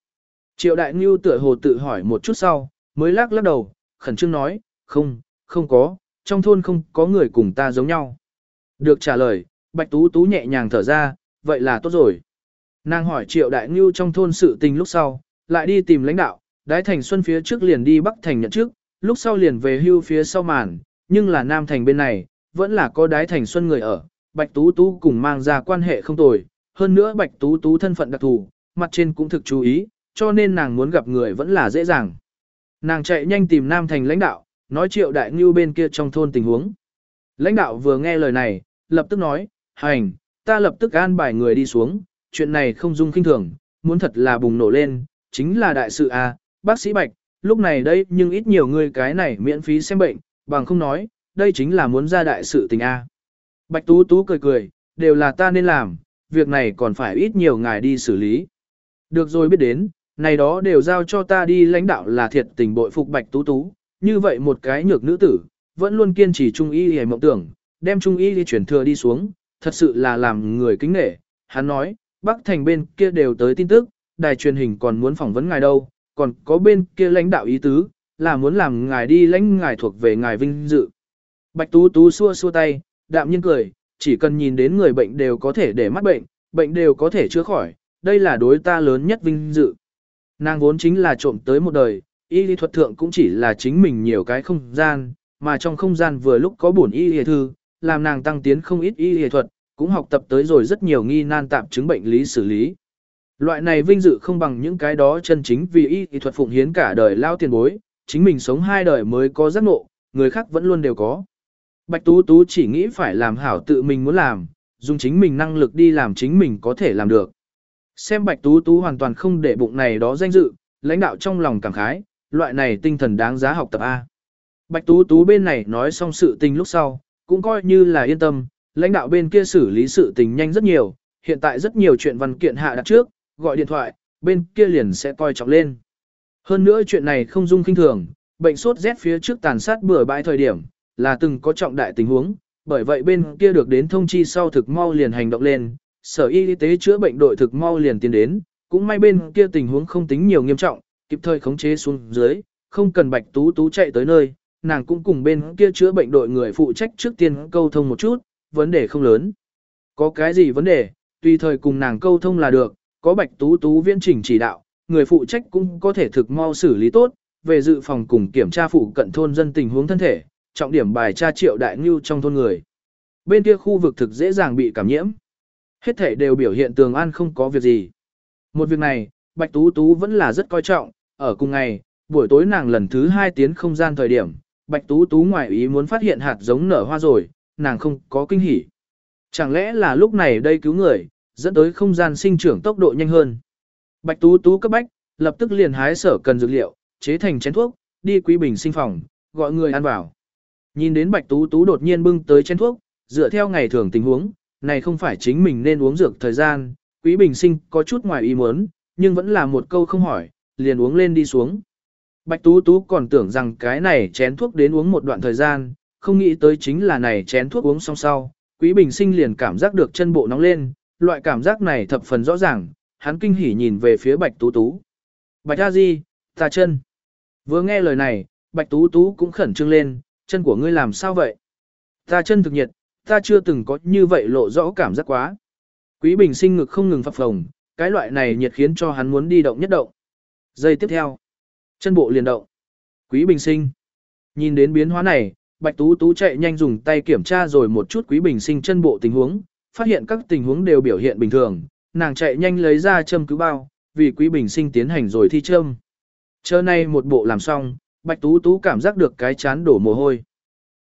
Triệu đại ngưu tựa hồ tự hỏi một chút sau, mới lắc lắc đầu, khẩn trương nói, không, không có, trong thôn không có người cùng ta giống nhau. Được trả lời, Bạch Tú Tú nhẹ nhàng thở ra, vậy là tốt rồi. Nàng hỏi Triệu Đại Ngưu trong thôn sự tình lúc sau, lại đi tìm lãnh đạo, Đái Thành Xuân phía trước liền đi Bắc Thành nhận trước, lúc sau liền về hưu phía sau màn, nhưng là Nam Thành bên này, vẫn là có Đái Thành Xuân người ở, Bạch Tú Tú cùng mang ra quan hệ không tồi, hơn nữa Bạch Tú Tú thân phận đặc thù, mặt trên cũng thực chú ý, cho nên nàng muốn gặp người vẫn là dễ dàng. Nàng chạy nhanh tìm Nam Thành lãnh đạo, nói Triệu Đại Ngưu bên kia trong thôn tình huống. Lãnh đạo vừa nghe lời này, lập tức nói, hành, ta lập tức an bài người đi xuống, chuyện này không dung kinh thường, muốn thật là bùng nổ lên, chính là đại sự à, bác sĩ Bạch, lúc này đây nhưng ít nhiều người cái này miễn phí xem bệnh, bằng không nói, đây chính là muốn ra đại sự tình a. À. Bạch Tú Tú cười cười, đều là ta nên làm, việc này còn phải ít nhiều ngài đi xử lý. Được rồi biết đến, này đó đều giao cho ta đi lãnh đạo là thiệt tình bội phục Bạch Tú Tú, như vậy một cái nhược nữ tử, vẫn luôn kiên trì trung y hề mộng tưởng, đem trung y đi chuyển thừa đi xuống, thật sự là làm người kính nể. Hắn nói, Bắc Thành bên kia đều tới tin tức, đài truyền hình còn muốn phỏng vấn ngài đâu, còn có bên kia lãnh đạo ý tứ, là muốn làm ngài đi lãnh ngài thuộc về ngài vinh dự. Bạch Tú Tú xua xua tay, đạm nhiên cười, chỉ cần nhìn đến người bệnh đều có thể để mắt bệnh, bệnh đều có thể chữa khỏi, đây là đối ta lớn nhất vinh dự. Nàng vốn chính là trộm tới một đời, y lý thuật thượng cũng chỉ là chính mình nhiều cái không gian, mà trong không gian vừa lúc có bổn y lý thư, làm nàng tăng tiến không ít y y thuật, cũng học tập tới rồi rất nhiều nghi nan tạm chứng bệnh lý xử lý. Loại này vinh dự không bằng những cái đó chân chính vì y y thuật phụng hiến cả đời lao tiền bối, chính mình sống hai đời mới có giác ngộ, người khác vẫn luôn đều có. Bạch Tú Tú chỉ nghĩ phải làm hảo tự mình muốn làm, dùng chính mình năng lực đi làm chính mình có thể làm được. Xem Bạch Tú Tú hoàn toàn không để bụng này đó danh dự, lãnh đạo trong lòng cảm khái, loại này tinh thần đáng giá học tập A. Bạch Tú Tú bên này nói xong sự tình lúc sau, cũng coi như là yên tâm, lãnh đạo bên kia xử lý sự tình nhanh rất nhiều, hiện tại rất nhiều chuyện văn kiện hạ đặt trước, gọi điện thoại, bên kia liền sẽ coi trọng lên. Hơn nữa chuyện này không dung kinh thường, bệnh sốt rét phía trước tàn sát bừa bãi thời điểm, là từng có trọng đại tình huống, bởi vậy bên kia được đến thông chi sau thực mau liền hành động lên, sở y tế chữa bệnh đội thực mau liền tiến đến, cũng may bên kia tình huống không tính nhiều nghiêm trọng, kịp thời khống chế xuống dưới, không cần bạch tú tú chạy tới nơi, nàng cũng cùng bên kia chữa bệnh đội người phụ trách trước tiên câu thông một chút, vấn đề không lớn. Có cái gì vấn đề, tùy thời cùng nàng câu thông là được, có bạch tú tú viên chỉnh chỉ đạo, người phụ trách cũng có thể thực mau xử lý tốt, về dự phòng cùng kiểm tra phụ cận thôn dân tình huống thân thể, trọng điểm bài tra triệu đại ngưu trong thôn người. Bên kia khu vực thực dễ dàng bị cảm nhiễm. Hết thể đều biểu hiện tường an không có việc gì. Một việc này, Bạch Tú Tú vẫn là rất coi trọng, ở cùng ngày, buổi tối nàng lần thứ hai tiến không gian thời điểm, Bạch Tú Tú ngoài ý muốn phát hiện hạt giống nở hoa rồi, nàng không có kinh hỉ. Chẳng lẽ là lúc này đây cứu người, dẫn tới không gian sinh trưởng tốc độ nhanh hơn. Bạch Tú Tú cấp bách, lập tức liền hái sở cần dược liệu, chế thành chén thuốc, đi quý bình sinh phòng, gọi người ăn vào. Nhìn đến Bạch Tú Tú đột nhiên bưng tới chén thuốc, dựa theo ngày thường tình huống, này không phải chính mình nên uống dược thời gian, Quý Bình Sinh có chút ngoài ý muốn, nhưng vẫn là một câu không hỏi, liền uống lên đi xuống. Bạch Tú Tú còn tưởng rằng cái này chén thuốc đến uống một đoạn thời gian, không nghĩ tới chính là này chén thuốc uống xong sau, Quý Bình Sinh liền cảm giác được chân bộ nóng lên, loại cảm giác này thập phần rõ ràng, hắn kinh hỉ nhìn về phía Bạch Tú Tú. Bạch A Di, ta chân. Vừa nghe lời này, Bạch Tú Tú cũng khẩn trương lên, chân của ngươi làm sao vậy? Ta chân thực nhiệt, ta chưa từng có như vậy lộ rõ cảm giác quá. Quý bình sinh ngực không ngừng phập phồng, cái loại này nhiệt khiến cho hắn muốn đi động nhất động. Giây tiếp theo, chân bộ liền động. Quý bình sinh. Nhìn đến biến hóa này, Bạch Tú Tú chạy nhanh dùng tay kiểm tra rồi một chút quý bình sinh chân bộ tình huống, phát hiện các tình huống đều biểu hiện bình thường, nàng chạy nhanh lấy ra châm cứu bao, vì quý bình sinh tiến hành rồi thi châm. Chờ nay một bộ làm xong, Bạch Tú Tú cảm giác được cái chán đổ mồ hôi.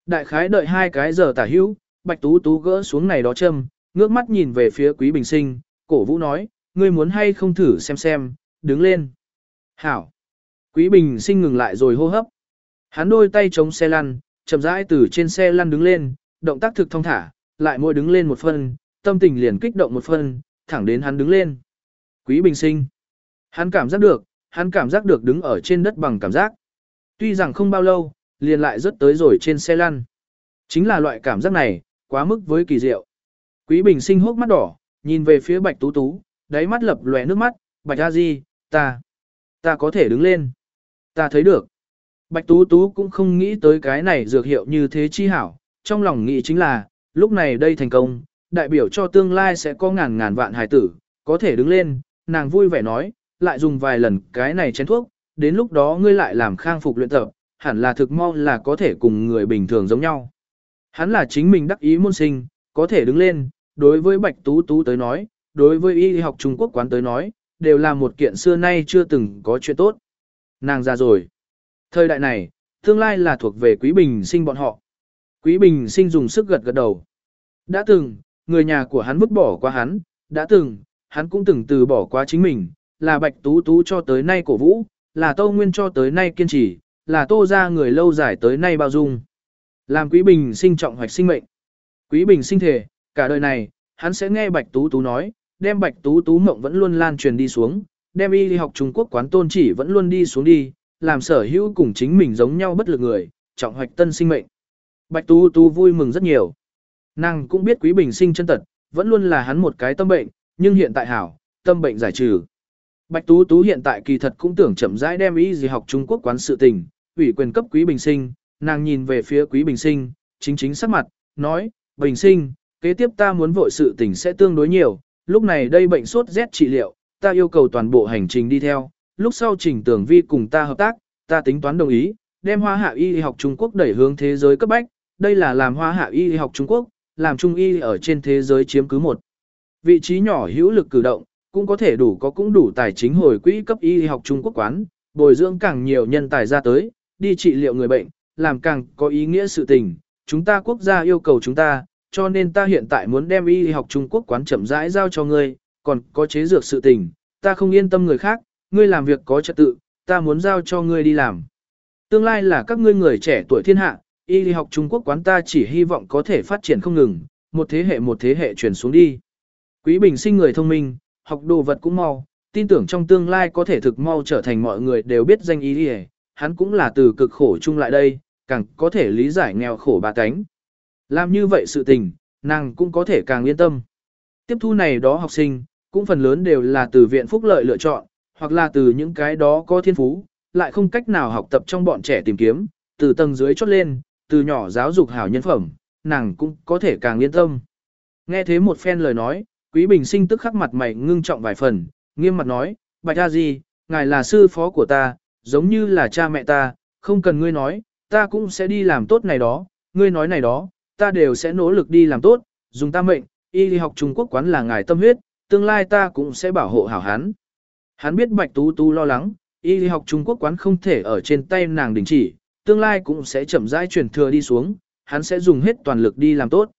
Đại khái đợi hai cái giờ tả hữu, Bạch Tú Tú gỡ xuống này đó châm, ngước mắt nhìn về phía Quý Bình Sinh, cổ vũ nói, ngươi muốn hay không thử xem xem, đứng lên. Hảo. Quý Bình Sinh ngừng lại rồi hô hấp. Hắn đôi tay chống xe lăn, chậm rãi từ trên xe lăn đứng lên, động tác thực thông thả, lại môi đứng lên một phân, tâm tình liền kích động một phân, thẳng đến hắn đứng lên. Quý Bình Sinh. Hắn cảm giác được, hắn cảm giác được đứng ở trên đất bằng cảm giác. Tuy rằng không bao lâu, liền lại rớt tới rồi trên xe lăn. Chính là loại cảm giác này, quá mức với kỳ diệu. Quý Bình Sinh hốc mắt đỏ, nhìn về phía Bạch Tú Tú, đáy mắt lập lòe nước mắt, Bạch A Di, ta, ta có thể đứng lên. Ta thấy được. Bạch Tú Tú cũng không nghĩ tới cái này dược hiệu như thế chi hảo, trong lòng nghĩ chính là, lúc này đây thành công, đại biểu cho tương lai sẽ có ngàn ngàn vạn hài tử, có thể đứng lên, nàng vui vẻ nói, lại dùng vài lần cái này chén thuốc, đến lúc đó ngươi lại làm khang phục luyện tập, hẳn là thực mong là có thể cùng người bình thường giống nhau. Hắn là chính mình đắc ý môn sinh, có thể đứng lên, đối với Bạch Tú Tú tới nói, đối với y học Trung Quốc quán tới nói, đều là một kiện xưa nay chưa từng có chuyện tốt. Nàng ra rồi. Thời đại này, tương lai là thuộc về Quý Bình sinh bọn họ. Quý Bình sinh dùng sức gật gật đầu. Đã từng, người nhà của hắn vứt bỏ qua hắn, đã từng, hắn cũng từng từ bỏ qua chính mình, là Bạch Tú Tú cho tới nay cổ vũ, là Tô Nguyên cho tới nay kiên trì, là Tô ra người lâu dài tới nay bao dung. Làm Quý Bình sinh trọng hoạch sinh mệnh. Quý Bình sinh thể, cả đời này, hắn sẽ nghe Bạch Tú Tú nói, đem Bạch Tú Tú mộng vẫn luôn lan truyền đi xuống, đem y học Trung Quốc quán tôn chỉ vẫn luôn đi xuống đi, làm sở hữu cùng chính mình giống nhau bất lực người, trọng hoạch tân sinh mệnh. Bạch Tu Tu vui mừng rất nhiều. Nàng cũng biết Quý Bình sinh chân tật, vẫn luôn là hắn một cái tâm bệnh, nhưng hiện tại hảo, tâm bệnh giải trừ. Bạch Tú Tú hiện tại kỳ thật cũng tưởng chậm rãi đem ý gì học Trung Quốc quán sự tình, ủy quyền cấp Quý Bình sinh, nàng nhìn về phía Quý Bình sinh, chính chính sắc mặt, nói, Bình sinh, kế tiếp ta muốn vội sự tình sẽ tương đối nhiều, lúc này đây bệnh sốt rét trị liệu, ta yêu cầu toàn bộ hành trình đi theo, lúc sau trình tưởng vi cùng ta hợp tác, ta tính toán đồng ý, đem hoa hạ y học Trung Quốc đẩy hướng thế giới cấp bách, đây là làm hoa hạ y học Trung Quốc, làm trung y ở trên thế giới chiếm cứ một. Vị trí nhỏ hữu lực cử động, cũng có thể đủ có cũng đủ tài chính hồi quỹ cấp y học Trung Quốc quán, bồi dưỡng càng nhiều nhân tài ra tới, đi trị liệu người bệnh, làm càng có ý nghĩa sự tình. Chúng ta quốc gia yêu cầu chúng ta, cho nên ta hiện tại muốn đem y học Trung Quốc quán chậm rãi giao cho ngươi, còn có chế dược sự tình, ta không yên tâm người khác, ngươi làm việc có trật tự, ta muốn giao cho ngươi đi làm. Tương lai là các ngươi người trẻ tuổi thiên hạ, y học Trung Quốc quán ta chỉ hy vọng có thể phát triển không ngừng, một thế hệ một thế hệ truyền xuống đi. Quý Bình sinh người thông minh, học đồ vật cũng mau, tin tưởng trong tương lai có thể thực mau trở thành mọi người đều biết danh ý đi hắn cũng là từ cực khổ chung lại đây, càng có thể lý giải nghèo khổ bà cánh. Làm như vậy sự tình, nàng cũng có thể càng yên tâm. Tiếp thu này đó học sinh, cũng phần lớn đều là từ viện phúc lợi lựa chọn, hoặc là từ những cái đó có thiên phú, lại không cách nào học tập trong bọn trẻ tìm kiếm, từ tầng dưới chốt lên, từ nhỏ giáo dục hảo nhân phẩm, nàng cũng có thể càng yên tâm. Nghe thế một phen lời nói, Quý Bình Sinh tức khắc mặt mày ngưng trọng vài phần, nghiêm mặt nói, Bạch A Di, ngài là sư phó của ta, giống như là cha mẹ ta, không cần ngươi nói, ta cũng sẽ đi làm tốt này đó, ngươi nói này đó, ta đều sẽ nỗ lực đi làm tốt, dùng ta mệnh, y đi học Trung Quốc quán là ngài tâm huyết, tương lai ta cũng sẽ bảo hộ hảo hắn. Hắn biết Bạch Tú Tú lo lắng, y học Trung Quốc quán không thể ở trên tay nàng đình chỉ, tương lai cũng sẽ chậm rãi chuyển thừa đi xuống, hắn sẽ dùng hết toàn lực đi làm tốt.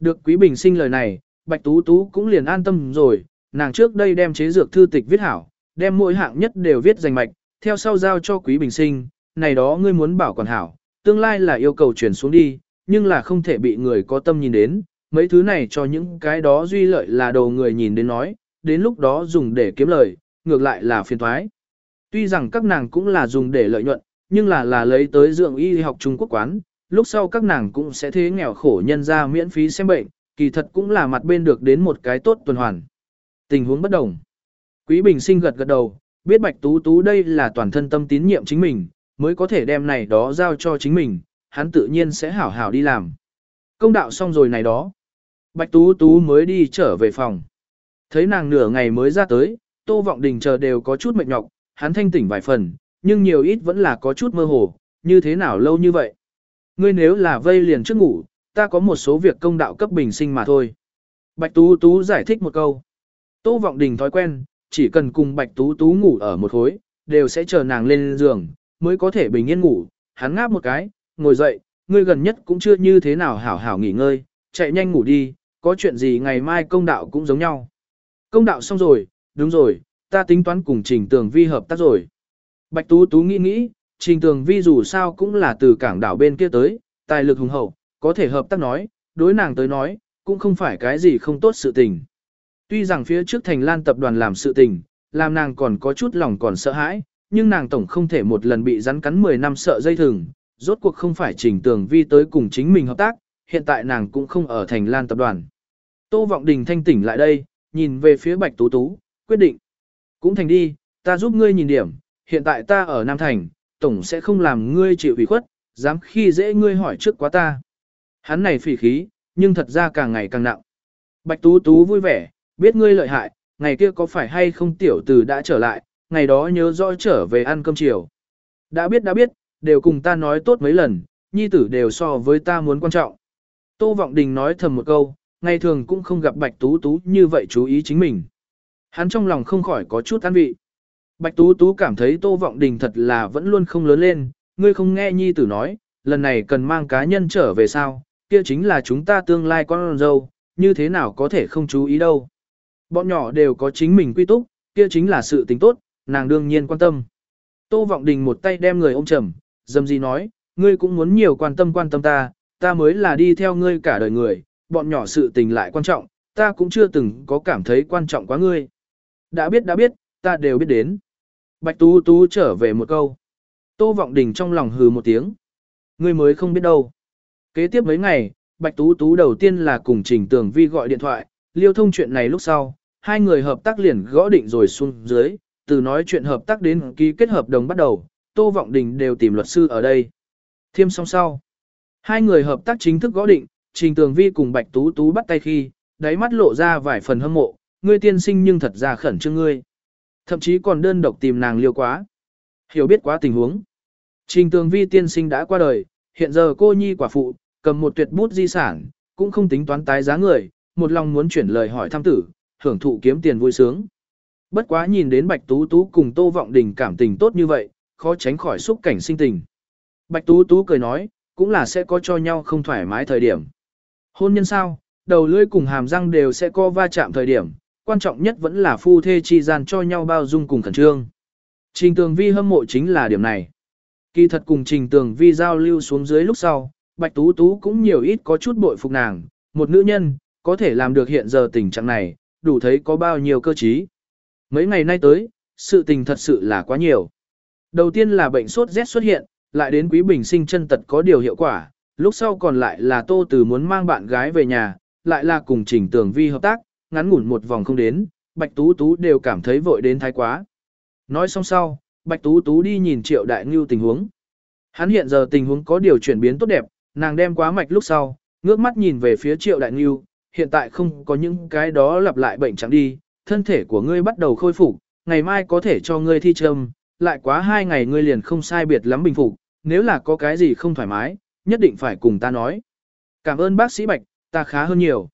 Được Quý Bình sinh lời này, Bạch Tú Tú cũng liền an tâm rồi, nàng trước đây đem chế dược thư tịch viết hảo, đem mỗi hạng nhất đều viết danh mạch, theo sau giao cho Quý Bình sinh, này đó ngươi muốn bảo quản hảo, tương lai là yêu cầu chuyển xuống đi, nhưng là không thể bị người có tâm nhìn đến, mấy thứ này cho những cái đó duy lợi là đầu người nhìn đến nói, đến lúc đó dùng để kiếm lời, ngược lại là phiền thoái. Tuy rằng các nàng cũng là dùng để lợi nhuận, nhưng là là lấy tới dưỡng y học Trung Quốc quán, lúc sau các nàng cũng sẽ thế nghèo khổ nhân ra miễn phí xem bệnh, kỳ thật cũng là mặt bên được đến một cái tốt tuần hoàn. Tình huống bất đồng. Quý Bình sinh gật gật đầu, biết Bạch Tú Tú đây là toàn thân tâm tín nhiệm chính mình, mới có thể đem này đó giao cho chính mình, hắn tự nhiên sẽ hảo hảo đi làm. Công đạo xong rồi này đó. Bạch Tú Tú mới đi trở về phòng. Thấy nàng nửa ngày mới ra tới, Tô Vọng Đình chờ đều có chút mệt nhọc, hắn thanh tỉnh vài phần, nhưng nhiều ít vẫn là có chút mơ hồ, như thế nào lâu như vậy. Ngươi nếu là vây liền trước ngủ, ta có một số việc công đạo cấp bình sinh mà thôi. Bạch Tú Tú giải thích một câu. Tô Vọng Đình thói quen, chỉ cần cùng Bạch Tú Tú ngủ ở một khối, đều sẽ chờ nàng lên giường, mới có thể bình yên ngủ, hắn ngáp một cái, ngồi dậy, ngươi gần nhất cũng chưa như thế nào hảo hảo nghỉ ngơi, chạy nhanh ngủ đi, có chuyện gì ngày mai công đạo cũng giống nhau. Công đạo xong rồi, đúng rồi, ta tính toán cùng Trình Tường Vi hợp tác rồi. Bạch Tú Tú nghĩ nghĩ, Trình Tường Vi dù sao cũng là từ cảng đảo bên kia tới, tài lực hùng hậu, có thể hợp tác nói, đối nàng tới nói, cũng không phải cái gì không tốt sự tình. Tuy rằng phía trước Thành Lan tập đoàn làm sự tình, làm nàng còn có chút lòng còn sợ hãi, nhưng nàng tổng không thể một lần bị rắn cắn 10 năm sợ dây thừng, rốt cuộc không phải Trình Tường Vi tới cùng chính mình hợp tác, hiện tại nàng cũng không ở Thành Lan tập đoàn. Tô Vọng Đình thanh tỉnh lại đây, nhìn về phía Bạch Tú Tú, quyết định. Cũng thành đi, ta giúp ngươi nhìn điểm, hiện tại ta ở Nam Thành, tổng sẽ không làm ngươi chịu ủy khuất, dám khi dễ ngươi hỏi trước quá ta. Hắn này phỉ khí, nhưng thật ra càng ngày càng nặng. Bạch Tú Tú vui vẻ, biết ngươi lợi hại, ngày kia có phải hay không tiểu tử đã trở lại, ngày đó nhớ rõ trở về ăn cơm chiều. Đã biết đã biết, đều cùng ta nói tốt mấy lần, nhi tử đều so với ta muốn quan trọng. Tô Vọng Đình nói thầm một câu, ngày thường cũng không gặp Bạch Tú Tú như vậy chú ý chính mình. Hắn trong lòng không khỏi có chút an vị. Bạch Tú Tú cảm thấy Tô Vọng Đình thật là vẫn luôn không lớn lên, ngươi không nghe nhi tử nói, lần này cần mang cá nhân trở về sao, kia chính là chúng ta tương lai con dâu, như thế nào có thể không chú ý đâu. Bọn nhỏ đều có chính mình quy túc, kia chính là sự tình tốt, nàng đương nhiên quan tâm. Tô Vọng Đình một tay đem người ôm trầm, dâm gì nói, ngươi cũng muốn nhiều quan tâm quan tâm ta, ta mới là đi theo ngươi cả đời người, bọn nhỏ sự tình lại quan trọng, ta cũng chưa từng có cảm thấy quan trọng quá ngươi. Đã biết đã biết, ta đều biết đến. Bạch Tú Tú trở về một câu. Tô Vọng Đình trong lòng hừ một tiếng. Ngươi mới không biết đâu. Kế tiếp mấy ngày, Bạch Tú Tú đầu tiên là cùng Trình Tường Vi gọi điện thoại, liêu thông chuyện này lúc sau, hai người hợp tác liền gõ định rồi xuống dưới, từ nói chuyện hợp tác đến ký kết hợp đồng bắt đầu, Tô Vọng Đình đều tìm luật sư ở đây. Thêm xong sau, hai người hợp tác chính thức gõ định, Trình Tường Vi cùng Bạch Tú Tú bắt tay khi, đáy mắt lộ ra vài phần hâm mộ, ngươi tiên sinh nhưng thật ra khẩn trương ngươi. Thậm chí còn đơn độc tìm nàng liêu quá. Hiểu biết quá tình huống. Trình Tường Vi tiên sinh đã qua đời, hiện giờ cô nhi quả phụ, cầm một tuyệt bút di sản, cũng không tính toán tái giá người, một lòng muốn chuyển lời hỏi thăm tử, hưởng thụ kiếm tiền vui sướng. Bất quá nhìn đến Bạch Tú Tú cùng Tô Vọng Đình cảm tình tốt như vậy, khó tránh khỏi xúc cảnh sinh tình. Bạch Tú Tú cười nói, cũng là sẽ có cho nhau không thoải mái thời điểm. Hôn nhân sao, đầu lưỡi cùng hàm răng đều sẽ có va chạm thời điểm, quan trọng nhất vẫn là phu thê chi gian cho nhau bao dung cùng khẩn trương. Trình Tường Vi hâm mộ chính là điểm này. Kỳ thật cùng Trình Tường Vi giao lưu xuống dưới lúc sau, Bạch Tú Tú cũng nhiều ít có chút bội phục nàng, một nữ nhân, có thể làm được hiện giờ tình trạng này, đủ thấy có bao nhiêu cơ trí. Mấy ngày nay tới, sự tình thật sự là quá nhiều. Đầu tiên là bệnh sốt rét xuất hiện, lại đến quý bình sinh chân tật có điều hiệu quả, lúc sau còn lại là Tô Từ muốn mang bạn gái về nhà, lại là cùng Trình Tường Vi hợp tác, ngắn ngủn một vòng không đến, Bạch Tú Tú đều cảm thấy vội đến thái quá. Nói xong sau, Bạch Tú Tú đi nhìn Triệu Đại Ngưu tình huống. Hắn hiện giờ tình huống có điều chuyển biến tốt đẹp, nàng đem quá mạch lúc sau, ngước mắt nhìn về phía Triệu Đại Ngưu, hiện tại không có những cái đó lặp lại bệnh chẳng đi, thân thể của ngươi bắt đầu khôi phục, ngày mai có thể cho ngươi thi trâm, lại quá hai ngày ngươi liền không sai biệt lắm bình phục, nếu là có cái gì không thoải mái, nhất định phải cùng ta nói. Cảm ơn bác sĩ Bạch, ta khá hơn nhiều.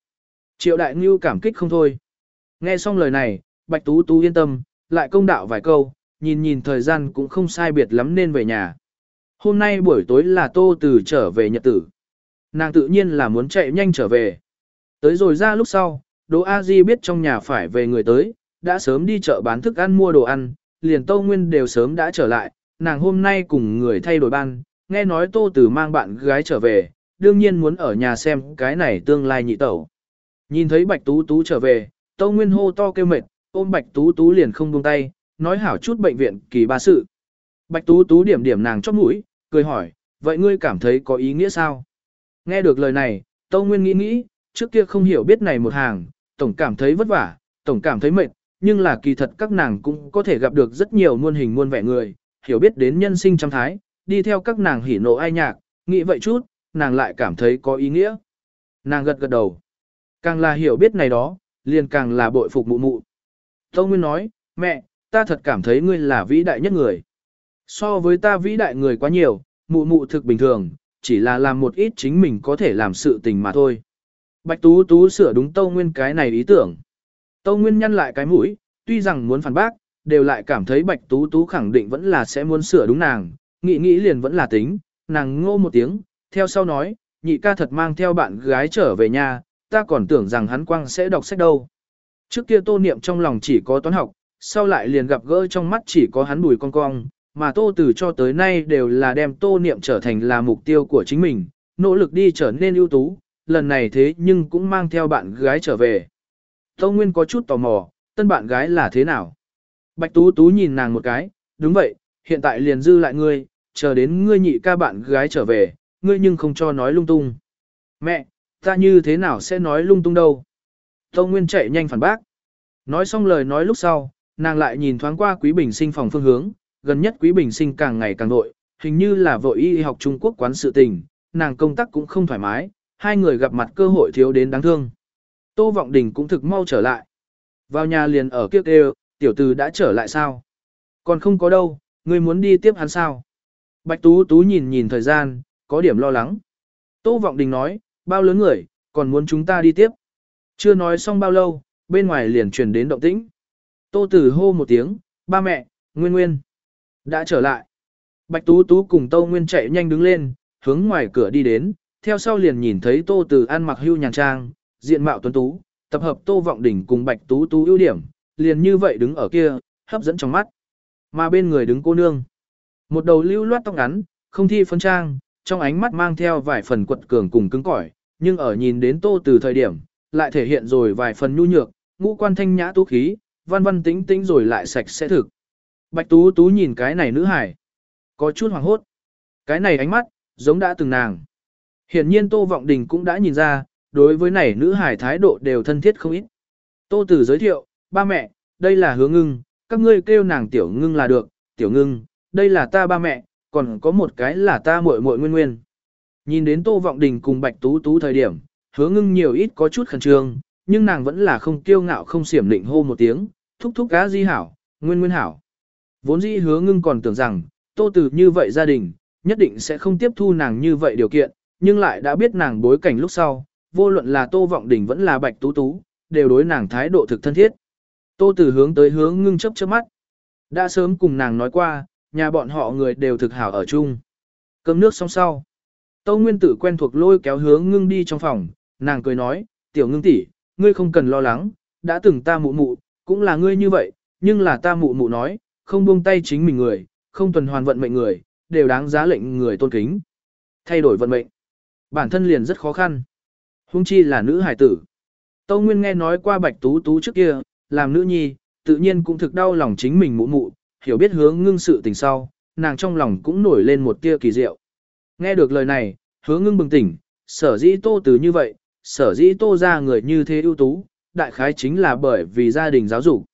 Triệu Đại Ngưu cảm kích không thôi. Nghe xong lời này, Bạch Tú Tú yên tâm, lại công đạo vài câu, nhìn nhìn thời gian cũng không sai biệt lắm nên về nhà. Hôm nay buổi tối là Tô Từ trở về nhật tử. Nàng tự nhiên là muốn chạy nhanh trở về. Tới rồi ra lúc sau, Đỗ A Di biết trong nhà phải về người tới, đã sớm đi chợ bán thức ăn mua đồ ăn, liền Tô Nguyên đều sớm đã trở lại, nàng hôm nay cùng người thay đổi ban, nghe nói Tô Từ mang bạn gái trở về, đương nhiên muốn ở nhà xem cái này tương lai nhị tẩu. Nhìn thấy Bạch Tú Tú trở về, Tô Nguyên hô to kêu mệt, ôm Bạch Tú Tú liền không buông tay, nói hảo chút bệnh viện kỳ ba sự. Bạch Tú Tú điểm điểm nàng chóp mũi, cười hỏi, vậy ngươi cảm thấy có ý nghĩa sao? Nghe được lời này, Tô Nguyên nghĩ nghĩ, trước kia không hiểu biết này một hàng, tổng cảm thấy vất vả, tổng cảm thấy mệt, nhưng là kỳ thật các nàng cũng có thể gặp được rất nhiều muôn hình muôn vẻ người, hiểu biết đến nhân sinh trăm thái, đi theo các nàng hỉ nộ ai nhạc, nghĩ vậy chút, nàng lại cảm thấy có ý nghĩa. Nàng gật gật đầu. Càng là hiểu biết này đó, liền càng là bội phục mụ mụ. Tâu Nguyên nói, mẹ, ta thật cảm thấy ngươi là vĩ đại nhất người. So với ta vĩ đại người quá nhiều, mụ mụ thực bình thường, chỉ là làm một ít chính mình có thể làm sự tình mà thôi. Bạch Tú Tú sửa đúng Tâu Nguyên cái này ý tưởng. Tâu Nguyên nhăn lại cái mũi, tuy rằng muốn phản bác, đều lại cảm thấy Bạch Tú Tú khẳng định vẫn là sẽ muốn sửa đúng nàng, nghĩ nghĩ liền vẫn là tính, nàng ngô một tiếng, theo sau nói, nhị ca thật mang theo bạn gái trở về nhà, ta còn tưởng rằng hắn quang sẽ đọc sách đâu. Trước kia tô niệm trong lòng chỉ có toán học, sau lại liền gặp gỡ trong mắt chỉ có hắn bùi con cong, mà tô từ cho tới nay đều là đem tô niệm trở thành là mục tiêu của chính mình, nỗ lực đi trở nên ưu tú, lần này thế nhưng cũng mang theo bạn gái trở về. Tô Nguyên có chút tò mò, tân bạn gái là thế nào? Bạch Tú Tú nhìn nàng một cái, đúng vậy, hiện tại liền dư lại ngươi, chờ đến ngươi nhị ca bạn gái trở về, ngươi nhưng không cho nói lung tung. Mẹ, ta như thế nào sẽ nói lung tung đâu? Tô Nguyên chạy nhanh phản bác. Nói xong lời nói lúc sau, nàng lại nhìn thoáng qua Quý Bình Sinh phòng phương hướng, gần nhất Quý Bình Sinh càng ngày càng nội, hình như là vội y học Trung Quốc quán sự tình, nàng công tác cũng không thoải mái, hai người gặp mặt cơ hội thiếu đến đáng thương. Tô Vọng Đình cũng thực mau trở lại. Vào nhà liền ở kiếp đều, tiểu tử đã trở lại sao? Còn không có đâu, ngươi muốn đi tiếp hắn sao? Bạch Tú Tú nhìn nhìn thời gian, có điểm lo lắng. Tô Vọng Đình nói, bao lớn người, còn muốn chúng ta đi tiếp. Chưa nói xong bao lâu, bên ngoài liền truyền đến động tĩnh. Tô Tử hô một tiếng, ba mẹ, Nguyên Nguyên. Đã trở lại. Bạch Tú Tú cùng Tô Nguyên chạy nhanh đứng lên, hướng ngoài cửa đi đến, theo sau liền nhìn thấy Tô Tử ăn mặc hưu nhàn trang, diện mạo tuấn tú, tập hợp Tô Vọng Đình cùng Bạch Tú Tú ưu điểm, liền như vậy đứng ở kia, hấp dẫn trong mắt. Mà bên người đứng cô nương, một đầu lưu loát tóc ngắn, không thi phấn trang, trong ánh mắt mang theo vài phần quật cường cùng cứng cỏi, nhưng ở nhìn đến Tô Từ thời điểm, lại thể hiện rồi vài phần nhu nhược, ngũ quan thanh nhã tú khí, văn văn tính tính rồi lại sạch sẽ thực. Bạch Tú Tú nhìn cái này nữ hải, có chút hoàng hốt. Cái này ánh mắt, giống đã từng nàng. Hiển nhiên Tô Vọng Đình cũng đã nhìn ra, đối với này nữ hải thái độ đều thân thiết không ít. Tô Tử giới thiệu, ba mẹ, đây là hứa ngưng, các ngươi kêu nàng tiểu ngưng là được, tiểu ngưng, đây là ta ba mẹ, còn có một cái là ta muội muội nguyên nguyên. Nhìn đến Tô Vọng Đình cùng Bạch Tú Tú thời điểm, hứa ngưng nhiều ít có chút khẩn trương, nhưng nàng vẫn là không kiêu ngạo không xiểm định hô một tiếng, thúc thúc cá di hảo, nguyên nguyên hảo. Vốn dĩ hứa ngưng còn tưởng rằng, Tô Tử như vậy gia đình, nhất định sẽ không tiếp thu nàng như vậy điều kiện, nhưng lại đã biết nàng bối cảnh lúc sau, vô luận là Tô Vọng Đình vẫn là Bạch Tú Tú, đều đối nàng thái độ thực thân thiết. Tô Tử hướng tới hướng ngưng chớp chớp mắt. Đã sớm cùng nàng nói qua, nhà bọn họ người đều thực hảo ở chung. Cơm nước xong sau. Tô Nguyên Tử quen thuộc lôi kéo hướng ngưng đi trong phòng, nàng cười nói, tiểu ngưng tỷ, ngươi không cần lo lắng, đã từng ta mụ mụ, cũng là ngươi như vậy, nhưng là ta mụ mụ nói, không buông tay chính mình người, không tuần hoàn vận mệnh người, đều đáng giá lệnh người tôn kính. Thay đổi vận mệnh, bản thân liền rất khó khăn. Hung chi là nữ hải tử. Tâu Nguyên nghe nói qua Bạch Tú Tú trước kia, làm nữ nhi, tự nhiên cũng thực đau lòng chính mình mụ mụ, hiểu biết hướng ngưng sự tình sau, nàng trong lòng cũng nổi lên một tia kỳ diệu. Nghe được lời này, hứa ngưng bừng tỉnh, sở dĩ tô từ như vậy, sở dĩ tô ra người như thế ưu tú, đại khái chính là bởi vì gia đình giáo dục.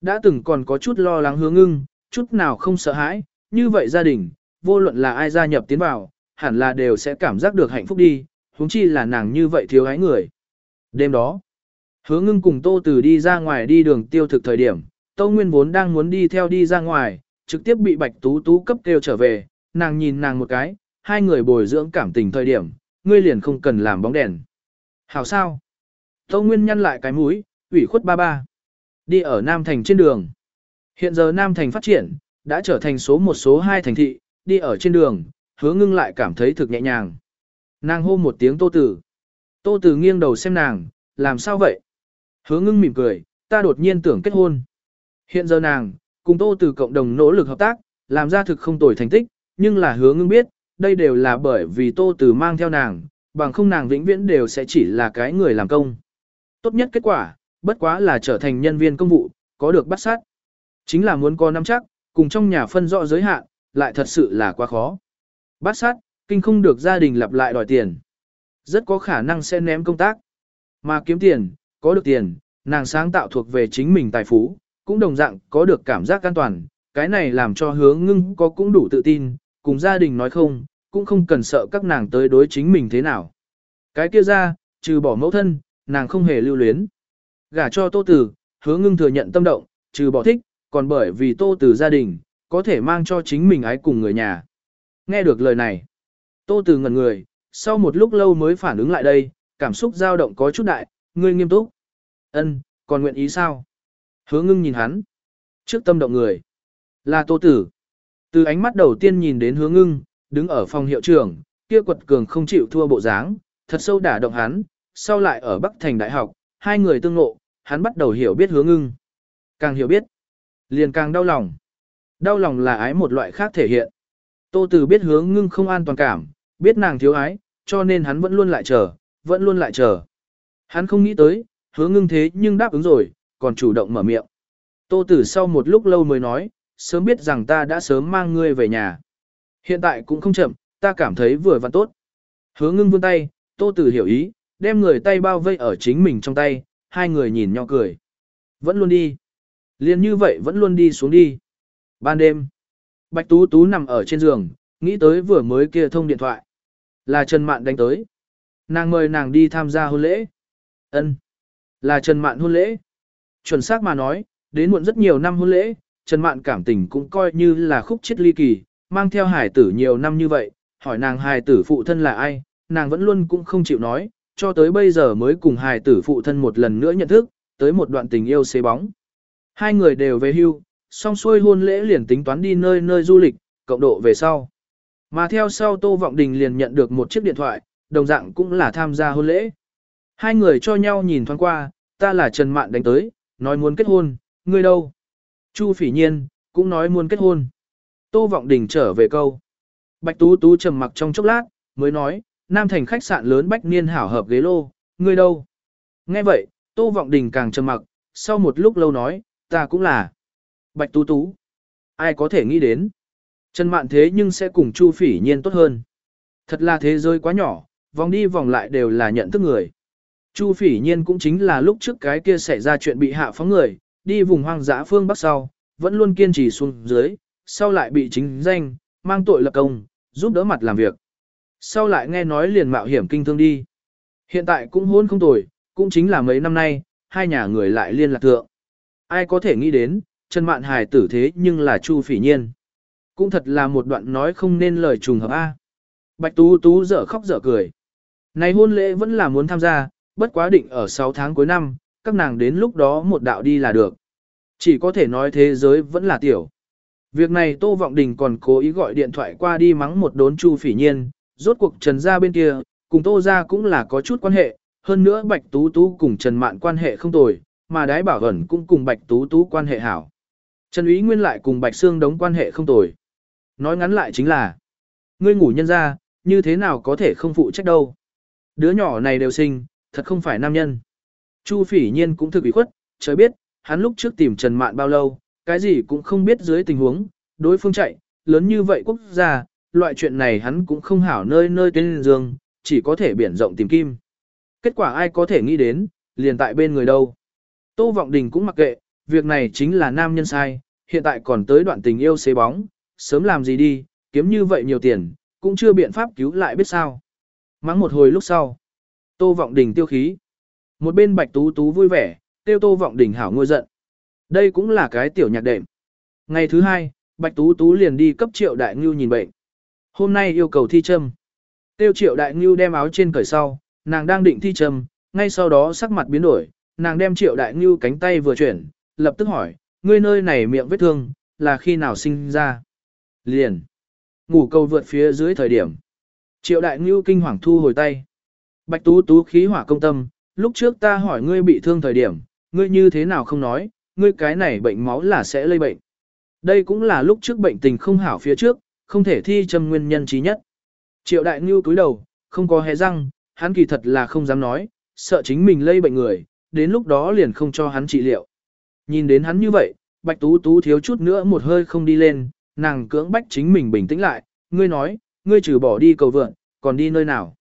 Đã từng còn có chút lo lắng hứa ngưng, chút nào không sợ hãi, như vậy gia đình, vô luận là ai gia nhập tiến vào, hẳn là đều sẽ cảm giác được hạnh phúc đi, huống chi là nàng như vậy thiếu ái người. Đêm đó, hứa ngưng cùng tô từ đi ra ngoài đi đường tiêu thực thời điểm, tô nguyên vốn đang muốn đi theo đi ra ngoài, trực tiếp bị bạch tú tú cấp kêu trở về, nàng nhìn nàng một cái, hai người bồi dưỡng cảm tình thời điểm, ngươi liền không cần làm bóng đèn. Hảo sao? Tô Nguyên nhăn lại cái mũi, ủy khuất ba ba. Đi ở Nam Thành trên đường. Hiện giờ Nam Thành phát triển, đã trở thành số một số hai thành thị, đi ở trên đường, hứa ngưng lại cảm thấy thực nhẹ nhàng. Nàng hô một tiếng tô tử. Tô tử nghiêng đầu xem nàng, làm sao vậy? Hứa ngưng mỉm cười, ta đột nhiên tưởng kết hôn. Hiện giờ nàng, cùng tô từ cộng đồng nỗ lực hợp tác, làm ra thực không tồi thành tích, nhưng là hứa ngưng biết, đây đều là bởi vì tô từ mang theo nàng, bằng không nàng vĩnh viễn đều sẽ chỉ là cái người làm công. Tốt nhất kết quả, bất quá là trở thành nhân viên công vụ, có được bắt sát. Chính là muốn có nắm chắc, cùng trong nhà phân rõ giới hạn, lại thật sự là quá khó. Bắt sát, kinh không được gia đình lặp lại đòi tiền. Rất có khả năng sẽ ném công tác. Mà kiếm tiền, có được tiền, nàng sáng tạo thuộc về chính mình tài phú, cũng đồng dạng có được cảm giác an toàn. Cái này làm cho hứa ngưng có cũng đủ tự tin, cùng gia đình nói không, cũng không cần sợ các nàng tới đối chính mình thế nào. Cái kia ra, trừ bỏ mẫu thân, nàng không hề lưu luyến. Gả cho tô tử, hứa ngưng thừa nhận tâm động, trừ bỏ thích, còn bởi vì tô tử gia đình, có thể mang cho chính mình ái cùng người nhà. Nghe được lời này, tô tử ngẩn người, sau một lúc lâu mới phản ứng lại đây, cảm xúc dao động có chút đại, ngươi nghiêm túc. Ân, còn nguyện ý sao? Hứa ngưng nhìn hắn. Trước tâm động người. Là tô tử. Từ ánh mắt đầu tiên nhìn đến hướng ngưng, đứng ở phòng hiệu trưởng, kia quật cường không chịu thua bộ dáng, thật sâu đả động hắn, sau lại ở Bắc Thành Đại học, hai người tương ngộ, hắn bắt đầu hiểu biết hướng ngưng. Càng hiểu biết, liền càng đau lòng. Đau lòng là ái một loại khác thể hiện. Tô Từ biết hướng ngưng không an toàn cảm, biết nàng thiếu ái, cho nên hắn vẫn luôn lại chờ, vẫn luôn lại chờ. Hắn không nghĩ tới, hướng ngưng thế nhưng đáp ứng rồi, còn chủ động mở miệng. Tô Tử sau một lúc lâu mới nói, sớm biết rằng ta đã sớm mang ngươi về nhà. Hiện tại cũng không chậm, ta cảm thấy vừa và tốt. Hứa ngưng vươn tay, Tô Tử hiểu ý, đem người tay bao vây ở chính mình trong tay, hai người nhìn nhau cười. Vẫn luôn đi. Liên như vậy vẫn luôn đi xuống đi. Ban đêm, Bạch Tú Tú nằm ở trên giường, nghĩ tới vừa mới kia thông điện thoại. Là Trần Mạn đánh tới. Nàng mời nàng đi tham gia hôn lễ. Ân, Là Trần Mạn hôn lễ. Chuẩn xác mà nói, đến muộn rất nhiều năm hôn lễ, Trần Mạn cảm tình cũng coi như là khúc chết ly kỳ, mang theo hài tử nhiều năm như vậy, hỏi nàng hài tử phụ thân là ai, nàng vẫn luôn cũng không chịu nói, cho tới bây giờ mới cùng hài tử phụ thân một lần nữa nhận thức, tới một đoạn tình yêu xế bóng. Hai người đều về hưu, xong xuôi hôn lễ liền tính toán đi nơi nơi du lịch, cộng độ về sau. Mà theo sau Tô Vọng Đình liền nhận được một chiếc điện thoại, đồng dạng cũng là tham gia hôn lễ. Hai người cho nhau nhìn thoáng qua, ta là Trần Mạn đánh tới, nói muốn kết hôn, ngươi đâu? Chu Phỉ Nhiên, cũng nói muốn kết hôn. Tô Vọng Đình trở về câu. Bạch Tú Tú trầm mặc trong chốc lát, mới nói, Nam Thành khách sạn lớn Bách Niên hảo hợp ghế lô, ngươi đâu? Nghe vậy, Tô Vọng Đình càng trầm mặc, sau một lúc lâu nói, ta cũng là. Bạch Tú Tú. Ai có thể nghĩ đến? Trần Mạn thế nhưng sẽ cùng Chu Phỉ Nhiên tốt hơn. Thật là thế giới quá nhỏ, vòng đi vòng lại đều là nhận thức người. Chu Phỉ Nhiên cũng chính là lúc trước cái kia xảy ra chuyện bị hạ phóng người, đi vùng hoang dã phương Bắc sau, vẫn luôn kiên trì xuống dưới, sau lại bị chính danh, mang tội lập công, giúp đỡ mặt làm việc. Sau lại nghe nói liền mạo hiểm kinh thương đi. Hiện tại cũng hôn không tồi, cũng chính là mấy năm nay, hai nhà người lại liên lạc thượng. Ai có thể nghĩ đến, Trần Mạn Hải tử thế nhưng là Chu Phỉ Nhiên. Cũng thật là một đoạn nói không nên lời trùng hợp A. Bạch Tú Tú dở khóc dở cười. Này hôn lễ vẫn là muốn tham gia, bất quá định ở 6 tháng cuối năm, các nàng đến lúc đó một đạo đi là được. Chỉ có thể nói thế giới vẫn là tiểu. Việc này Tô Vọng Đình còn cố ý gọi điện thoại qua đi mắng một đốn Chu Phỉ Nhiên, rốt cuộc Trần gia bên kia, cùng Tô gia cũng là có chút quan hệ, hơn nữa Bạch Tú Tú cùng Trần Mạn quan hệ không tồi, mà Đái Bảo ẩn cũng cùng Bạch Tú Tú quan hệ hảo. Trần Úy Nguyên lại cùng Bạch Sương đống quan hệ không tồi. Nói ngắn lại chính là, ngươi ngủ nhân gia, như thế nào có thể không phụ trách đâu. Đứa nhỏ này đều sinh, thật không phải nam nhân. Chu phỉ nhiên cũng thực ý khuất, trời biết, hắn lúc trước tìm Trần Mạn bao lâu, cái gì cũng không biết dưới tình huống, đối phương chạy, lớn như vậy quốc gia, loại chuyện này hắn cũng không hảo nơi nơi tên dương, chỉ có thể biển rộng tìm kim. Kết quả ai có thể nghĩ đến, liền tại bên người đâu. Tô Vọng Đình cũng mặc kệ, việc này chính là nam nhân sai, hiện tại còn tới đoạn tình yêu xế bóng, sớm làm gì đi, kiếm như vậy nhiều tiền, cũng chưa biện pháp cứu lại biết sao. Mắng một hồi lúc sau, Tô Vọng Đình tiêu khí. Một bên Bạch Tú Tú vui vẻ, tiêu Tô Vọng Đình hảo ngôi giận. Đây cũng là cái tiểu nhạc đệm. Ngày thứ hai, Bạch Tú Tú liền đi cấp Triệu Đại Ngưu nhìn bệnh. Hôm nay yêu cầu thi châm. Tiêu Triệu Đại Ngưu đem áo trên cởi sau, nàng đang định thi châm, ngay sau đó sắc mặt biến đổi, nàng đem Triệu Đại Ngưu cánh tay vừa chuyển, lập tức hỏi, ngươi nơi này miệng vết thương, là khi nào sinh ra? Liền. Ngủ câu vượt phía dưới thời điểm. Triệu Đại Ngưu kinh hoàng thu hồi tay. Bạch Tú Tú khí hỏa công tâm, lúc trước ta hỏi ngươi bị thương thời điểm, ngươi như thế nào không nói, ngươi cái này bệnh máu là sẽ lây bệnh. Đây cũng là lúc trước bệnh tình không hảo phía trước, không thể thi châm nguyên nhân trí nhất. Triệu đại ngưu cúi đầu, không có hé răng, hắn kỳ thật là không dám nói, sợ chính mình lây bệnh người, đến lúc đó liền không cho hắn trị liệu. Nhìn đến hắn như vậy, bạch tú tú thiếu chút nữa một hơi không đi lên, nàng cưỡng bách chính mình bình tĩnh lại, ngươi nói, ngươi trừ bỏ đi cầu vượn, còn đi nơi nào?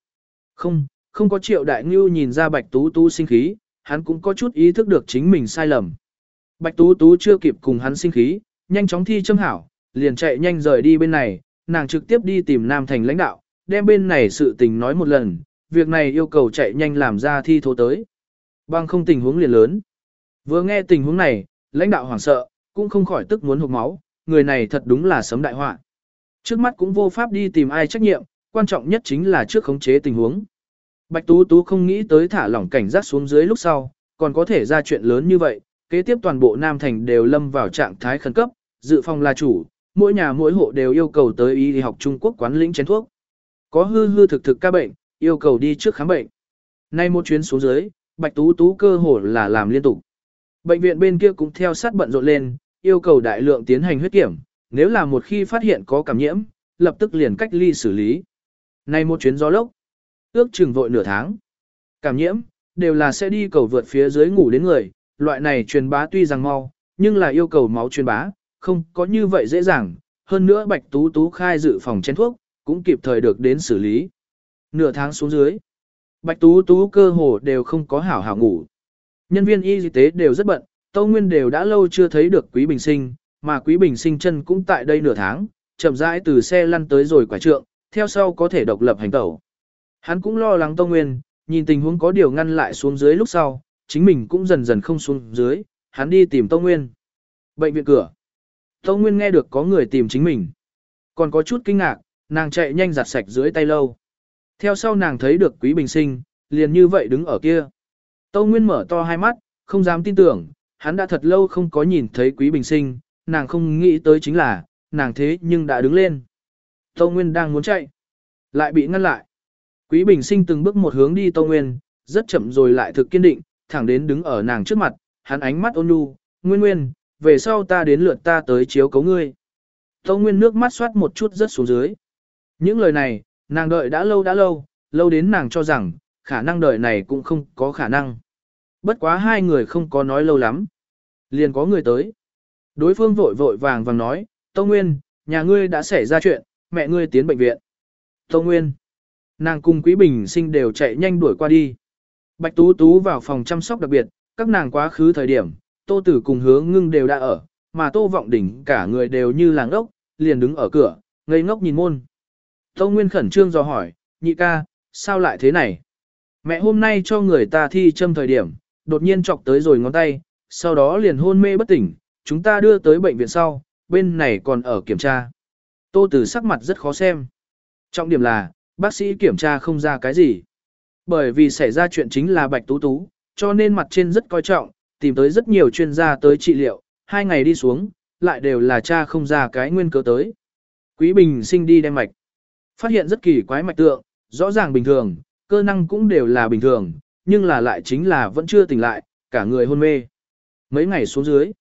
Không, không có triệu đại ngưu nhìn ra bạch tú tú sinh khí, hắn cũng có chút ý thức được chính mình sai lầm. Bạch tú tú chưa kịp cùng hắn sinh khí, nhanh chóng thi châm hảo, liền chạy nhanh rời đi bên này, nàng trực tiếp đi tìm Nam Thành lãnh đạo, đem bên này sự tình nói một lần, việc này yêu cầu chạy nhanh làm ra thi thố tới. Bằng không tình huống liền lớn. Vừa nghe tình huống này, lãnh đạo hoảng sợ, cũng không khỏi tức muốn hụt máu, người này thật đúng là sấm đại họa. Trước mắt cũng vô pháp đi tìm ai trách nhiệm, quan trọng nhất chính là trước khống chế tình huống. Bạch Tú Tú không nghĩ tới thả lỏng cảnh giác xuống dưới lúc sau, còn có thể ra chuyện lớn như vậy, kế tiếp toàn bộ Nam Thành đều lâm vào trạng thái khẩn cấp, dự phòng là chủ, mỗi nhà mỗi hộ đều yêu cầu tới y học Trung Quốc quán lĩnh chén thuốc. Có hư hư thực thực ca bệnh, yêu cầu đi trước khám bệnh. Nay một chuyến xuống dưới, Bạch Tú Tú cơ hồ là làm liên tục. Bệnh viện bên kia cũng theo sát bận rộn lên, yêu cầu đại lượng tiến hành huyết kiểm, nếu là một khi phát hiện có cảm nhiễm, lập tức liền cách ly xử lý. Nay một chuyến gió lốc, ước chừng vội nửa tháng. Cảm nhiễm, đều là sẽ đi cầu vượt phía dưới ngủ đến người, loại này truyền bá tuy rằng mau, nhưng là yêu cầu máu truyền bá, không có như vậy dễ dàng, hơn nữa Bạch Tú Tú khai dự phòng chén thuốc, cũng kịp thời được đến xử lý. Nửa tháng xuống dưới, Bạch Tú Tú cơ hồ đều không có hảo hảo ngủ. Nhân viên y tế đều rất bận, Tâu Nguyên đều đã lâu chưa thấy được Quý Bình Sinh, mà Quý Bình Sinh chân cũng tại đây nửa tháng, chậm rãi từ xe lăn tới rồi quả trượng, theo sau có thể độc lập hành tẩu. Hắn cũng lo lắng Tông Nguyên, nhìn tình huống có điều ngăn lại xuống dưới lúc sau, chính mình cũng dần dần không xuống dưới, hắn đi tìm Tông Nguyên. Bệnh viện cửa. Tông Nguyên nghe được có người tìm chính mình. Còn có chút kinh ngạc, nàng chạy nhanh giặt sạch dưới tay lâu. Theo sau nàng thấy được Quý Bình Sinh, liền như vậy đứng ở kia. Tâu Nguyên mở to hai mắt, không dám tin tưởng, hắn đã thật lâu không có nhìn thấy Quý Bình Sinh, nàng không nghĩ tới chính là, nàng thế nhưng đã đứng lên. Tâu Nguyên đang muốn chạy, lại bị ngăn lại. Quý Bình Sinh từng bước một hướng đi Tô Nguyên, rất chậm rồi lại thực kiên định, thẳng đến đứng ở nàng trước mặt, hắn ánh mắt ôn nhu, "Nguyên Nguyên, về sau ta đến lượt ta tới chiếu cố ngươi." Tô Nguyên nước mắt xoát một chút rất xuống dưới. Những lời này, nàng đợi đã lâu đã lâu, lâu đến nàng cho rằng, khả năng đợi này cũng không có khả năng. Bất quá hai người không có nói lâu lắm. Liền có người tới. Đối phương vội vội vàng vàng nói, Tô Nguyên, nhà ngươi đã xảy ra chuyện, mẹ ngươi tiến bệnh viện. Tô Nguyên. Nàng cùng Quý Bình sinh đều chạy nhanh đuổi qua đi. Bạch Tú Tú vào phòng chăm sóc đặc biệt, các nàng quá khứ thời điểm, Tô Tử cùng hứa ngưng đều đã ở, mà Tô Vọng Đỉnh cả người đều như làng ốc, liền đứng ở cửa, ngây ngốc nhìn môn. Tô Nguyên khẩn trương dò hỏi, nhị ca, sao lại thế này? Mẹ hôm nay cho người ta thi châm thời điểm, đột nhiên chọc tới rồi ngón tay, sau đó liền hôn mê bất tỉnh, chúng ta đưa tới bệnh viện sau, bên này còn ở kiểm tra. Tô Tử sắc mặt rất khó xem. Trọng điểm là, bác sĩ kiểm tra không ra cái gì. Bởi vì xảy ra chuyện chính là Bạch Tú Tú, cho nên mặt trên rất coi trọng, tìm tới rất nhiều chuyên gia tới trị liệu, hai ngày đi xuống, lại đều là cha không ra cái nguyên cớ tới. Quý Bình sinh đi đem mạch. Phát hiện rất kỳ quái mạch tượng, rõ ràng bình thường, cơ năng cũng đều là bình thường, nhưng là lại chính là vẫn chưa tỉnh lại, cả người hôn mê. Mấy ngày xuống dưới,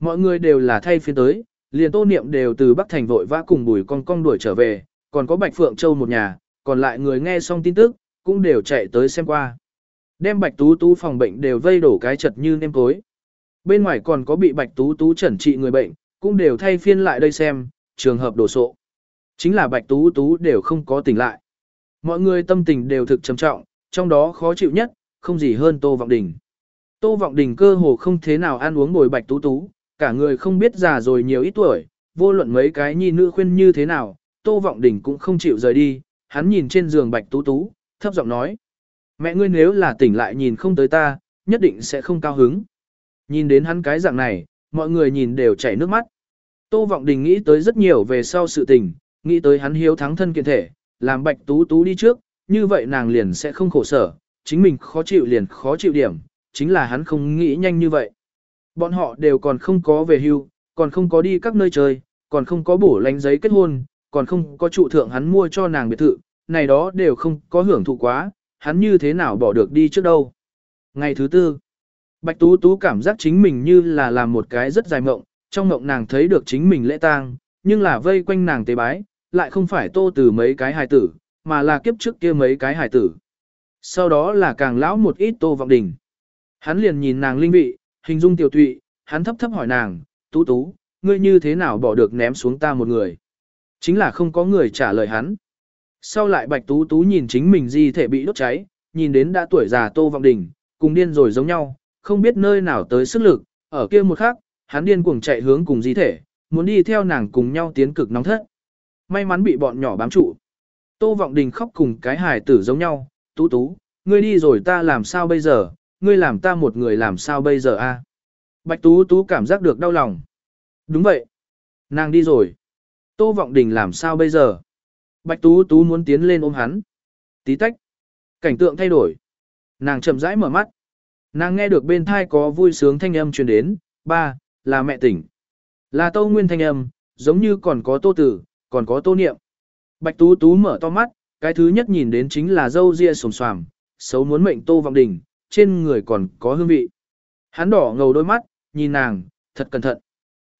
mọi người đều là thay phiên tới, liền tô niệm đều từ Bắc Thành vội vã cùng bùi con con đuổi trở về, còn có Bạch Phượng Châu một nhà, còn lại người nghe xong tin tức, cũng đều chạy tới xem qua. Đem Bạch Tú Tú phòng bệnh đều vây đổ cái chật như nêm tối. Bên ngoài còn có bị Bạch Tú Tú chẩn trị người bệnh, cũng đều thay phiên lại đây xem, trường hợp đổ sộ. Chính là Bạch Tú Tú đều không có tỉnh lại. Mọi người tâm tình đều thực trầm trọng, trong đó khó chịu nhất, không gì hơn Tô Vọng Đình. Tô Vọng Đình cơ hồ không thế nào ăn uống ngồi Bạch Tú Tú, cả người không biết già rồi nhiều ít tuổi, vô luận mấy cái nhi nữ khuyên như thế nào, Tô Vọng Đình cũng không chịu rời đi, hắn nhìn trên giường Bạch Tú Tú, thấp giọng nói. Mẹ ngươi nếu là tỉnh lại nhìn không tới ta, nhất định sẽ không cao hứng. Nhìn đến hắn cái dạng này, mọi người nhìn đều chảy nước mắt. Tô Vọng Đình nghĩ tới rất nhiều về sau sự tình, nghĩ tới hắn hiếu thắng thân kiện thể, làm Bạch Tú Tú đi trước, như vậy nàng liền sẽ không khổ sở, chính mình khó chịu liền khó chịu điểm, chính là hắn không nghĩ nhanh như vậy. Bọn họ đều còn không có về hưu, còn không có đi các nơi chơi, còn không có bổ lánh giấy kết hôn, còn không có trụ thượng hắn mua cho nàng biệt thự, này đó đều không có hưởng thụ quá, hắn như thế nào bỏ được đi trước đâu. Ngày thứ tư, Bạch Tú Tú cảm giác chính mình như là làm một cái rất dài mộng, trong mộng nàng thấy được chính mình lễ tang, nhưng là vây quanh nàng tế bái, lại không phải tô từ mấy cái hài tử, mà là kiếp trước kia mấy cái hài tử. Sau đó là càng lão một ít tô vọng đình. Hắn liền nhìn nàng linh vị, hình dung tiểu tụy, hắn thấp thấp hỏi nàng, tú tú, ngươi như thế nào bỏ được ném xuống ta một người. Chính là không có người trả lời hắn. Sau lại bạch tú tú nhìn chính mình di thể bị đốt cháy, nhìn đến đã tuổi già tô vọng đình, cùng điên rồi giống nhau, không biết nơi nào tới sức lực, ở kia một khắc, hắn điên cuồng chạy hướng cùng di thể, muốn đi theo nàng cùng nhau tiến cực nóng thất. May mắn bị bọn nhỏ bám trụ. Tô Vọng Đình khóc cùng cái hài tử giống nhau, tú tú, ngươi đi rồi ta làm sao bây giờ, ngươi làm ta một người làm sao bây giờ a? Bạch tú tú cảm giác được đau lòng. Đúng vậy. Nàng đi rồi. Tô Vọng Đình làm sao bây giờ? Bạch tú tú muốn tiến lên ôm hắn. Tí tách. Cảnh tượng thay đổi. Nàng chậm rãi mở mắt. Nàng nghe được bên tai có vui sướng thanh âm truyền đến, ba, là mẹ tỉnh. Là Tô Nguyên thanh âm, giống như còn có tô tử, còn có tô niệm. Bạch Tú Tú mở to mắt, cái thứ nhất nhìn đến chính là dâu ria sồm xoàm, xấu muốn mệnh tô vọng đình, trên người còn có hương vị. Hắn đỏ ngầu đôi mắt, nhìn nàng, thật cẩn thận.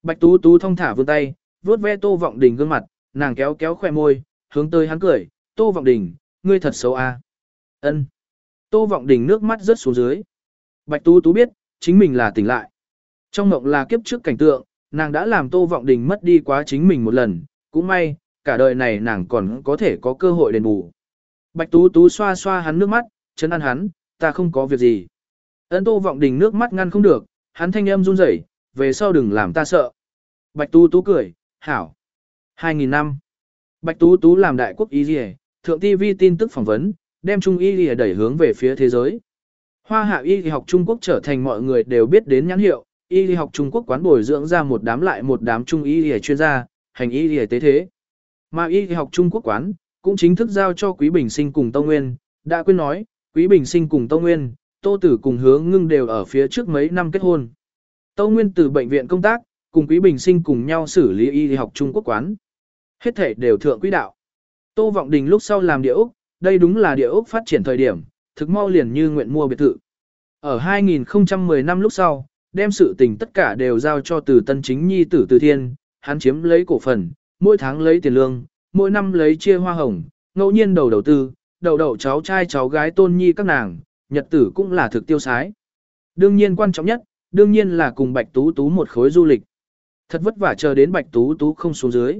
Bạch Tú Tú thong thả vươn tay, vuốt ve tô vọng đình gương mặt, nàng kéo kéo khoe môi, hướng tới hắn cười, tô vọng đình, ngươi thật xấu a. À? Ân. Tô vọng đình nước mắt rớt xuống dưới. Bạch Tú Tú biết, chính mình là tỉnh lại. Trong mộng là kiếp trước cảnh tượng, nàng đã làm Tô Vọng Đình mất đi quá chính mình một lần, cũng may, cả đời này nàng còn có thể có cơ hội đền bù. Bạch Tú Tú xoa xoa hắn nước mắt, trấn an hắn, ta không có việc gì. Ấn Tô Vọng Đình nước mắt ngăn không được, hắn thanh âm run rẩy, về sau đừng làm ta sợ. Bạch Tú Tú cười, hảo. 2000 năm. Bạch Tú Tú làm đại quốc y liề, thượng TV tin tức phỏng vấn, đem Trung y liề đẩy hướng về phía thế giới. Hoa hạ y học Trung Quốc trở thành mọi người đều biết đến nhãn hiệu, y học Trung Quốc quán bồi dưỡng ra một đám lại một đám trung y y chuyên gia, hành y y tế thế. Mà y học Trung Quốc quán cũng chính thức giao cho Quý Bình Sinh cùng Tông Nguyên, đã quên nói, Quý Bình Sinh cùng Tông Nguyên, Tô Tử cùng Hướng Ngưng đều ở phía trước mấy năm kết hôn. Tông Nguyên từ bệnh viện công tác, cùng Quý Bình Sinh cùng nhau xử lý y học Trung Quốc quán. Hết thể đều thượng quý đạo. Tô Vọng Đình lúc sau làm địa ốc, đây đúng là địa ốc phát triển thời điểm, thực mau liền như nguyện mua biệt thự. Ở 2010 năm lúc sau, đem sự tình tất cả đều giao cho từ tân chính nhi tử từ thiên, hắn chiếm lấy cổ phần, mỗi tháng lấy tiền lương, mỗi năm lấy chia hoa hồng, ngẫu nhiên đầu đầu tư, đầu đầu cháu trai cháu gái tôn nhi các nàng, nhật tử cũng là thực tiêu sái. Đương nhiên quan trọng nhất, đương nhiên là cùng Bạch Tú Tú một khối du lịch. Thật vất vả chờ đến Bạch Tú Tú không xuống dưới.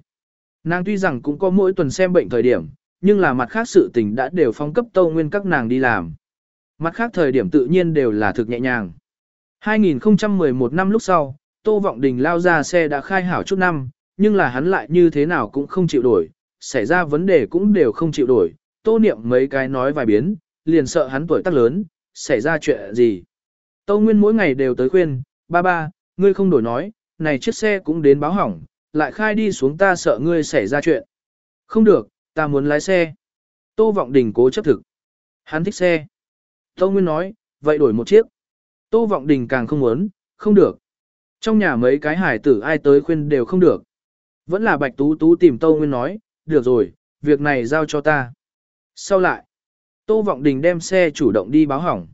Nàng tuy rằng cũng có mỗi tuần xem bệnh thời điểm, nhưng là mặt khác sự tình đã đều phong cấp tâu nguyên các nàng đi làm. Mặt khác thời điểm tự nhiên đều là thực nhẹ nhàng. 2011 năm lúc sau, Tô Vọng Đình lao ra xe đã khai hảo chút năm, nhưng là hắn lại như thế nào cũng không chịu đổi, xảy ra vấn đề cũng đều không chịu đổi, Tô Niệm mấy cái nói vài biến, liền sợ hắn tuổi tác lớn, xảy ra chuyện gì. Tô Nguyên mỗi ngày đều tới khuyên, ba ba, ngươi không đổi nói, này chiếc xe cũng đến báo hỏng, lại khai đi xuống ta sợ ngươi xảy ra chuyện. Không được, ta muốn lái xe. Tô Vọng Đình cố chấp thực. Hắn thích xe. Tô Nguyên nói, vậy đổi một chiếc. Tô Vọng Đình càng không muốn, không được. Trong nhà mấy cái hải tử ai tới khuyên đều không được. Vẫn là Bạch Tú Tú tìm Tô Nguyên nói, được rồi, việc này giao cho ta. Sau lại, Tô Vọng Đình đem xe chủ động đi báo hỏng.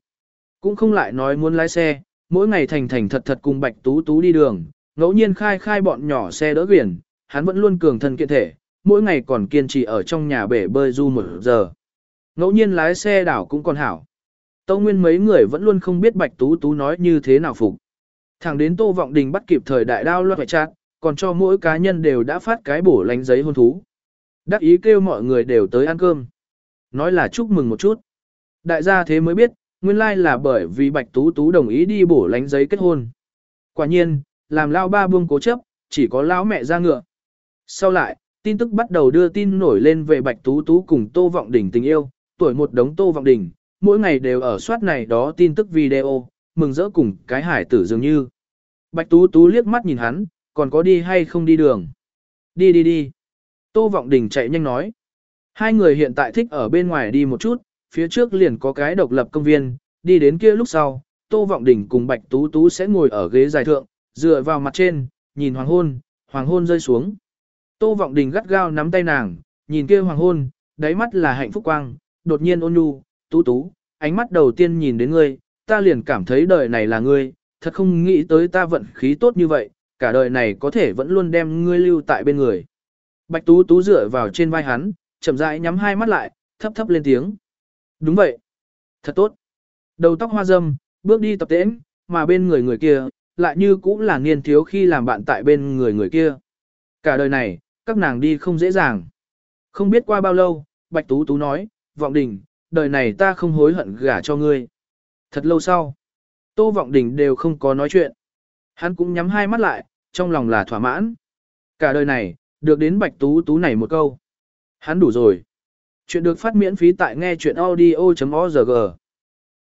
Cũng không lại nói muốn lái xe, mỗi ngày thành thành thật thật cùng Bạch Tú Tú đi đường, ngẫu nhiên khai khai bọn nhỏ xe đỡ quyển, hắn vẫn luôn cường thân kiện thể, mỗi ngày còn kiên trì ở trong nhà bể bơi du một giờ. Ngẫu nhiên lái xe đảo cũng còn hảo. Tâu Nguyên mấy người vẫn luôn không biết Bạch Tú Tú nói như thế nào phục. Thẳng đến Tô Vọng Đình bắt kịp thời đại đao loạt phải chát, còn cho mỗi cá nhân đều đã phát cái bổ lánh giấy hôn thú. Đắc ý kêu mọi người đều tới ăn cơm. Nói là chúc mừng một chút. Đại gia thế mới biết, nguyên lai là bởi vì Bạch Tú Tú đồng ý đi bổ lánh giấy kết hôn. Quả nhiên, làm lao ba buông cố chấp, chỉ có lão mẹ ra ngựa. Sau lại, tin tức bắt đầu đưa tin nổi lên về Bạch Tú Tú cùng Tô Vọng Đình tình yêu, tuổi một đống Tô Vọng Đình, mỗi ngày đều ở soát này đó tin tức video, mừng rỡ cùng cái hải tử dường như. Bạch Tú Tú liếc mắt nhìn hắn, còn có đi hay không đi đường. Đi đi đi. Tô Vọng Đình chạy nhanh nói. Hai người hiện tại thích ở bên ngoài đi một chút, phía trước liền có cái độc lập công viên, đi đến kia lúc sau, Tô Vọng Đình cùng Bạch Tú Tú sẽ ngồi ở ghế dài thượng, dựa vào mặt trên, nhìn hoàng hôn, hoàng hôn rơi xuống. Tô Vọng Đình gắt gao nắm tay nàng, nhìn kia hoàng hôn, đáy mắt là hạnh phúc quang, đột nhiên ôn nhu, tú tú, ánh mắt đầu tiên nhìn đến ngươi, ta liền cảm thấy đời này là ngươi, thật không nghĩ tới ta vận khí tốt như vậy, cả đời này có thể vẫn luôn đem ngươi lưu tại bên người. Bạch tú tú dựa vào trên vai hắn, chậm rãi nhắm hai mắt lại, thấp thấp lên tiếng. Đúng vậy. Thật tốt. Đầu tóc hoa râm, bước đi tập tễnh, mà bên người người kia, lại như cũng là niên thiếu khi làm bạn tại bên người người kia. Cả đời này, các nàng đi không dễ dàng. Không biết qua bao lâu, Bạch Tú Tú nói, Vọng Đình, đời này ta không hối hận gả cho ngươi. Thật lâu sau, Tô Vọng Đình đều không có nói chuyện. Hắn cũng nhắm hai mắt lại, trong lòng là thỏa mãn. Cả đời này, được đến Bạch Tú Tú này một câu. Hắn đủ rồi. Chuyện được phát miễn phí tại nghe chuyện audio.org.